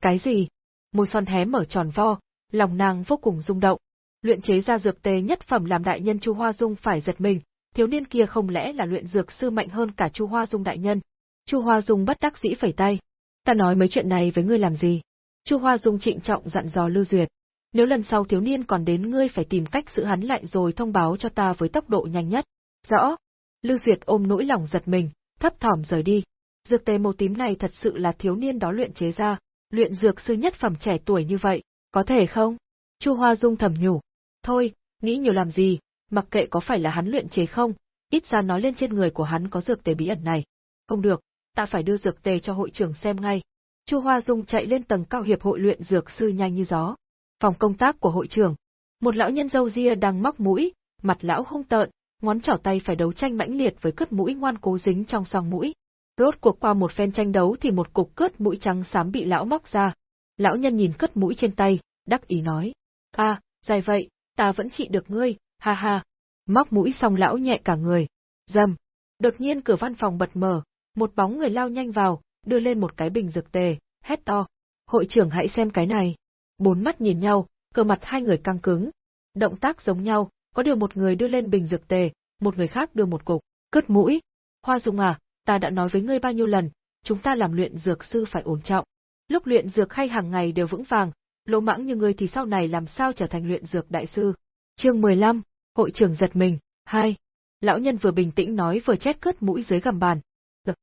cái gì? Môi son hé mở tròn vo, lòng nàng vô cùng rung động. Luyện chế ra dược tề nhất phẩm làm đại nhân Chu Hoa Dung phải giật mình, thiếu niên kia không lẽ là luyện dược sư mạnh hơn cả Chu Hoa Dung đại nhân. Chu Hoa Dung bất đắc dĩ phẩy tay. Ta nói mấy chuyện này với ngươi làm gì? Chu Hoa Dung trịnh trọng dặn dò Lưu Duyệt. Nếu lần sau thiếu niên còn đến ngươi phải tìm cách giữ hắn lại rồi thông báo cho ta với tốc độ nhanh nhất. Rõ. Lưu Duyệt ôm nỗi lòng giật mình, thấp thỏm rời đi. Dược tề màu tím này thật sự là thiếu niên đó luyện chế ra, luyện dược sư nhất phẩm trẻ tuổi như vậy, có thể không? Chu Hoa Dung thầm nhủ. Thôi, nghĩ nhiều làm gì, mặc kệ có phải là hắn luyện chế không, ít ra nói lên trên người của hắn có dược tề bí ẩn này. Không được, ta phải đưa dược tề cho hội trưởng xem ngay. Chu Hoa Dung chạy lên tầng cao hiệp hội luyện dược sư nhanh như gió. Phòng công tác của hội trưởng. Một lão nhân dâu ria đang móc mũi, mặt lão hung tợn, ngón trỏ tay phải đấu tranh mãnh liệt với cất mũi ngoan cố dính trong xoang mũi. Rốt cuộc qua một phen tranh đấu thì một cục cất mũi trắng xám bị lão móc ra, Lão nhân nhìn cất mũi trên tay, đắc ý nói. À, dài vậy, ta vẫn trị được ngươi, ha ha. Móc mũi xong lão nhẹ cả người. Dầm. Đột nhiên cửa văn phòng bật mở, một bóng người lao nhanh vào, đưa lên một cái bình dược tề, hét to. Hội trưởng hãy xem cái này. Bốn mắt nhìn nhau, cơ mặt hai người căng cứng. Động tác giống nhau, có điều một người đưa lên bình dược tề, một người khác đưa một cục, cất mũi. Hoa Dung à, ta đã nói với ngươi bao nhiêu lần, chúng ta làm luyện dược sư phải ổn trọng. Lúc luyện dược hay hàng ngày đều vững vàng, lỗ mãng như ngươi thì sau này làm sao trở thành luyện dược đại sư. Chương 15, hội trưởng giật mình, 2. Lão nhân vừa bình tĩnh nói vừa chết cướt mũi dưới gầm bàn.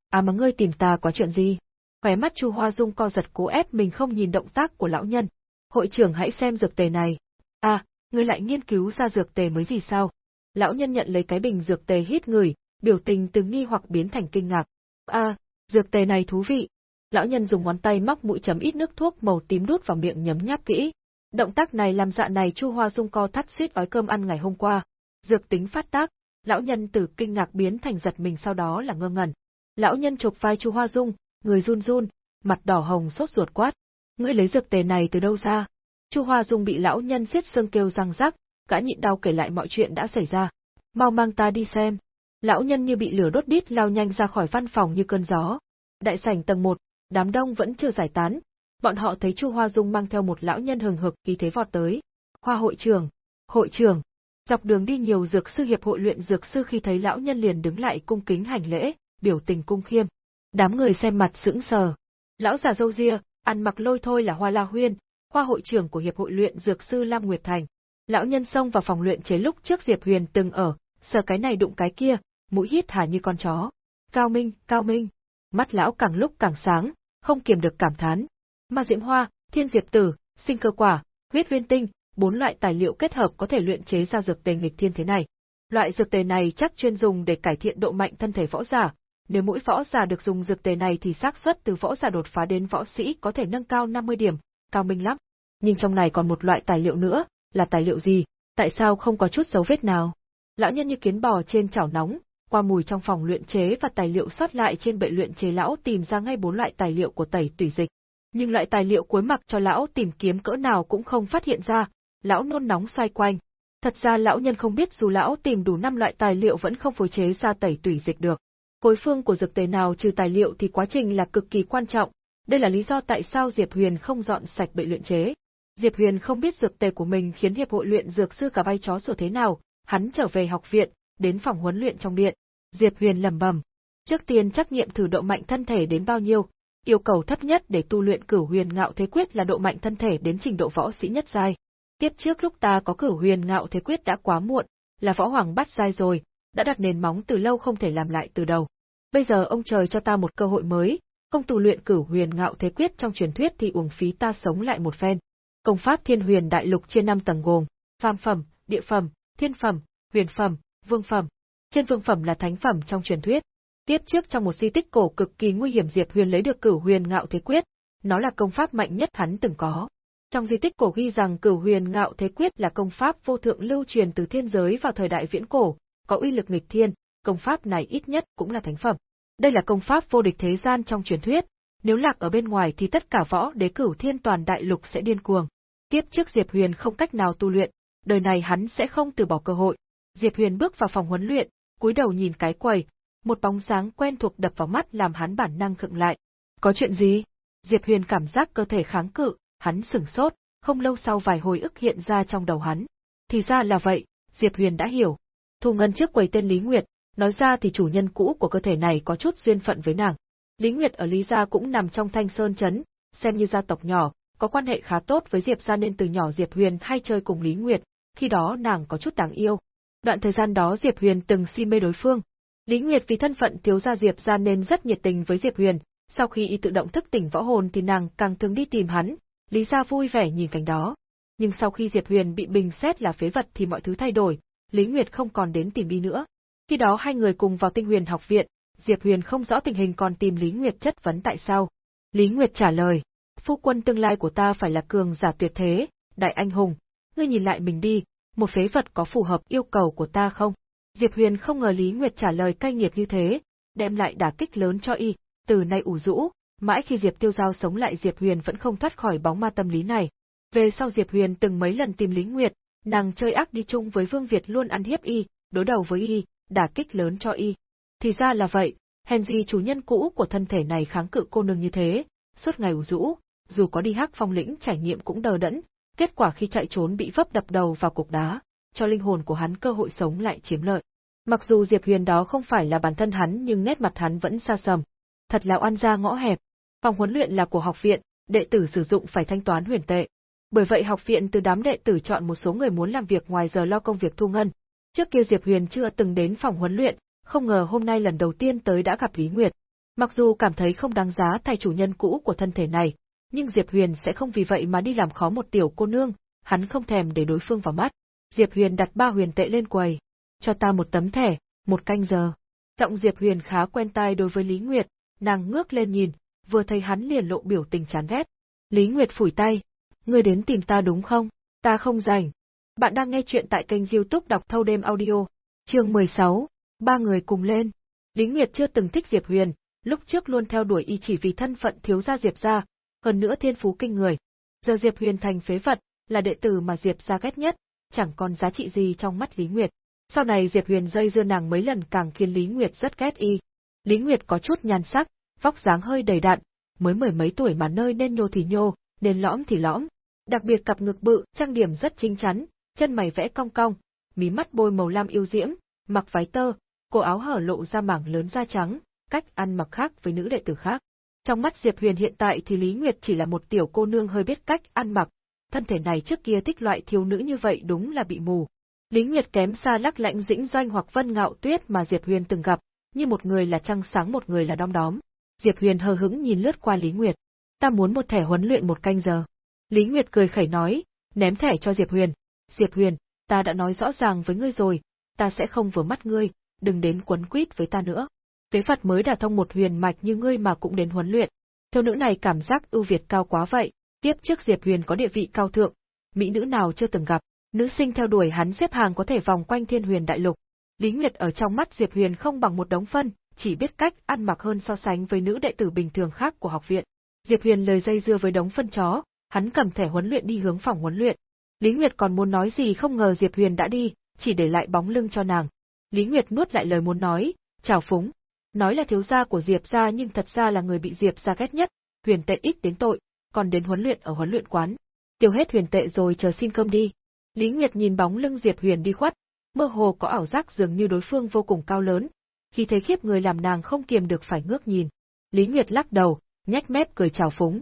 À mà ngươi tìm ta có chuyện gì? Khóe mắt Chu Hoa Dung co giật cố ép mình không nhìn động tác của lão nhân. Hội trưởng hãy xem dược tề này. À, ngươi lại nghiên cứu ra dược tề mới gì sao? Lão nhân nhận lấy cái bình dược tề hít người, biểu tình từ nghi hoặc biến thành kinh ngạc. À, dược tề này thú vị. Lão nhân dùng ngón tay móc mũi chấm ít nước thuốc màu tím đút vào miệng nhấm nháp kỹ. Động tác này làm dạ này Chu Hoa Dung co thắt suýt ói cơm ăn ngày hôm qua. Dược tính phát tác, lão nhân từ kinh ngạc biến thành giật mình sau đó là ngơ ngẩn. Lão nhân chụp vai Chu Hoa Dung, người run run, mặt đỏ hồng sốt ruột quát. Ngươi lấy dược tề này từ đâu ra? Chu Hoa Dung bị lão nhân xiết xương kêu răng rắc, gã nhịn đau kể lại mọi chuyện đã xảy ra. Mau mang ta đi xem. Lão nhân như bị lửa đốt đít lao nhanh ra khỏi văn phòng như cơn gió. Đại sảnh tầng 1, đám đông vẫn chưa giải tán. Bọn họ thấy Chu Hoa Dung mang theo một lão nhân hừng hực khí thế vọt tới. Hoa hội trưởng, hội trưởng. Dọc đường đi nhiều dược sư hiệp hội luyện dược sư khi thấy lão nhân liền đứng lại cung kính hành lễ, biểu tình cung khiêm. Đám người xem mặt sững sờ. Lão già dâu ria, ăn mặc lôi thôi là Hoa La Huyên, Hoa hội trưởng của hiệp hội luyện dược sư Lam Nguyệt Thành. Lão nhân xông vào phòng luyện chế lúc trước Diệp Huyền từng ở, sờ cái này đụng cái kia, mũi hít hà như con chó. Cao Minh, Cao Minh. Mắt lão càng lúc càng sáng, không kiềm được cảm thán. Ma diễm hoa, thiên diệp tử, sinh cơ quả, huyết huyên tinh, bốn loại tài liệu kết hợp có thể luyện chế ra dược tề nghịch thiên thế này. Loại dược tề này chắc chuyên dùng để cải thiện độ mạnh thân thể võ giả, nếu mỗi võ giả được dùng dược tề này thì xác suất từ võ giả đột phá đến võ sĩ có thể nâng cao 50 điểm, cao minh lắm. Nhưng trong này còn một loại tài liệu nữa, là tài liệu gì? Tại sao không có chút dấu vết nào? Lão nhân như kiến bò trên chảo nóng, qua mùi trong phòng luyện chế và tài liệu sót lại trên bệ luyện chế lão tìm ra ngay bốn loại tài liệu của tẩy tùy dịch. Nhưng loại tài liệu cuối mặc cho lão tìm kiếm cỡ nào cũng không phát hiện ra, lão nôn nóng xoay quanh. Thật ra lão nhân không biết dù lão tìm đủ năm loại tài liệu vẫn không phối chế ra tẩy tùy dịch được. Phối phương của dược tề nào trừ tài liệu thì quá trình là cực kỳ quan trọng, đây là lý do tại sao Diệp Huyền không dọn sạch bệ luyện chế. Diệp Huyền không biết dược tề của mình khiến hiệp hội luyện dược sư cả bay chó sủa thế nào, hắn trở về học viện, đến phòng huấn luyện trong điện. Diệp Huyền lẩm bẩm, trước tiên trắc nghiệm thử độ mạnh thân thể đến bao nhiêu, yêu cầu thấp nhất để tu luyện Cửu Huyền Ngạo Thế Quyết là độ mạnh thân thể đến trình độ võ sĩ nhất giai. Tiếp trước lúc ta có Cửu Huyền Ngạo Thế Quyết đã quá muộn, là võ hoàng bắt giai rồi, đã đặt nền móng từ lâu không thể làm lại từ đầu. Bây giờ ông trời cho ta một cơ hội mới, không tu luyện cửu huyền ngạo thế quyết trong truyền thuyết thì uổng phí ta sống lại một phen. Công pháp Thiên Huyền Đại Lục chia năm tầng gồm: phàm phẩm, địa phẩm, thiên phẩm, huyền phẩm, vương phẩm. Trên vương phẩm là thánh phẩm trong truyền thuyết. Tiếp trước trong một di tích cổ cực kỳ nguy hiểm Diệp Huyền lấy được Cửu Huyền Ngạo Thế Quyết, nó là công pháp mạnh nhất hắn từng có. Trong di tích cổ ghi rằng Cửu Huyền Ngạo Thế Quyết là công pháp vô thượng lưu truyền từ thiên giới vào thời đại viễn cổ, có uy lực nghịch thiên, công pháp này ít nhất cũng là thánh phẩm. Đây là công pháp vô địch thế gian trong truyền thuyết, nếu lạc ở bên ngoài thì tất cả võ đế cửu thiên toàn đại lục sẽ điên cuồng. Tiếp trước Diệp Huyền không cách nào tu luyện, đời này hắn sẽ không từ bỏ cơ hội. Diệp Huyền bước vào phòng huấn luyện, cúi đầu nhìn cái quầy, một bóng dáng quen thuộc đập vào mắt làm hắn bản năng khựng lại. Có chuyện gì? Diệp Huyền cảm giác cơ thể kháng cự, hắn sửng sốt, không lâu sau vài hồi ức hiện ra trong đầu hắn. Thì ra là vậy, Diệp Huyền đã hiểu. Thu Ngân trước quầy tên Lý Nguyệt, nói ra thì chủ nhân cũ của cơ thể này có chút duyên phận với nàng. Lý Nguyệt ở Lý gia cũng nằm trong Thanh Sơn trấn, xem như gia tộc nhỏ, có quan hệ khá tốt với Diệp gia nên từ nhỏ Diệp Huyền hay chơi cùng Lý Nguyệt, khi đó nàng có chút đáng yêu. Đoạn thời gian đó Diệp Huyền từng si mê đối phương. Lý Nguyệt vì thân phận thiếu gia Diệp gia nên rất nhiệt tình với Diệp Huyền, sau khi y tự động thức tỉnh võ hồn thì nàng càng thường đi tìm hắn, Lý gia vui vẻ nhìn cảnh đó. Nhưng sau khi Diệp Huyền bị bình xét là phế vật thì mọi thứ thay đổi, Lý Nguyệt không còn đến tìm y nữa. Khi đó hai người cùng vào tinh huyền học viện, Diệp Huyền không rõ tình hình còn tìm Lý Nguyệt chất vấn tại sao. Lý Nguyệt trả lời, phu quân tương lai của ta phải là cường giả tuyệt thế, đại anh hùng, ngươi nhìn lại mình đi, một phế vật có phù hợp yêu cầu của ta không? Diệp Huyền không ngờ Lý Nguyệt trả lời cay nghiệt như thế, đem lại đả kích lớn cho y, từ nay ủ rũ, mãi khi Diệp Tiêu Giao sống lại Diệp Huyền vẫn không thoát khỏi bóng ma tâm lý này. Về sau Diệp Huyền từng mấy lần tìm Lý Nguyệt, nàng chơi ác đi chung với Vương Việt luôn ăn hiếp y, đối đầu với y, đả kích lớn cho y. Thì ra là vậy, hèn gì chủ nhân cũ của thân thể này kháng cự cô nương như thế, suốt ngày ủ rũ, dù có đi hắc phong lĩnh trải nghiệm cũng đờ đẫn, kết quả khi chạy trốn bị vấp đập đầu vào cục đá, cho linh hồn của hắn cơ hội sống lại chiếm lợi. Mặc dù Diệp Huyền đó không phải là bản thân hắn nhưng nét mặt hắn vẫn xa sầm. Thật là oan gia ngõ hẹp. Phòng huấn luyện là của học viện, đệ tử sử dụng phải thanh toán huyền tệ. Bởi vậy học viện từ đám đệ tử chọn một số người muốn làm việc ngoài giờ lo công việc thu ngân. Trước kia Diệp Huyền chưa từng đến phòng huấn luyện, không ngờ hôm nay lần đầu tiên tới đã gặp Lý Nguyệt. Mặc dù cảm thấy không đáng giá thay chủ nhân cũ của thân thể này, nhưng Diệp Huyền sẽ không vì vậy mà đi làm khó một tiểu cô nương, hắn không thèm để đối phương vào mắt. Diệp Huyền đặt ba huyền tệ lên quầy. Cho ta một tấm thẻ, một canh giờ. Giọng Diệp Huyền khá quen tai đối với Lý Nguyệt, nàng ngước lên nhìn, vừa thấy hắn liền lộ biểu tình chán ghét. Lý Nguyệt phủi tay, ngươi đến tìm ta đúng không? Ta không rảnh. Bạn đang nghe chuyện tại kênh youtube đọc thâu đêm audio. Chương 16, ba người cùng lên. Lý Nguyệt chưa từng thích Diệp Huyền, lúc trước luôn theo đuổi y chỉ vì thân phận thiếu gia Diệp gia, hơn nữa thiên phú kinh người. Giờ Diệp Huyền thành phế vật, là đệ tử mà Diệp gia ghét nhất, chẳng còn giá trị gì trong mắt Lý Nguyệt. Sau này Diệp Huyền dây dưa nàng mấy lần càng khiến Lý Nguyệt rất ghét y. Lý Nguyệt có chút nhan sắc, vóc dáng hơi đầy đặn, mới mười mấy tuổi mà nơi nên nhô thì nhô, nên lõm thì lõm. Đặc biệt cặp ngực bự, trang điểm rất chính chắn, chân mày vẽ cong cong, mí mắt bôi màu lam yêu diễm, mặc váy tơ, cổ áo hở lộ ra mảng lớn da trắng, cách ăn mặc khác với nữ đệ tử khác. Trong mắt Diệp Huyền hiện tại thì Lý Nguyệt chỉ là một tiểu cô nương hơi biết cách ăn mặc, thân thể này trước kia thích loại thiếu nữ như vậy đúng là bị mù. Lý Nguyệt kém xa lắc lạnh dĩnh doanh hoặc vân ngạo tuyết mà Diệp Huyền từng gặp, như một người là trăng sáng một người là đom đóm. Diệp Huyền hờ hững nhìn lướt qua Lý Nguyệt. Ta muốn một thẻ huấn luyện một canh giờ. Lý Nguyệt cười khẩy nói, ném thẻ cho Diệp Huyền. Diệp Huyền, ta đã nói rõ ràng với ngươi rồi, ta sẽ không vừa mắt ngươi, đừng đến quấn quýt với ta nữa. Phế Phật mới đả thông một huyền mạch như ngươi mà cũng đến huấn luyện. Thiếu nữ này cảm giác ưu việt cao quá vậy, tiếp trước Diệp Huyền có địa vị cao thượng, mỹ nữ nào chưa từng gặp, nữ sinh theo đuổi hắn xếp hàng có thể vòng quanh Thiên Huyền Đại Lục. Lý Nguyệt ở trong mắt Diệp Huyền không bằng một đống phân, chỉ biết cách ăn mặc hơn so sánh với nữ đệ tử bình thường khác của học viện. Diệp Huyền lời dây dưa với đống phân chó, hắn cầm thẻ huấn luyện đi hướng phòng huấn luyện. Lý Nguyệt còn muốn nói gì không ngờ Diệp Huyền đã đi, chỉ để lại bóng lưng cho nàng. Lý Nguyệt nuốt lại lời muốn nói, chào phúng. Nói là thiếu gia của Diệp gia nhưng thật ra là người bị Diệp gia ghét nhất, huyền tệ ít đến tội, còn đến huấn luyện ở huấn luyện quán. Tiêu hết huyền tệ rồi chờ xin cơm đi. Lý Nguyệt nhìn bóng lưng Diệp Huyền đi khuất, mơ hồ có ảo giác dường như đối phương vô cùng cao lớn, khi thấy khiếp người làm nàng không kiềm được phải ngước nhìn. Lý Nguyệt lắc đầu, nhếch mép cười chào phúng.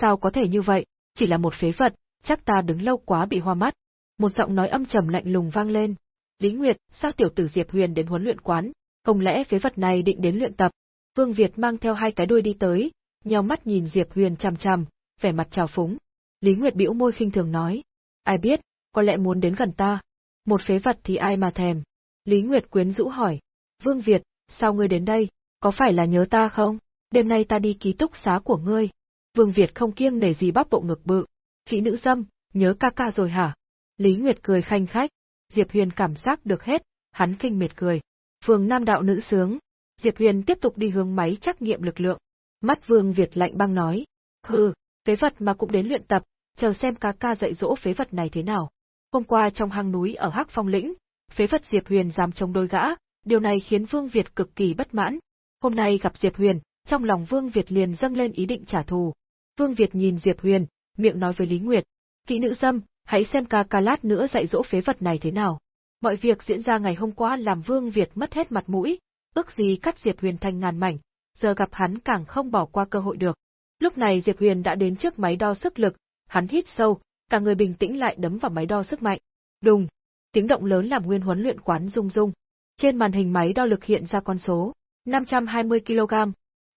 Sao có thể như vậy, chỉ là một phế vật, chắc ta đứng lâu quá bị hoa mắt. Một giọng nói âm trầm lạnh lùng vang lên. Lý Nguyệt, sao tiểu tử Diệp Huyền đến huấn luyện quán, không lẽ phế vật này định đến luyện tập? Vương Việt mang theo hai cái đuôi đi tới, nheo mắt nhìn Diệp Huyền chằm chằm, vẻ mặt trào phúng. Lý Nguyệt bĩu môi khinh thường nói, ai biết, có lẽ muốn đến gần ta. Một phế vật thì ai mà thèm. Lý Nguyệt quyến rũ hỏi, Vương Việt, sao ngươi đến đây, có phải là nhớ ta không? Đêm nay ta đi ký túc xá của ngươi. Vương Việt không kiêng nể gì bắp bộ ngực bự. Kỹ nữ dâm, nhớ ca ca rồi hả? Lý Nguyệt cười khanh khách. Diệp Huyền cảm giác được hết, hắn kinh miệt cười. Phường Nam đạo nữ sướng. Diệp Huyền tiếp tục đi hướng máy trắc nghiệm lực lượng. Mắt Vương Việt lạnh băng nói. Hừ, phế vật mà cũng đến luyện tập, chờ xem ca ca dạy dỗ phế vật này thế nào. Hôm qua trong hang núi ở Hắc Phong lĩnh, phế vật Diệp Huyền dám chống đôi gã, điều này khiến Vương Việt cực kỳ bất mãn. Hôm nay gặp Diệp Huyền, trong lòng Vương Việt liền dâng lên ý định trả thù. Vương Việt nhìn Diệp Huyền, miệng nói với Lý Nguyệt, kỹ nữ dâm, hãy xem ca ca lát nữa dạy dỗ phế vật này thế nào. Mọi việc diễn ra ngày hôm qua làm Vương Việt mất hết mặt mũi, ước gì cắt Diệp Huyền thành ngàn mảnh, giờ gặp hắn càng không bỏ qua cơ hội được. Lúc này Diệp Huyền đã đến trước máy đo sức lực, hắn hít sâu, cả người bình tĩnh lại đấm vào máy đo sức mạnh. Đùng, tiếng động lớn làm nguyên huấn luyện quán rung rung. Trên màn hình máy đo lực hiện ra con số 520 kg,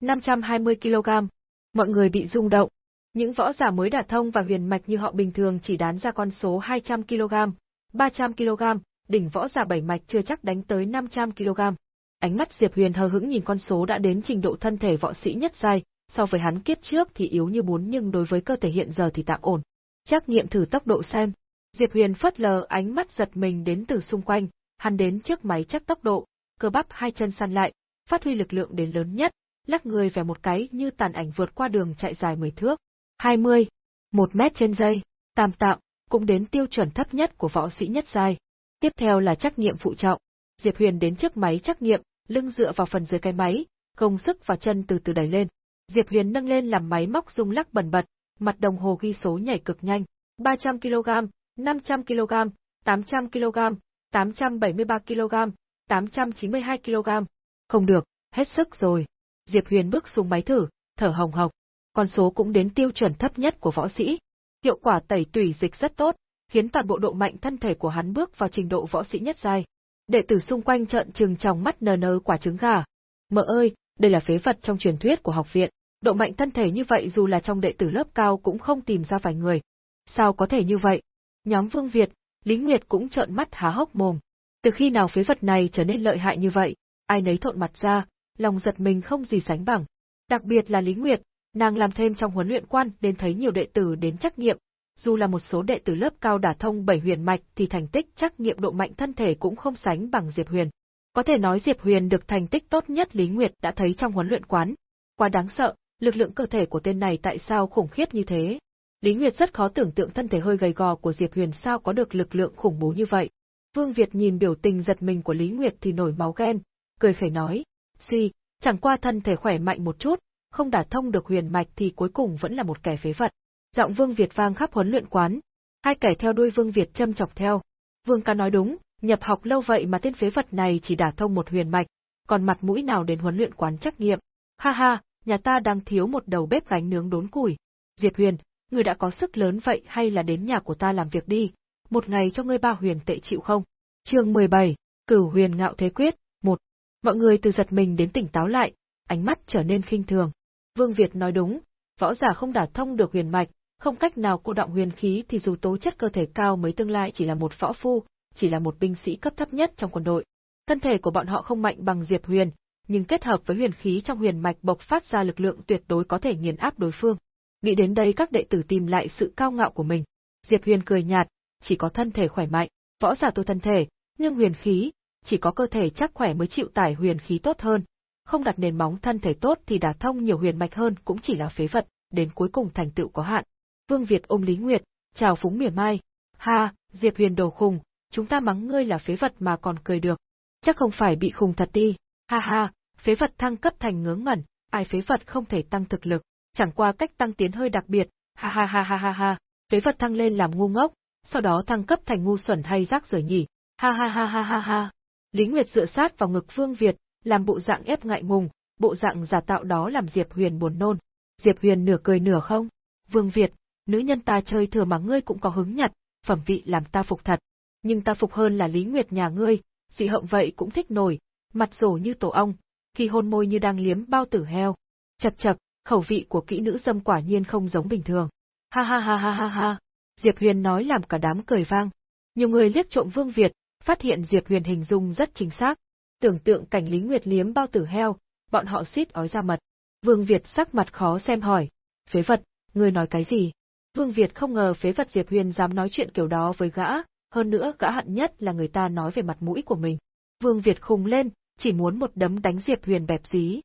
520 kg. Mọi người bị rung động. Những võ giả mới đả thông và huyền mạch như họ bình thường chỉ đán ra con số 200 kg, 300 kg, đỉnh võ giả bảy mạch chưa chắc đánh tới 500 kg. Ánh mắt Diệp Huyền hờ hững nhìn con số đã đến trình độ thân thể võ sĩ nhất giai, so với hắn kiếp trước thì yếu như bún nhưng đối với cơ thể hiện giờ thì tạm ổn. Chắc nghiệm thử tốc độ xem. Diệp Huyền phất lờ ánh mắt giật mình đến từ xung quanh, hắn đến trước máy chắc tốc độ, cơ bắp hai chân săn lại, phát huy lực lượng đến lớn nhất, lắc người về một cái như tàn ảnh vượt qua đường chạy dài 10 thước. 20, 1 mét trên giây, tam tạm, cũng đến tiêu chuẩn thấp nhất của võ sĩ nhất giai. Tiếp theo là trắc nghiệm phụ trọng. Diệp Huyền đến trước máy trắc nghiệm, lưng dựa vào phần dưới cái máy, công sức và chân từ từ đẩy lên. Diệp Huyền nâng lên làm máy móc rung lắc bần bật, mặt đồng hồ ghi số nhảy cực nhanh, 300 kg, 500 kg, 800 kg, 873 kg, 892 kg. Không được, hết sức rồi. Diệp Huyền bước xuống máy thử, thở hồng hộc. Con số cũng đến tiêu chuẩn thấp nhất của võ sĩ. Hiệu quả tẩy tủy dịch rất tốt, khiến toàn bộ độ mạnh thân thể của hắn bước vào trình độ võ sĩ nhất giai. Đệ tử xung quanh trợn trừng trong mắt nờ nờ quả trứng gà. Mợ ơi, đây là phế vật trong truyền thuyết của học viện, độ mạnh thân thể như vậy dù là trong đệ tử lớp cao cũng không tìm ra vài người. Sao có thể như vậy? Nhóm Vương Việt, Lý Nguyệt cũng trợn mắt há hốc mồm. Từ khi nào phế vật này trở nên lợi hại như vậy, ai nấy thộn mặt ra, lòng giật mình không gì sánh bằng. Đặc biệt là Lý Nguyệt, nàng làm thêm trong huấn luyện quan nên thấy nhiều đệ tử đến trắc nghiệm, dù là một số đệ tử lớp cao đả thông bảy huyền mạch thì thành tích trắc nghiệm độ mạnh thân thể cũng không sánh bằng Diệp Huyền. Có thể nói Diệp Huyền được thành tích tốt nhất Lý Nguyệt đã thấy trong huấn luyện quán. Quá đáng sợ, lực lượng cơ thể của tên này tại sao khủng khiếp như thế? Lý Nguyệt rất khó tưởng tượng thân thể hơi gầy gò của Diệp Huyền sao có được lực lượng khủng bố như vậy. Vương Việt nhìn biểu tình giật mình của Lý Nguyệt thì nổi máu ghen, cười khẩy nói, gì, chẳng qua thân thể khỏe mạnh một chút, không đả thông được huyền mạch thì cuối cùng vẫn là một kẻ phế vật." Giọng Vương Việt vang khắp huấn luyện quán, hai kẻ theo đuôi Vương Việt châm chọc theo. Vương ca nói đúng, nhập học lâu vậy mà tên phế vật này chỉ đả thông một huyền mạch, còn mặt mũi nào đến huấn luyện quán trắc nghiệm. Ha ha, nhà ta đang thiếu một đầu bếp gánh nướng đốn củi. Diệp Huyền, người đã có sức lớn vậy hay là đến nhà của ta làm việc đi, một ngày cho ngươi ba huyền tệ chịu không? Chương 17, Cửu Huyền Ngạo Thế Quyết, 1. Mọi người từ giật mình đến tỉnh táo lại, ánh mắt trở nên khinh thường. Vương Việt nói đúng, võ giả không đả thông được huyền mạch, không cách nào cô động huyền khí thì dù tố chất cơ thể cao mấy tương lai chỉ là một võ phu, chỉ là một binh sĩ cấp thấp nhất trong quân đội. Thân thể của bọn họ không mạnh bằng Diệp Huyền, nhưng kết hợp với huyền khí trong huyền mạch bộc phát ra lực lượng tuyệt đối có thể nghiền áp đối phương. Nghĩ đến đây các đệ tử tìm lại sự cao ngạo của mình. Diệp Huyền cười nhạt, chỉ có thân thể khỏe mạnh, võ giả tôi thân thể, nhưng huyền khí, chỉ có cơ thể chắc khỏe mới chịu tải huyền khí tốt hơn. Không đặt nền móng thân thể tốt thì đả thông nhiều huyền mạch hơn cũng chỉ là phế vật, đến cuối cùng thành tựu có hạn. Vương Việt ôm Lý Nguyệt, chào phúng mỉa mai. Ha, Diệp Huyền đồ khùng, chúng ta mắng ngươi là phế vật mà còn cười được. Chắc không phải bị khùng thật đi. Ha ha, phế vật thăng cấp thành ngớ ngẩn, ai phế vật không thể tăng thực lực, chẳng qua cách tăng tiến hơi đặc biệt. Ha ha ha ha ha ha, phế vật thăng lên làm ngu ngốc, sau đó thăng cấp thành ngu xuẩn hay rác rưởi nhỉ. Ha ha ha ha ha ha. Lý Nguyệt dựa sát vào ngực Vương Việt, làm bộ dạng ép ngại ngùng, bộ dạng giả tạo đó làm Diệp Huyền buồn nôn. Diệp Huyền nửa cười nửa không. Vương Việt, nữ nhân ta chơi thừa mà ngươi cũng có hứng nhặt, phẩm vị làm ta phục thật. Nhưng ta phục hơn là Lý Nguyệt nhà ngươi, dị hộng vậy cũng thích nổi, mặt rổ như tổ ong, khi hôn môi như đang liếm bao tử heo. Chật chật, khẩu vị của kỹ nữ dâm quả nhiên không giống bình thường. Ha ha ha ha ha ha. Diệp Huyền nói làm cả đám cười vang. Nhiều người liếc trộm Vương Việt, phát hiện Diệp Huyền hình dung rất chính xác. Tưởng tượng cảnh Lý Nguyệt liếm bao tử heo, bọn họ suýt ói ra mật. Vương Việt sắc mặt khó xem hỏi. Phế vật, ngươi nói cái gì? Vương Việt không ngờ phế vật Diệp Huyền dám nói chuyện kiểu đó với gã, hơn nữa gã hận nhất là người ta nói về mặt mũi của mình. Vương Việt khùng lên, chỉ muốn một đấm đánh Diệp Huyền bẹp dí.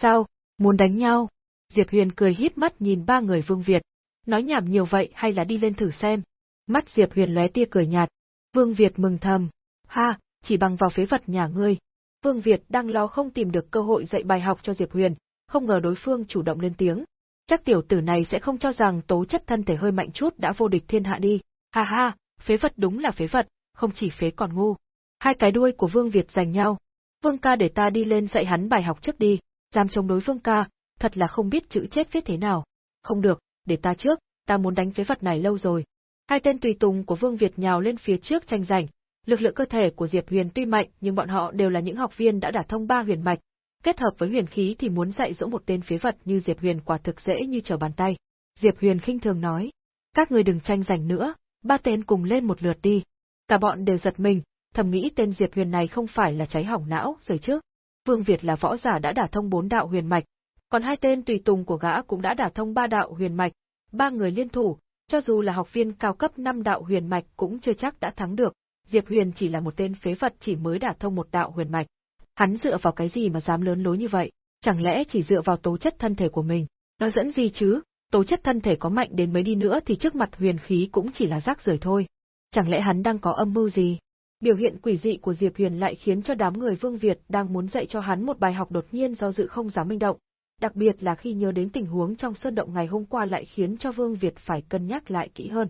Sao, muốn đánh nhau? Diệp Huyền cười híp mắt nhìn ba người Vương Việt. Nói nhảm nhiều vậy hay là đi lên thử xem? Mắt Diệp Huyền lóe tia cười nhạt. Vương Việt mừng thầm. Ha, chỉ bằng vào phế vật nhà ngươi. Vương Việt đang lo không tìm được cơ hội dạy bài học cho Diệp Huyền, không ngờ đối phương chủ động lên tiếng. Chắc tiểu tử này sẽ không cho rằng tố chất thân thể hơi mạnh chút đã vô địch thiên hạ đi. Ha ha, phế vật đúng là phế vật, không chỉ phế còn ngu. Hai cái đuôi của Vương Việt giành nhau. Vương ca để ta đi lên dạy hắn bài học trước đi, dám chống đối Vương ca, thật là không biết chữ chết viết thế nào. Không được, để ta trước, ta muốn đánh phế vật này lâu rồi. Hai tên tùy tùng của Vương Việt nhào lên phía trước tranh giành. Lực lượng cơ thể của Diệp Huyền tuy mạnh nhưng bọn họ đều là những học viên đã đả thông ba huyền mạch, kết hợp với huyền khí thì muốn dạy dỗ một tên phế vật như Diệp Huyền quả thực dễ như trở bàn tay. Diệp Huyền khinh thường nói, các người đừng tranh giành nữa, ba tên cùng lên một lượt đi. Cả bọn đều giật mình, thầm nghĩ tên Diệp Huyền này không phải là cháy hỏng não rồi chứ. Vương Việt là võ giả đã đả thông bốn đạo huyền mạch, còn hai tên tùy tùng của gã cũng đã đả thông ba đạo huyền mạch, ba người liên thủ, cho dù là học viên cao cấp năm đạo huyền mạch cũng chưa chắc đã thắng được. Diệp Huyền chỉ là một tên phế vật chỉ mới đả thông một đạo huyền mạch. Hắn dựa vào cái gì mà dám lớn lối như vậy? Chẳng lẽ chỉ dựa vào tố chất thân thể của mình? Nó dẫn gì chứ? Tố chất thân thể có mạnh đến mấy đi nữa thì trước mặt huyền khí cũng chỉ là rác rưởi thôi. Chẳng lẽ hắn đang có âm mưu gì? Biểu hiện quỷ dị của Diệp Huyền lại khiến cho đám người Vương Việt đang muốn dạy cho hắn một bài học đột nhiên do dự không dám minh động. Đặc biệt là khi nhớ đến tình huống trong sơn động ngày hôm qua lại khiến cho Vương Việt phải cân nhắc lại kỹ hơn.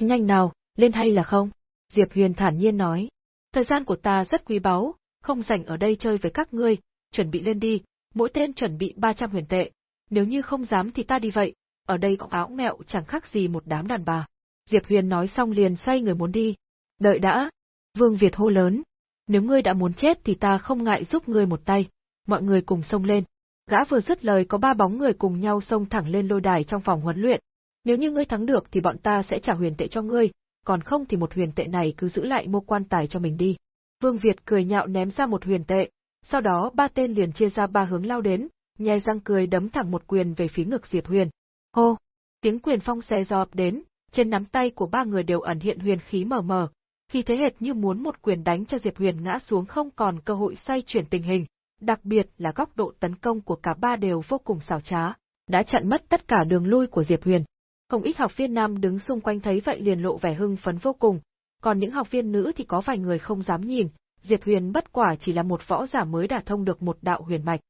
Nhanh nào, lên hay là không? Diệp Huyền thản nhiên nói. Thời gian của ta rất quý báu, không rảnh ở đây chơi với các ngươi, chuẩn bị lên đi, mỗi tên chuẩn bị 300 huyền tệ. Nếu như không dám thì ta đi vậy, ở đây có áo mẹo chẳng khác gì một đám đàn bà. Diệp Huyền nói xong liền xoay người muốn đi. Đợi đã. Vương Việt hô lớn. Nếu ngươi đã muốn chết thì ta không ngại giúp ngươi một tay. Mọi người cùng xông lên. Gã vừa dứt lời có ba bóng người cùng nhau xông thẳng lên lôi đài trong phòng huấn luyện. Nếu như ngươi thắng được thì bọn ta sẽ trả huyền tệ cho ngươi, còn không thì một huyền tệ này cứ giữ lại mua quan tài cho mình đi. Vương Việt cười nhạo ném ra một huyền tệ, sau đó ba tên liền chia ra ba hướng lao đến, nhè răng cười đấm thẳng một quyền về phía ngực Diệp Huyền. Hô! Tiếng quyền phong xe dọp đến, trên nắm tay của ba người đều ẩn hiện huyền khí mờ mờ, khi thế hệt như muốn một quyền đánh cho Diệp Huyền ngã xuống không còn cơ hội xoay chuyển tình hình, đặc biệt là góc độ tấn công của cả ba đều vô cùng xảo trá, đã chặn mất tất cả đường lui của Diệp Huyền. Không ít học viên nam đứng xung quanh thấy vậy liền lộ vẻ hưng phấn vô cùng, còn những học viên nữ thì có vài người không dám nhìn, Diệp Huyền bất quả chỉ là một võ giả mới đả thông được một đạo huyền mạch.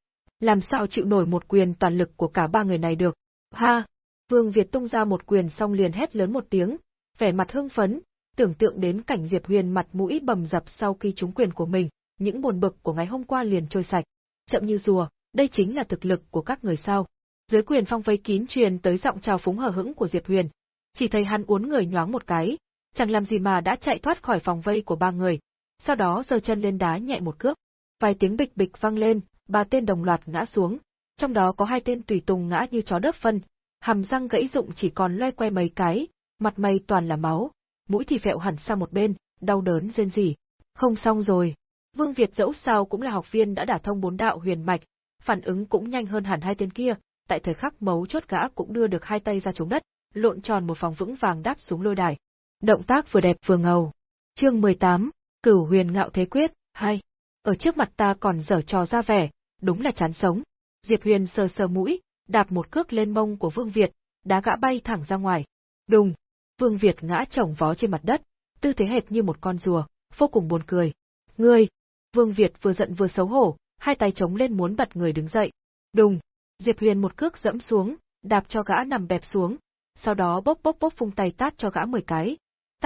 Làm sao chịu nổi một quyền toàn lực của cả ba người này được? Ha! Vương Việt tung ra một quyền xong liền hét lớn một tiếng, vẻ mặt hưng phấn, tưởng tượng đến cảnh Diệp Huyền mặt mũi bầm dập sau khi trúng quyền của mình, những buồn bực của ngày hôm qua liền trôi sạch. Chậm như rùa, đây chính là thực lực của các người sao. Dưới quyền phong vây kín truyền tới giọng chào phúng hờ hững của Diệp Huyền. Chỉ thấy hắn uốn người nhoáng một cái, chẳng làm gì mà đã chạy thoát khỏi phòng vây của ba người, sau đó giơ chân lên đá nhẹ một cước. Vài tiếng bịch bịch vang lên, ba tên đồng loạt ngã xuống, trong đó có hai tên tùy tùng ngã như chó đớp phân, hàm răng gãy rụng chỉ còn loe que mấy cái, mặt mày toàn là máu, mũi thì vẹo hẳn sang một bên, đau đớn rên rỉ. Không xong rồi. Vương Việt dẫu sao cũng là học viên đã đả thông bốn đạo huyền mạch, phản ứng cũng nhanh hơn hẳn hai tên kia, tại thời khắc mấu chốt gã cũng đưa được hai tay ra chống đất, lộn tròn một vòng vững vàng đáp xuống lôi đài. Động tác vừa đẹp vừa ngầu. Chương 18, Cửu Huyền Ngạo Thế Quyết, hai. Ở trước mặt ta còn dở trò ra vẻ, đúng là chán sống. Diệp Huyền sờ sờ mũi, đạp một cước lên mông của Vương Việt, đá gã bay thẳng ra ngoài. Đùng, Vương Việt ngã chồng vó trên mặt đất, tư thế hệt như một con rùa, vô cùng buồn cười. Ngươi! Vương Việt vừa giận vừa xấu hổ, hai tay chống lên muốn bật người đứng dậy. Đùng! Diệp Huyền một cước dẫm xuống, đạp cho gã nằm bẹp xuống, sau đó bốc bốc bốc phung tay tát cho gã mười cái.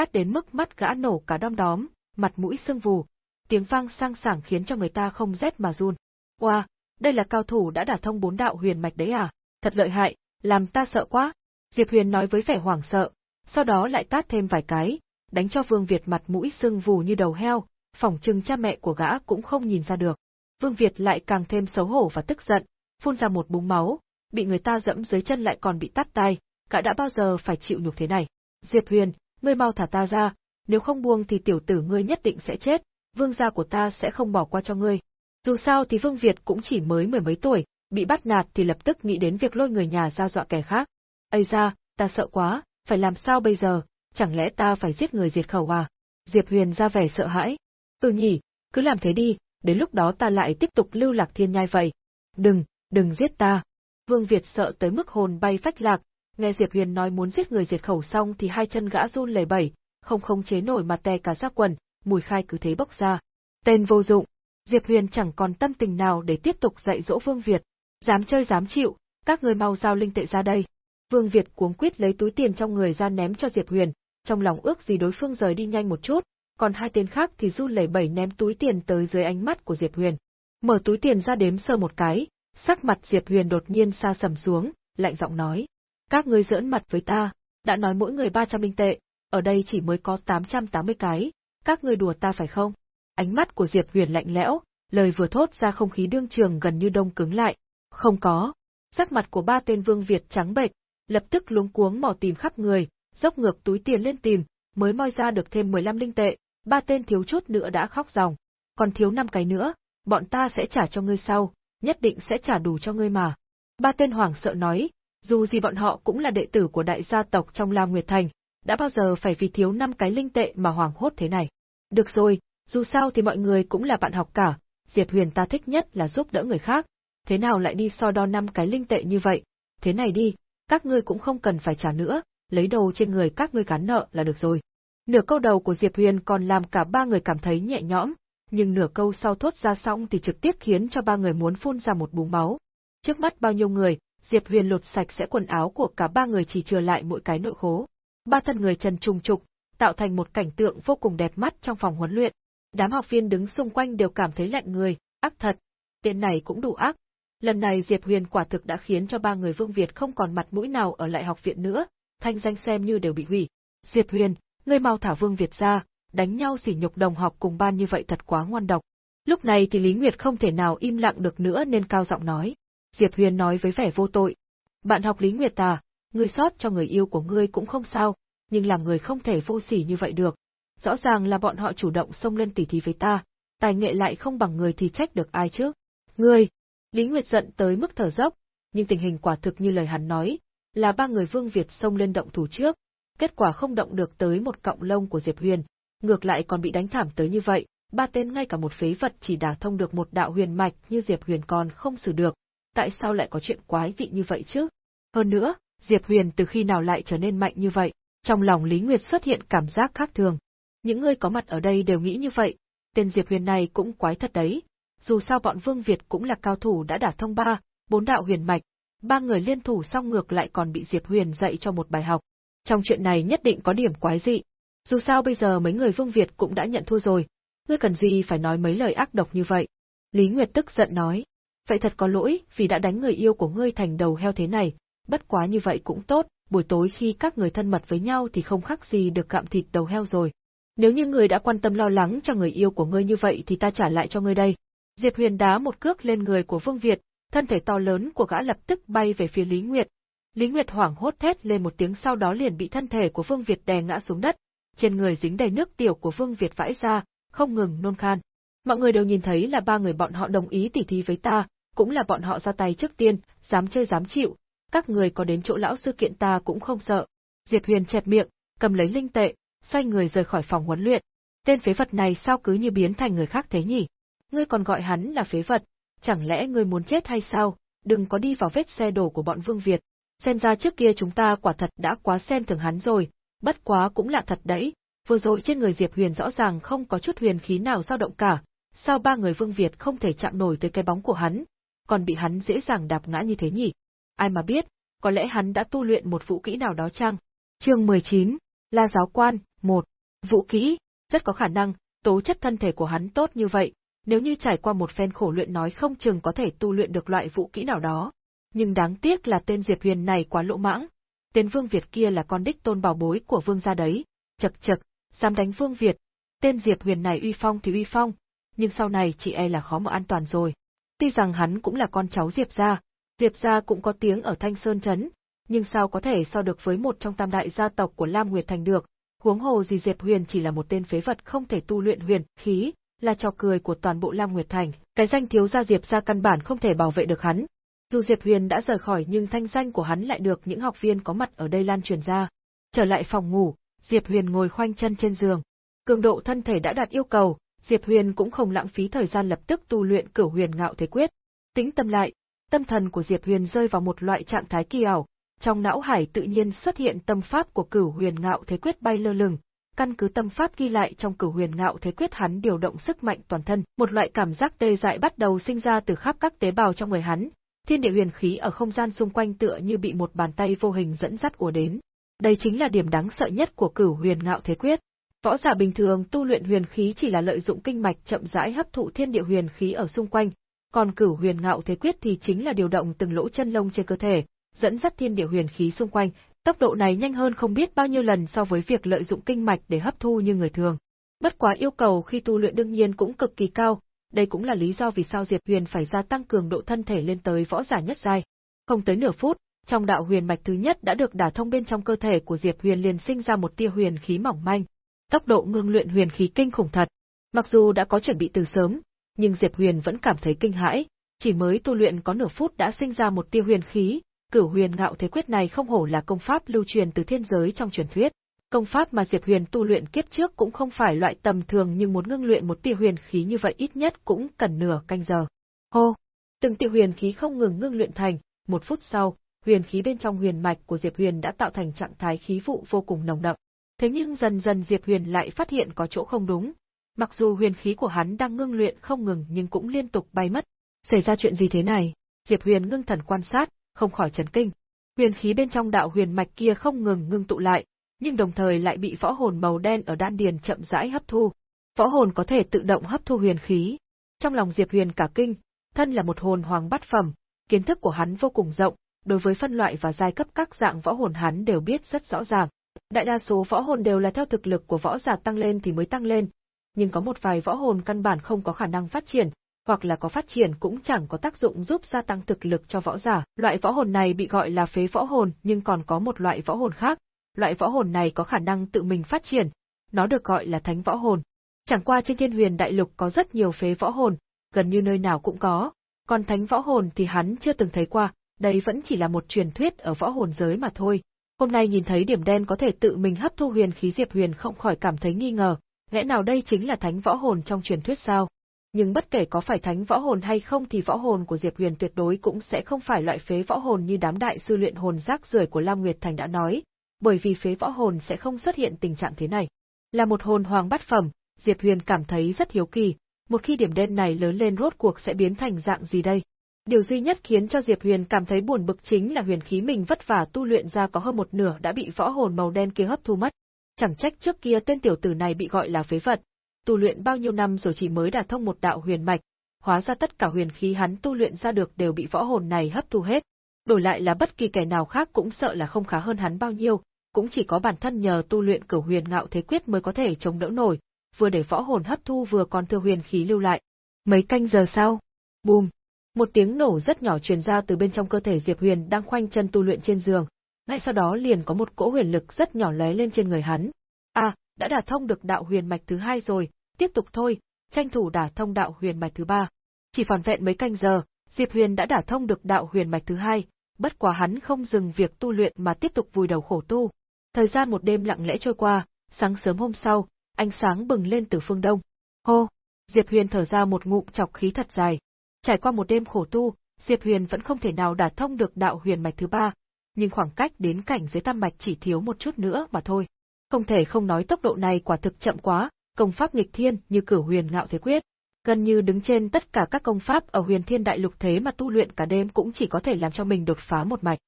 Tát đến mức mắt gã nổ cả đom đóm, mặt mũi sưng vù, tiếng vang sang sảng khiến cho người ta không rét mà run. Oa, wow, đây là cao thủ đã đả thông bốn đạo huyền mạch đấy à? Thật lợi hại, làm ta sợ quá. Diệp Huyền nói với vẻ hoảng sợ, sau đó lại tát thêm vài cái, đánh cho Vương Việt mặt mũi sưng vù như đầu heo, phỏng chừng cha mẹ của gã cũng không nhìn ra được. Vương Việt lại càng thêm xấu hổ và tức giận, phun ra một búng máu, bị người ta dẫm dưới chân lại còn bị tát tay, gã đã bao giờ phải chịu nhục thế này. Diệp Huyền, ngươi mau thả ta ra, nếu không buông thì tiểu tử ngươi nhất định sẽ chết, vương gia của ta sẽ không bỏ qua cho ngươi. Dù sao thì Vương Việt cũng chỉ mới mười mấy tuổi, bị bắt nạt thì lập tức nghĩ đến việc lôi người nhà ra dọa kẻ khác. Ây ra, ta sợ quá, phải làm sao bây giờ, chẳng lẽ ta phải giết người diệt khẩu à? Diệp Huyền ra vẻ sợ hãi. Ừ nhỉ, cứ làm thế đi, đến lúc đó ta lại tiếp tục lưu lạc thiên nhai vậy. Đừng, đừng giết ta. Vương Việt sợ tới mức hồn bay phách lạc, nghe Diệp Huyền nói muốn giết người diệt khẩu xong thì hai chân gã run lẩy bẩy, không không chế nổi mà tè cả ra quần, mùi khai cứ thế bốc ra. Tên vô dụng, Diệp Huyền chẳng còn tâm tình nào để tiếp tục dạy dỗ Vương Việt. Dám chơi dám chịu, các người mau giao linh tệ ra đây. Vương Việt cuống quýt lấy túi tiền trong người ra ném cho Diệp Huyền, trong lòng ước gì đối phương rời đi nhanh một chút, còn hai tên khác thì run lẩy bẩy ném túi tiền tới dưới ánh mắt của Diệp Huyền. Mở túi tiền ra đếm sơ một cái, sắc mặt Diệp Huyền đột nhiên xa sầm xuống, lạnh giọng nói: "Các ngươi giỡn mặt với ta, đã nói mỗi người 300 linh tệ, ở đây chỉ mới có 880 cái, các ngươi đùa ta phải không?" Ánh mắt của Diệp Huyền lạnh lẽo, lời vừa thốt ra không khí đương trường gần như đông cứng lại. Không có. Sắc mặt của ba tên Vương Việt trắng bệch, lập tức luống cuống mò tìm khắp người, dốc ngược túi tiền lên tìm, mới moi ra được thêm 15 linh tệ, ba tên thiếu chút nữa đã khóc ròng. Còn thiếu năm cái nữa, bọn ta sẽ trả cho ngươi sau, nhất định sẽ trả đủ cho ngươi mà. Ba tên hoảng sợ nói, dù gì bọn họ cũng là đệ tử của đại gia tộc trong Lam Nguyệt Thành, đã bao giờ phải vì thiếu năm cái linh tệ mà hoảng hốt thế này. Được rồi, dù sao thì mọi người cũng là bạn học cả, Diệp Huyền ta thích nhất là giúp đỡ người khác, thế nào lại đi so đo năm cái linh tệ như vậy, thế này đi, các ngươi cũng không cần phải trả nữa, lấy đồ trên người các ngươi cán nợ là được rồi. Nửa câu đầu của Diệp Huyền còn làm cả ba người cảm thấy nhẹ nhõm, nhưng nửa câu sau thốt ra xong thì trực tiếp khiến cho ba người muốn phun ra một búng máu. Trước mắt bao nhiêu người, Diệp Huyền lột sạch sẽ quần áo của cả ba người chỉ chừa lại mỗi cái nội khố. Ba thân người trần trùng trục, tạo thành một cảnh tượng vô cùng đẹp mắt trong phòng huấn luyện. Đám học viên đứng xung quanh đều cảm thấy lạnh người, ác thật. Tên này cũng đủ ác. Lần này Diệp Huyền quả thực đã khiến cho ba người Vương Việt không còn mặt mũi nào ở lại học viện nữa, thanh danh xem như đều bị hủy. Diệp Huyền, ngươi mau thả Vương Việt ra, đánh nhau sỉ nhục đồng học cùng ban như vậy thật quá ngoan độc. Lúc này thì Lý Nguyệt không thể nào im lặng được nữa nên cao giọng nói. Diệp Huyền nói với vẻ vô tội. Bạn học Lý Nguyệt à, ngươi sót cho người yêu của ngươi cũng không sao, nhưng làm người không thể vô sỉ như vậy được. Rõ ràng là bọn họ chủ động xông lên tỉ thí với ta, tài nghệ lại không bằng người thì trách được ai chứ. Ngươi! Lý Nguyệt giận tới mức thở dốc, nhưng tình hình quả thực như lời hắn nói, là ba người Vương Việt xông lên động thủ trước, kết quả không động được tới một cọng lông của Diệp Huyền, ngược lại còn bị đánh thảm tới như vậy, ba tên ngay cả một phế vật chỉ đả thông được một đạo huyền mạch như Diệp Huyền còn không xử được, tại sao lại có chuyện quái dị như vậy chứ? Hơn nữa, Diệp Huyền từ khi nào lại trở nên mạnh như vậy? Trong lòng Lý Nguyệt xuất hiện cảm giác khác thường. Những người có mặt ở đây đều nghĩ như vậy, tên Diệp Huyền này cũng quái thật đấy. Dù sao bọn Vương Việt cũng là cao thủ đã đả thông ba, bốn đạo huyền mạch, ba người liên thủ xong ngược lại còn bị Diệp Huyền dạy cho một bài học. Trong chuyện này nhất định có điểm quái dị. Dù sao bây giờ mấy người Vương Việt cũng đã nhận thua rồi, ngươi cần gì phải nói mấy lời ác độc như vậy? Lý Nguyệt tức giận nói, vậy thật có lỗi vì đã đánh người yêu của ngươi thành đầu heo thế này, bất quá như vậy cũng tốt, buổi tối khi các người thân mật với nhau thì không khác gì được cạm thịt đầu heo rồi. Nếu như người đã quan tâm lo lắng cho người yêu của ngươi như vậy thì ta trả lại cho ngươi đây. Diệp Huyền đá một cước lên người của Vương Việt, thân thể to lớn của gã lập tức bay về phía Lý Nguyệt. Lý Nguyệt hoảng hốt thét lên một tiếng sau đó liền bị thân thể của Vương Việt đè ngã xuống đất, trên người dính đầy nước tiểu của Vương Việt vãi ra, không ngừng nôn khan. Mọi người đều nhìn thấy là ba người bọn họ đồng ý tỉ thí với ta, cũng là bọn họ ra tay trước tiên, dám chơi dám chịu, các người có đến chỗ lão sư kiện ta cũng không sợ. Diệp Huyền chẹp miệng, cầm lấy linh tệ, xoay người rời khỏi phòng huấn luyện. Tên phế vật này sao cứ như biến thành người khác thế nhỉ? Ngươi còn gọi hắn là phế vật, chẳng lẽ ngươi muốn chết hay sao? Đừng có đi vào vết xe đổ của bọn Vương Việt. Xem ra trước kia chúng ta quả thật đã quá xem thường hắn rồi, bất quá cũng lạ thật đấy, vừa rồi trên người Diệp Huyền rõ ràng không có chút huyền khí nào dao động cả, sao ba người Vương Việt không thể chạm nổi tới cái bóng của hắn, còn bị hắn dễ dàng đạp ngã như thế nhỉ? Ai mà biết, có lẽ hắn đã tu luyện một vũ kỹ nào đó chăng? Chương 19, La giáo quan, 1. Vũ kỹ, rất có khả năng, tố chất thân thể của hắn tốt như vậy, nếu như trải qua một phen khổ luyện nói không chừng có thể tu luyện được loại vũ kỹ nào đó. Nhưng đáng tiếc là tên Diệp Huyền này quá lỗ mãng. Tên Vương Việt kia là con đích tôn bảo bối của Vương gia đấy, chật chật, dám đánh Vương Việt. Tên Diệp Huyền này uy phong thì uy phong, nhưng sau này chị e là khó mà an toàn rồi. Tuy rằng hắn cũng là con cháu Diệp gia, Diệp gia cũng có tiếng ở Thanh Sơn Trấn, nhưng sao có thể so được với một trong tam đại gia tộc của Lam Nguyệt Thành được, huống hồ gì Diệp Huyền chỉ là một tên phế vật không thể tu luyện huyền khí, là trò cười của toàn bộ Lam Nguyệt Thành, cái danh thiếu gia Diệp gia căn bản không thể bảo vệ được hắn. Dù Diệp Huyền đã rời khỏi nhưng thanh danh của hắn lại được những học viên có mặt ở đây lan truyền ra. Trở lại phòng ngủ, Diệp Huyền ngồi khoanh chân trên giường. Cường độ thân thể đã đạt yêu cầu, Diệp Huyền cũng không lãng phí thời gian lập tức tu luyện Cửu Huyền Ngạo Thế Quyết. Tĩnh tâm lại, tâm thần của Diệp Huyền rơi vào một loại trạng thái kỳ ảo, trong não hải tự nhiên xuất hiện tâm pháp của Cửu Huyền Ngạo Thế Quyết bay lơ lửng, căn cứ tâm pháp ghi lại trong Cửu Huyền Ngạo Thế Quyết hắn điều động sức mạnh toàn thân, một loại cảm giác tê dại bắt đầu sinh ra từ khắp các tế bào trong người hắn. Thiên địa huyền khí ở không gian xung quanh tựa như bị một bàn tay vô hình dẫn dắt ùa đến. Đây chính là điểm đáng sợ nhất của Cửu Huyền Ngạo Thế Quyết. Võ giả bình thường tu luyện huyền khí chỉ là lợi dụng kinh mạch chậm rãi hấp thụ thiên địa huyền khí ở xung quanh, còn cửu huyền ngạo thế quyết thì chính là điều động từng lỗ chân lông trên cơ thể, dẫn dắt thiên địa huyền khí xung quanh, tốc độ này nhanh hơn không biết bao nhiêu lần so với việc lợi dụng kinh mạch để hấp thu như người thường. Bất quá yêu cầu khi tu luyện đương nhiên cũng cực kỳ cao, đây cũng là lý do vì sao Diệp Huyền phải gia tăng cường độ thân thể lên tới võ giả nhất giai. Không tới nửa phút, trong đạo huyền mạch thứ nhất đã được đả thông bên trong cơ thể của Diệp Huyền liền sinh ra một tia huyền khí mỏng manh. Tốc độ ngưng luyện huyền khí kinh khủng thật. Mặc dù đã có chuẩn bị từ sớm, nhưng Diệp Huyền vẫn cảm thấy kinh hãi, chỉ mới tu luyện có nửa phút đã sinh ra một tia huyền khí, cửu huyền ngạo thế quyết này không hổ là công pháp lưu truyền từ thiên giới trong truyền thuyết. Công pháp mà Diệp Huyền tu luyện kiếp trước cũng không phải loại tầm thường nhưng muốn ngưng luyện một tia huyền khí như vậy ít nhất cũng cần nửa canh giờ. Hô! Từng tia huyền khí không ngừng ngưng luyện thành, một phút sau, huyền khí bên trong huyền mạch của Diệp Huyền đã tạo thành trạng thái khí vụ vô cùng nồng đậm. Thế nhưng dần dần Diệp Huyền lại phát hiện có chỗ không đúng, Mặc dù huyền khí của hắn đang ngưng luyện không ngừng nhưng cũng liên tục bay mất. Xảy ra chuyện gì thế này? Diệp Huyền ngưng thần quan sát, không khỏi chấn kinh. Huyền khí bên trong đạo huyền mạch kia không ngừng ngưng tụ lại, nhưng đồng thời lại bị võ hồn màu đen ở đan điền chậm rãi hấp thu. Võ hồn có thể tự động hấp thu huyền khí. Trong lòng Diệp Huyền cả kinh, thân là một hồn hoàng bát phẩm, kiến thức của hắn vô cùng rộng, đối với phân loại và giai cấp các dạng võ hồn hắn đều biết rất rõ ràng. Đại đa số võ hồn đều là theo thực lực của võ giả tăng lên thì mới tăng lên, nhưng có một vài võ hồn căn bản không có khả năng phát triển, hoặc là có phát triển cũng chẳng có tác dụng giúp gia tăng thực lực cho võ giả. Loại võ hồn này bị gọi là phế võ hồn, nhưng còn có một loại võ hồn khác. Loại võ hồn này có khả năng tự mình phát triển, nó được gọi là thánh võ hồn. Chẳng qua trên thiên huyền đại lục có rất nhiều phế võ hồn, gần như nơi nào cũng có, còn thánh võ hồn thì hắn chưa từng thấy qua, đây vẫn chỉ là một truyền thuyết ở võ hồn giới mà thôi. Hôm nay nhìn thấy điểm đen có thể tự mình hấp thu huyền khí Diệp Huyền không khỏi cảm thấy nghi ngờ, lẽ nào đây chính là thánh võ hồn trong truyền thuyết sao? Nhưng bất kể có phải thánh võ hồn hay không thì võ hồn của Diệp Huyền tuyệt đối cũng sẽ không phải loại phế võ hồn như đám đại sư luyện hồn rác rưởi của Lam Nguyệt Thành đã nói, bởi vì phế võ hồn sẽ không xuất hiện tình trạng thế này. Là một hồn hoàng bát phẩm, Diệp Huyền cảm thấy rất hiếu kỳ, một khi điểm đen này lớn lên rốt cuộc sẽ biến thành dạng gì đây? Điều duy nhất khiến cho Diệp Huyền cảm thấy buồn bực chính là huyền khí mình vất vả tu luyện ra có hơn một nửa đã bị võ hồn màu đen kia hấp thu mất. Chẳng trách trước kia tên tiểu tử này bị gọi là phế vật, tu luyện bao nhiêu năm rồi chỉ mới đạt thông một đạo huyền mạch, hóa ra tất cả huyền khí hắn tu luyện ra được đều bị võ hồn này hấp thu hết. Đổi lại là bất kỳ kẻ nào khác cũng sợ là không khá hơn hắn bao nhiêu, cũng chỉ có bản thân nhờ tu luyện cửu huyền ngạo thế quyết mới có thể chống đỡ nổi, vừa để võ hồn hấp thu vừa còn thừa huyền khí lưu lại. Mấy canh giờ sau, bùm, một tiếng nổ rất nhỏ truyền ra từ bên trong cơ thể Diệp Huyền đang khoanh chân tu luyện trên giường, ngay sau đó liền có một cỗ huyền lực rất nhỏ lóe lên trên người hắn. À, đã đả thông được đạo huyền mạch thứ hai rồi, tiếp tục thôi, tranh thủ đả thông đạo huyền mạch thứ ba. Chỉ phản vẹn mấy canh giờ, Diệp Huyền đã đả thông được đạo huyền mạch thứ hai, bất quá hắn không dừng việc tu luyện mà tiếp tục vùi đầu khổ tu. Thời gian một đêm lặng lẽ trôi qua, sáng sớm hôm sau, ánh sáng bừng lên từ phương đông. Hô! Diệp Huyền thở ra một ngụm chọc khí thật dài. Trải qua một đêm khổ tu, Diệp Huyền vẫn không thể nào đả thông được đạo huyền mạch thứ ba, nhưng khoảng cách đến cảnh giới tam mạch chỉ thiếu một chút nữa mà thôi. Không thể không nói tốc độ này quả thực chậm quá, công pháp nghịch thiên như cửu huyền ngạo thế quyết, gần như đứng trên tất cả các công pháp ở huyền thiên đại lục thế mà tu luyện cả đêm cũng chỉ có thể làm cho mình đột phá một mạch.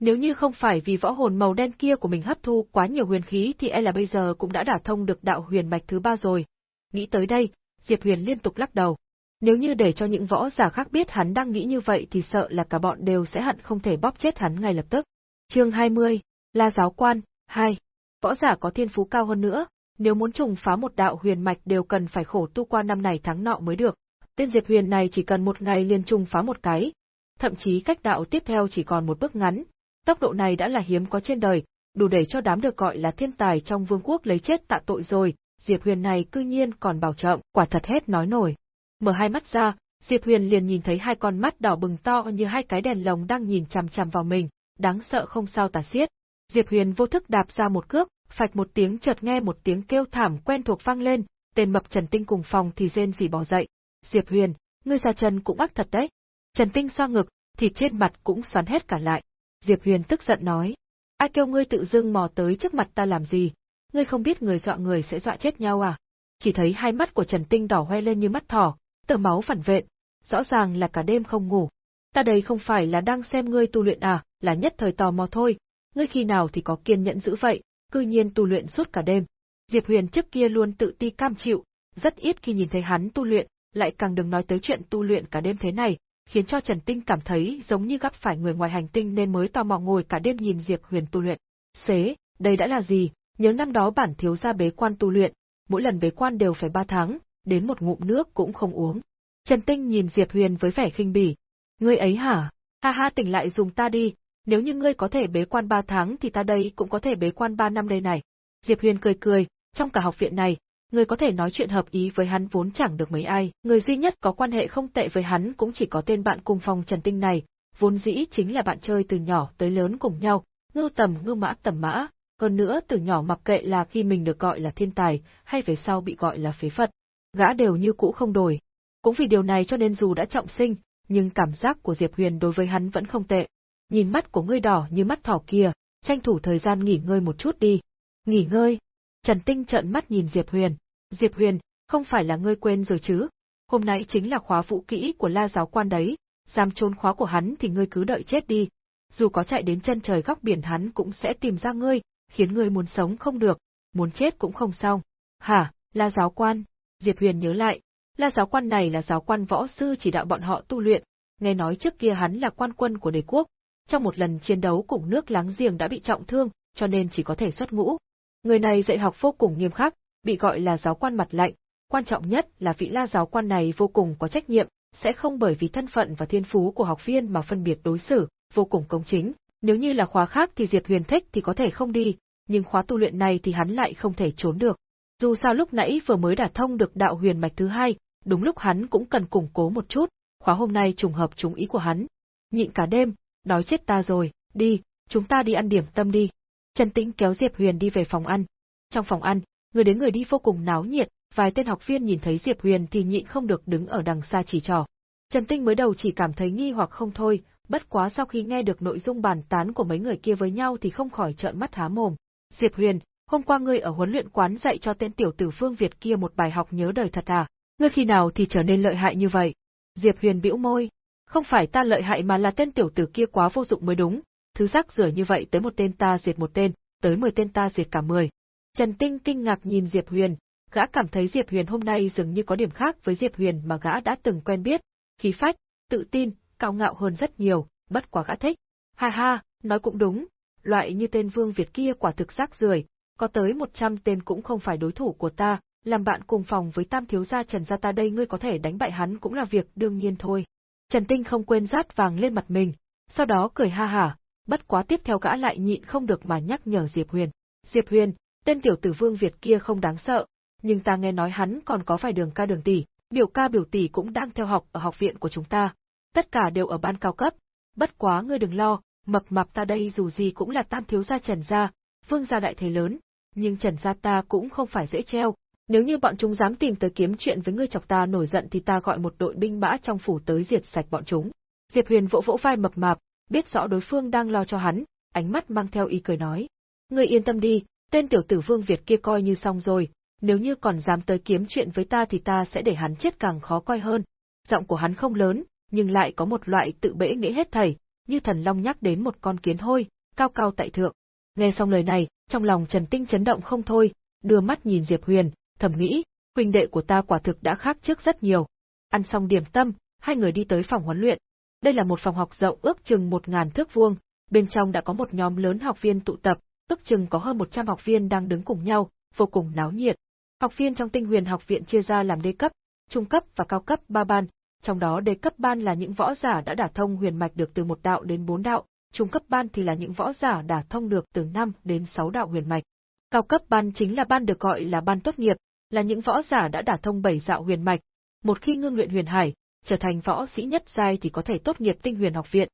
Nếu như không phải vì võ hồn màu đen kia của mình hấp thu quá nhiều huyền khí thì e là bây giờ cũng đã đả thông được đạo huyền mạch thứ ba rồi. Nghĩ tới đây, Diệp Huyền liên tục lắc đầu. Nếu như để cho những võ giả khác biết hắn đang nghĩ như vậy thì sợ là cả bọn đều sẽ hận không thể bóp chết hắn ngay lập tức. Chương 20, La giáo quan 2. Võ giả có thiên phú cao hơn nữa, nếu muốn trùng phá một đạo huyền mạch đều cần phải khổ tu qua năm này tháng nọ mới được. Tên Diệp Huyền này chỉ cần một ngày liền trùng phá một cái, thậm chí cách đạo tiếp theo chỉ còn một bước ngắn. Tốc độ này đã là hiếm có trên đời, đủ để cho đám được gọi là thiên tài trong vương quốc lấy chết tạ tội rồi, Diệp Huyền này cư nhiên còn bảo trọng, quả thật hết nói nổi. Mở hai mắt ra, Diệp Huyền liền nhìn thấy hai con mắt đỏ bừng to như hai cái đèn lồng đang nhìn chằm chằm vào mình, đáng sợ không sao tả xiết. Diệp Huyền vô thức đạp ra một cước, phạch một tiếng chợt nghe một tiếng kêu thảm quen thuộc vang lên, tên mập Trần Tinh cùng phòng thì rên rỉ bỏ dậy. Diệp Huyền, ngươi ra chân cũng ác thật đấy. Trần Tinh xoa ngực, thịt trên mặt cũng xoắn hết cả lại. Diệp Huyền tức giận nói, ai kêu ngươi tự dưng mò tới trước mặt ta làm gì, ngươi không biết người dọa người sẽ dọa chết nhau à? Chỉ thấy hai mắt của Trần Tinh đỏ hoe lên như mắt thỏ, tờ máu phản vệ, rõ ràng là cả đêm không ngủ. Ta đây không phải là đang xem ngươi tu luyện à, là nhất thời tò mò thôi, ngươi khi nào thì có kiên nhẫn giữ vậy, cư nhiên tu luyện suốt cả đêm. Diệp Huyền trước kia luôn tự ti cam chịu, rất ít khi nhìn thấy hắn tu luyện, lại càng đừng nói tới chuyện tu luyện cả đêm thế này, khiến cho Trần Tinh cảm thấy giống như gặp phải người ngoài hành tinh nên mới tò mò ngồi cả đêm nhìn Diệp Huyền tu luyện. Xế, đây đã là gì? Nhớ năm đó bản thiếu gia bế quan tu luyện, mỗi lần bế quan đều phải ba tháng, đến một ngụm nước cũng không uống. Trần Tinh nhìn Diệp Huyền với vẻ khinh bỉ. Ngươi ấy hả? Ha ha tỉnh lại dùng ta đi, nếu như ngươi có thể bế quan ba tháng thì ta đây cũng có thể bế quan ba năm đây này. Diệp Huyền cười cười, trong cả học viện này, người có thể nói chuyện hợp ý với hắn vốn chẳng được mấy ai, người duy nhất có quan hệ không tệ với hắn cũng chỉ có tên bạn cùng phòng Trần Tinh này, vốn dĩ chính là bạn chơi từ nhỏ tới lớn cùng nhau, ngưu tầm ngưu mã tầm mã, hơn nữa từ nhỏ mặc kệ là khi mình được gọi là thiên tài, hay về sau bị gọi là phế phật, gã đều như cũ không đổi. Cũng vì điều này cho nên dù đã trọng sinh, nhưng cảm giác của Diệp Huyền đối với hắn vẫn không tệ nhìn mắt của ngươi đỏ như mắt thỏ kia, tranh thủ thời gian nghỉ ngơi một chút đi. Nghỉ ngơi? Trần Tinh trợn mắt nhìn Diệp Huyền. Diệp Huyền, không phải là ngươi quên rồi chứ? Hôm nay chính là khóa vũ kỹ của la giáo quan đấy, dám trốn khóa của hắn thì ngươi cứ đợi chết đi. Dù có chạy đến chân trời góc biển hắn cũng sẽ tìm ra ngươi, khiến ngươi muốn sống không được, muốn chết cũng không xong. Hả, la giáo quan? Diệp Huyền nhớ lại, là giáo quan này là giáo quan võ sư chỉ đạo bọn họ tu luyện, nghe nói trước kia hắn là quan quân của đế quốc, trong một lần chiến đấu cùng nước láng giềng đã bị trọng thương, cho nên chỉ có thể xuất ngũ. Người này dạy học vô cùng nghiêm khắc, bị gọi là giáo quan mặt lạnh, quan trọng nhất là vị la giáo quan này vô cùng có trách nhiệm, sẽ không bởi vì thân phận và thiên phú của học viên mà phân biệt đối xử, vô cùng công chính. Nếu như là khóa khác thì Diệp Huyền thích thì có thể không đi, nhưng khóa tu luyện này thì hắn lại không thể trốn được. Dù sao lúc nãy vừa mới đả thông được đạo huyền mạch thứ hai, đúng lúc hắn cũng cần củng cố một chút, khóa hôm nay trùng hợp trùng ý của hắn. Nhịn cả đêm, đói chết ta rồi, đi, chúng ta đi ăn điểm tâm đi. Trần Tĩnh kéo Diệp Huyền đi về phòng ăn. Trong phòng ăn, người đến người đi vô cùng náo nhiệt, vài tên học viên nhìn thấy Diệp Huyền thì nhịn không được đứng ở đằng xa chỉ trỏ. Trần Tinh mới đầu chỉ cảm thấy nghi hoặc không thôi, bất quá sau khi nghe được nội dung bàn tán của mấy người kia với nhau thì không khỏi trợn mắt há mồm. Diệp Huyền, hôm qua ngươi ở huấn luyện quán dạy cho tên tiểu tử Phương Việt kia một bài học nhớ đời thật à? Ngươi khi nào thì trở nên lợi hại như vậy? Diệp Huyền bĩu môi, không phải ta lợi hại mà là tên tiểu tử kia quá vô dụng mới đúng, thứ rác rưởi như vậy tới một tên ta diệt một tên, tới mười tên ta diệt cả mười. Trần Tinh kinh ngạc nhìn Diệp Huyền, gã cảm thấy Diệp Huyền hôm nay dường như có điểm khác với Diệp Huyền mà gã đã từng quen biết, khí phách, tự tin, cao ngạo hơn rất nhiều, bất quá gã thích. Ha ha, nói cũng đúng, loại như tên Vương Việt kia quả thực rác rưởi, có tới 100 tên cũng không phải đối thủ của ta, làm bạn cùng phòng với tam thiếu gia Trần gia ta đây ngươi có thể đánh bại hắn cũng là việc đương nhiên thôi. Trần Tinh không quên rát vàng lên mặt mình, sau đó cười ha hả, bất quá tiếp theo gã lại nhịn không được mà nhắc nhở Diệp Huyền. Diệp Huyền, tên tiểu tử Vương Việt kia không đáng sợ, nhưng ta nghe nói hắn còn có vài đường ca đường tỷ, biểu ca biểu tỷ cũng đang theo học ở học viện của chúng ta. Tất cả đều ở ban cao cấp, bất quá ngươi đừng lo, mập mạp ta đây dù gì cũng là tam thiếu gia Trần gia, vương gia đại thế lớn, nhưng Trần gia ta cũng không phải dễ treo, nếu như bọn chúng dám tìm tới kiếm chuyện với ngươi chọc ta nổi giận thì ta gọi một đội binh mã trong phủ tới diệt sạch bọn chúng. Diệp Huyền vỗ vỗ vai mập mạp, biết rõ đối phương đang lo cho hắn, ánh mắt mang theo ý cười nói. Ngươi yên tâm đi, tên tiểu tử Vương Việt kia coi như xong rồi, nếu như còn dám tới kiếm chuyện với ta thì ta sẽ để hắn chết càng khó coi hơn. Giọng của hắn không lớn, nhưng lại có một loại tự bễ nghĩ hết thảy, như thần long nhắc đến một con kiến hôi, cao cao tại thượng. Nghe xong lời này, trong lòng Trần Tinh chấn động không thôi, đưa mắt nhìn Diệp Huyền, thầm nghĩ, huynh đệ của ta quả thực đã khác trước rất nhiều. Ăn xong điểm tâm, hai người đi tới phòng huấn luyện. Đây là một phòng học rộng ước chừng một ngàn thước vuông, bên trong đã có một nhóm lớn học viên tụ tập, ước chừng có hơn 100 học viên đang đứng cùng nhau, vô cùng náo nhiệt. Học viên trong Tinh Huyền học viện chia ra làm đê cấp, trung cấp và cao cấp ba ban, trong đó đê cấp ban là những võ giả đã đả thông huyền mạch được từ một đạo đến bốn đạo, trung cấp ban thì là những võ giả đã thông được từ 5 đến 6 đạo huyền mạch. Cao cấp ban chính là ban được gọi là ban tốt nghiệp, là những võ giả đã đả thông bảy đạo huyền mạch, một khi ngưng luyện huyền hải, trở thành võ sĩ nhất giai thì có thể tốt nghiệp tinh huyền học viện,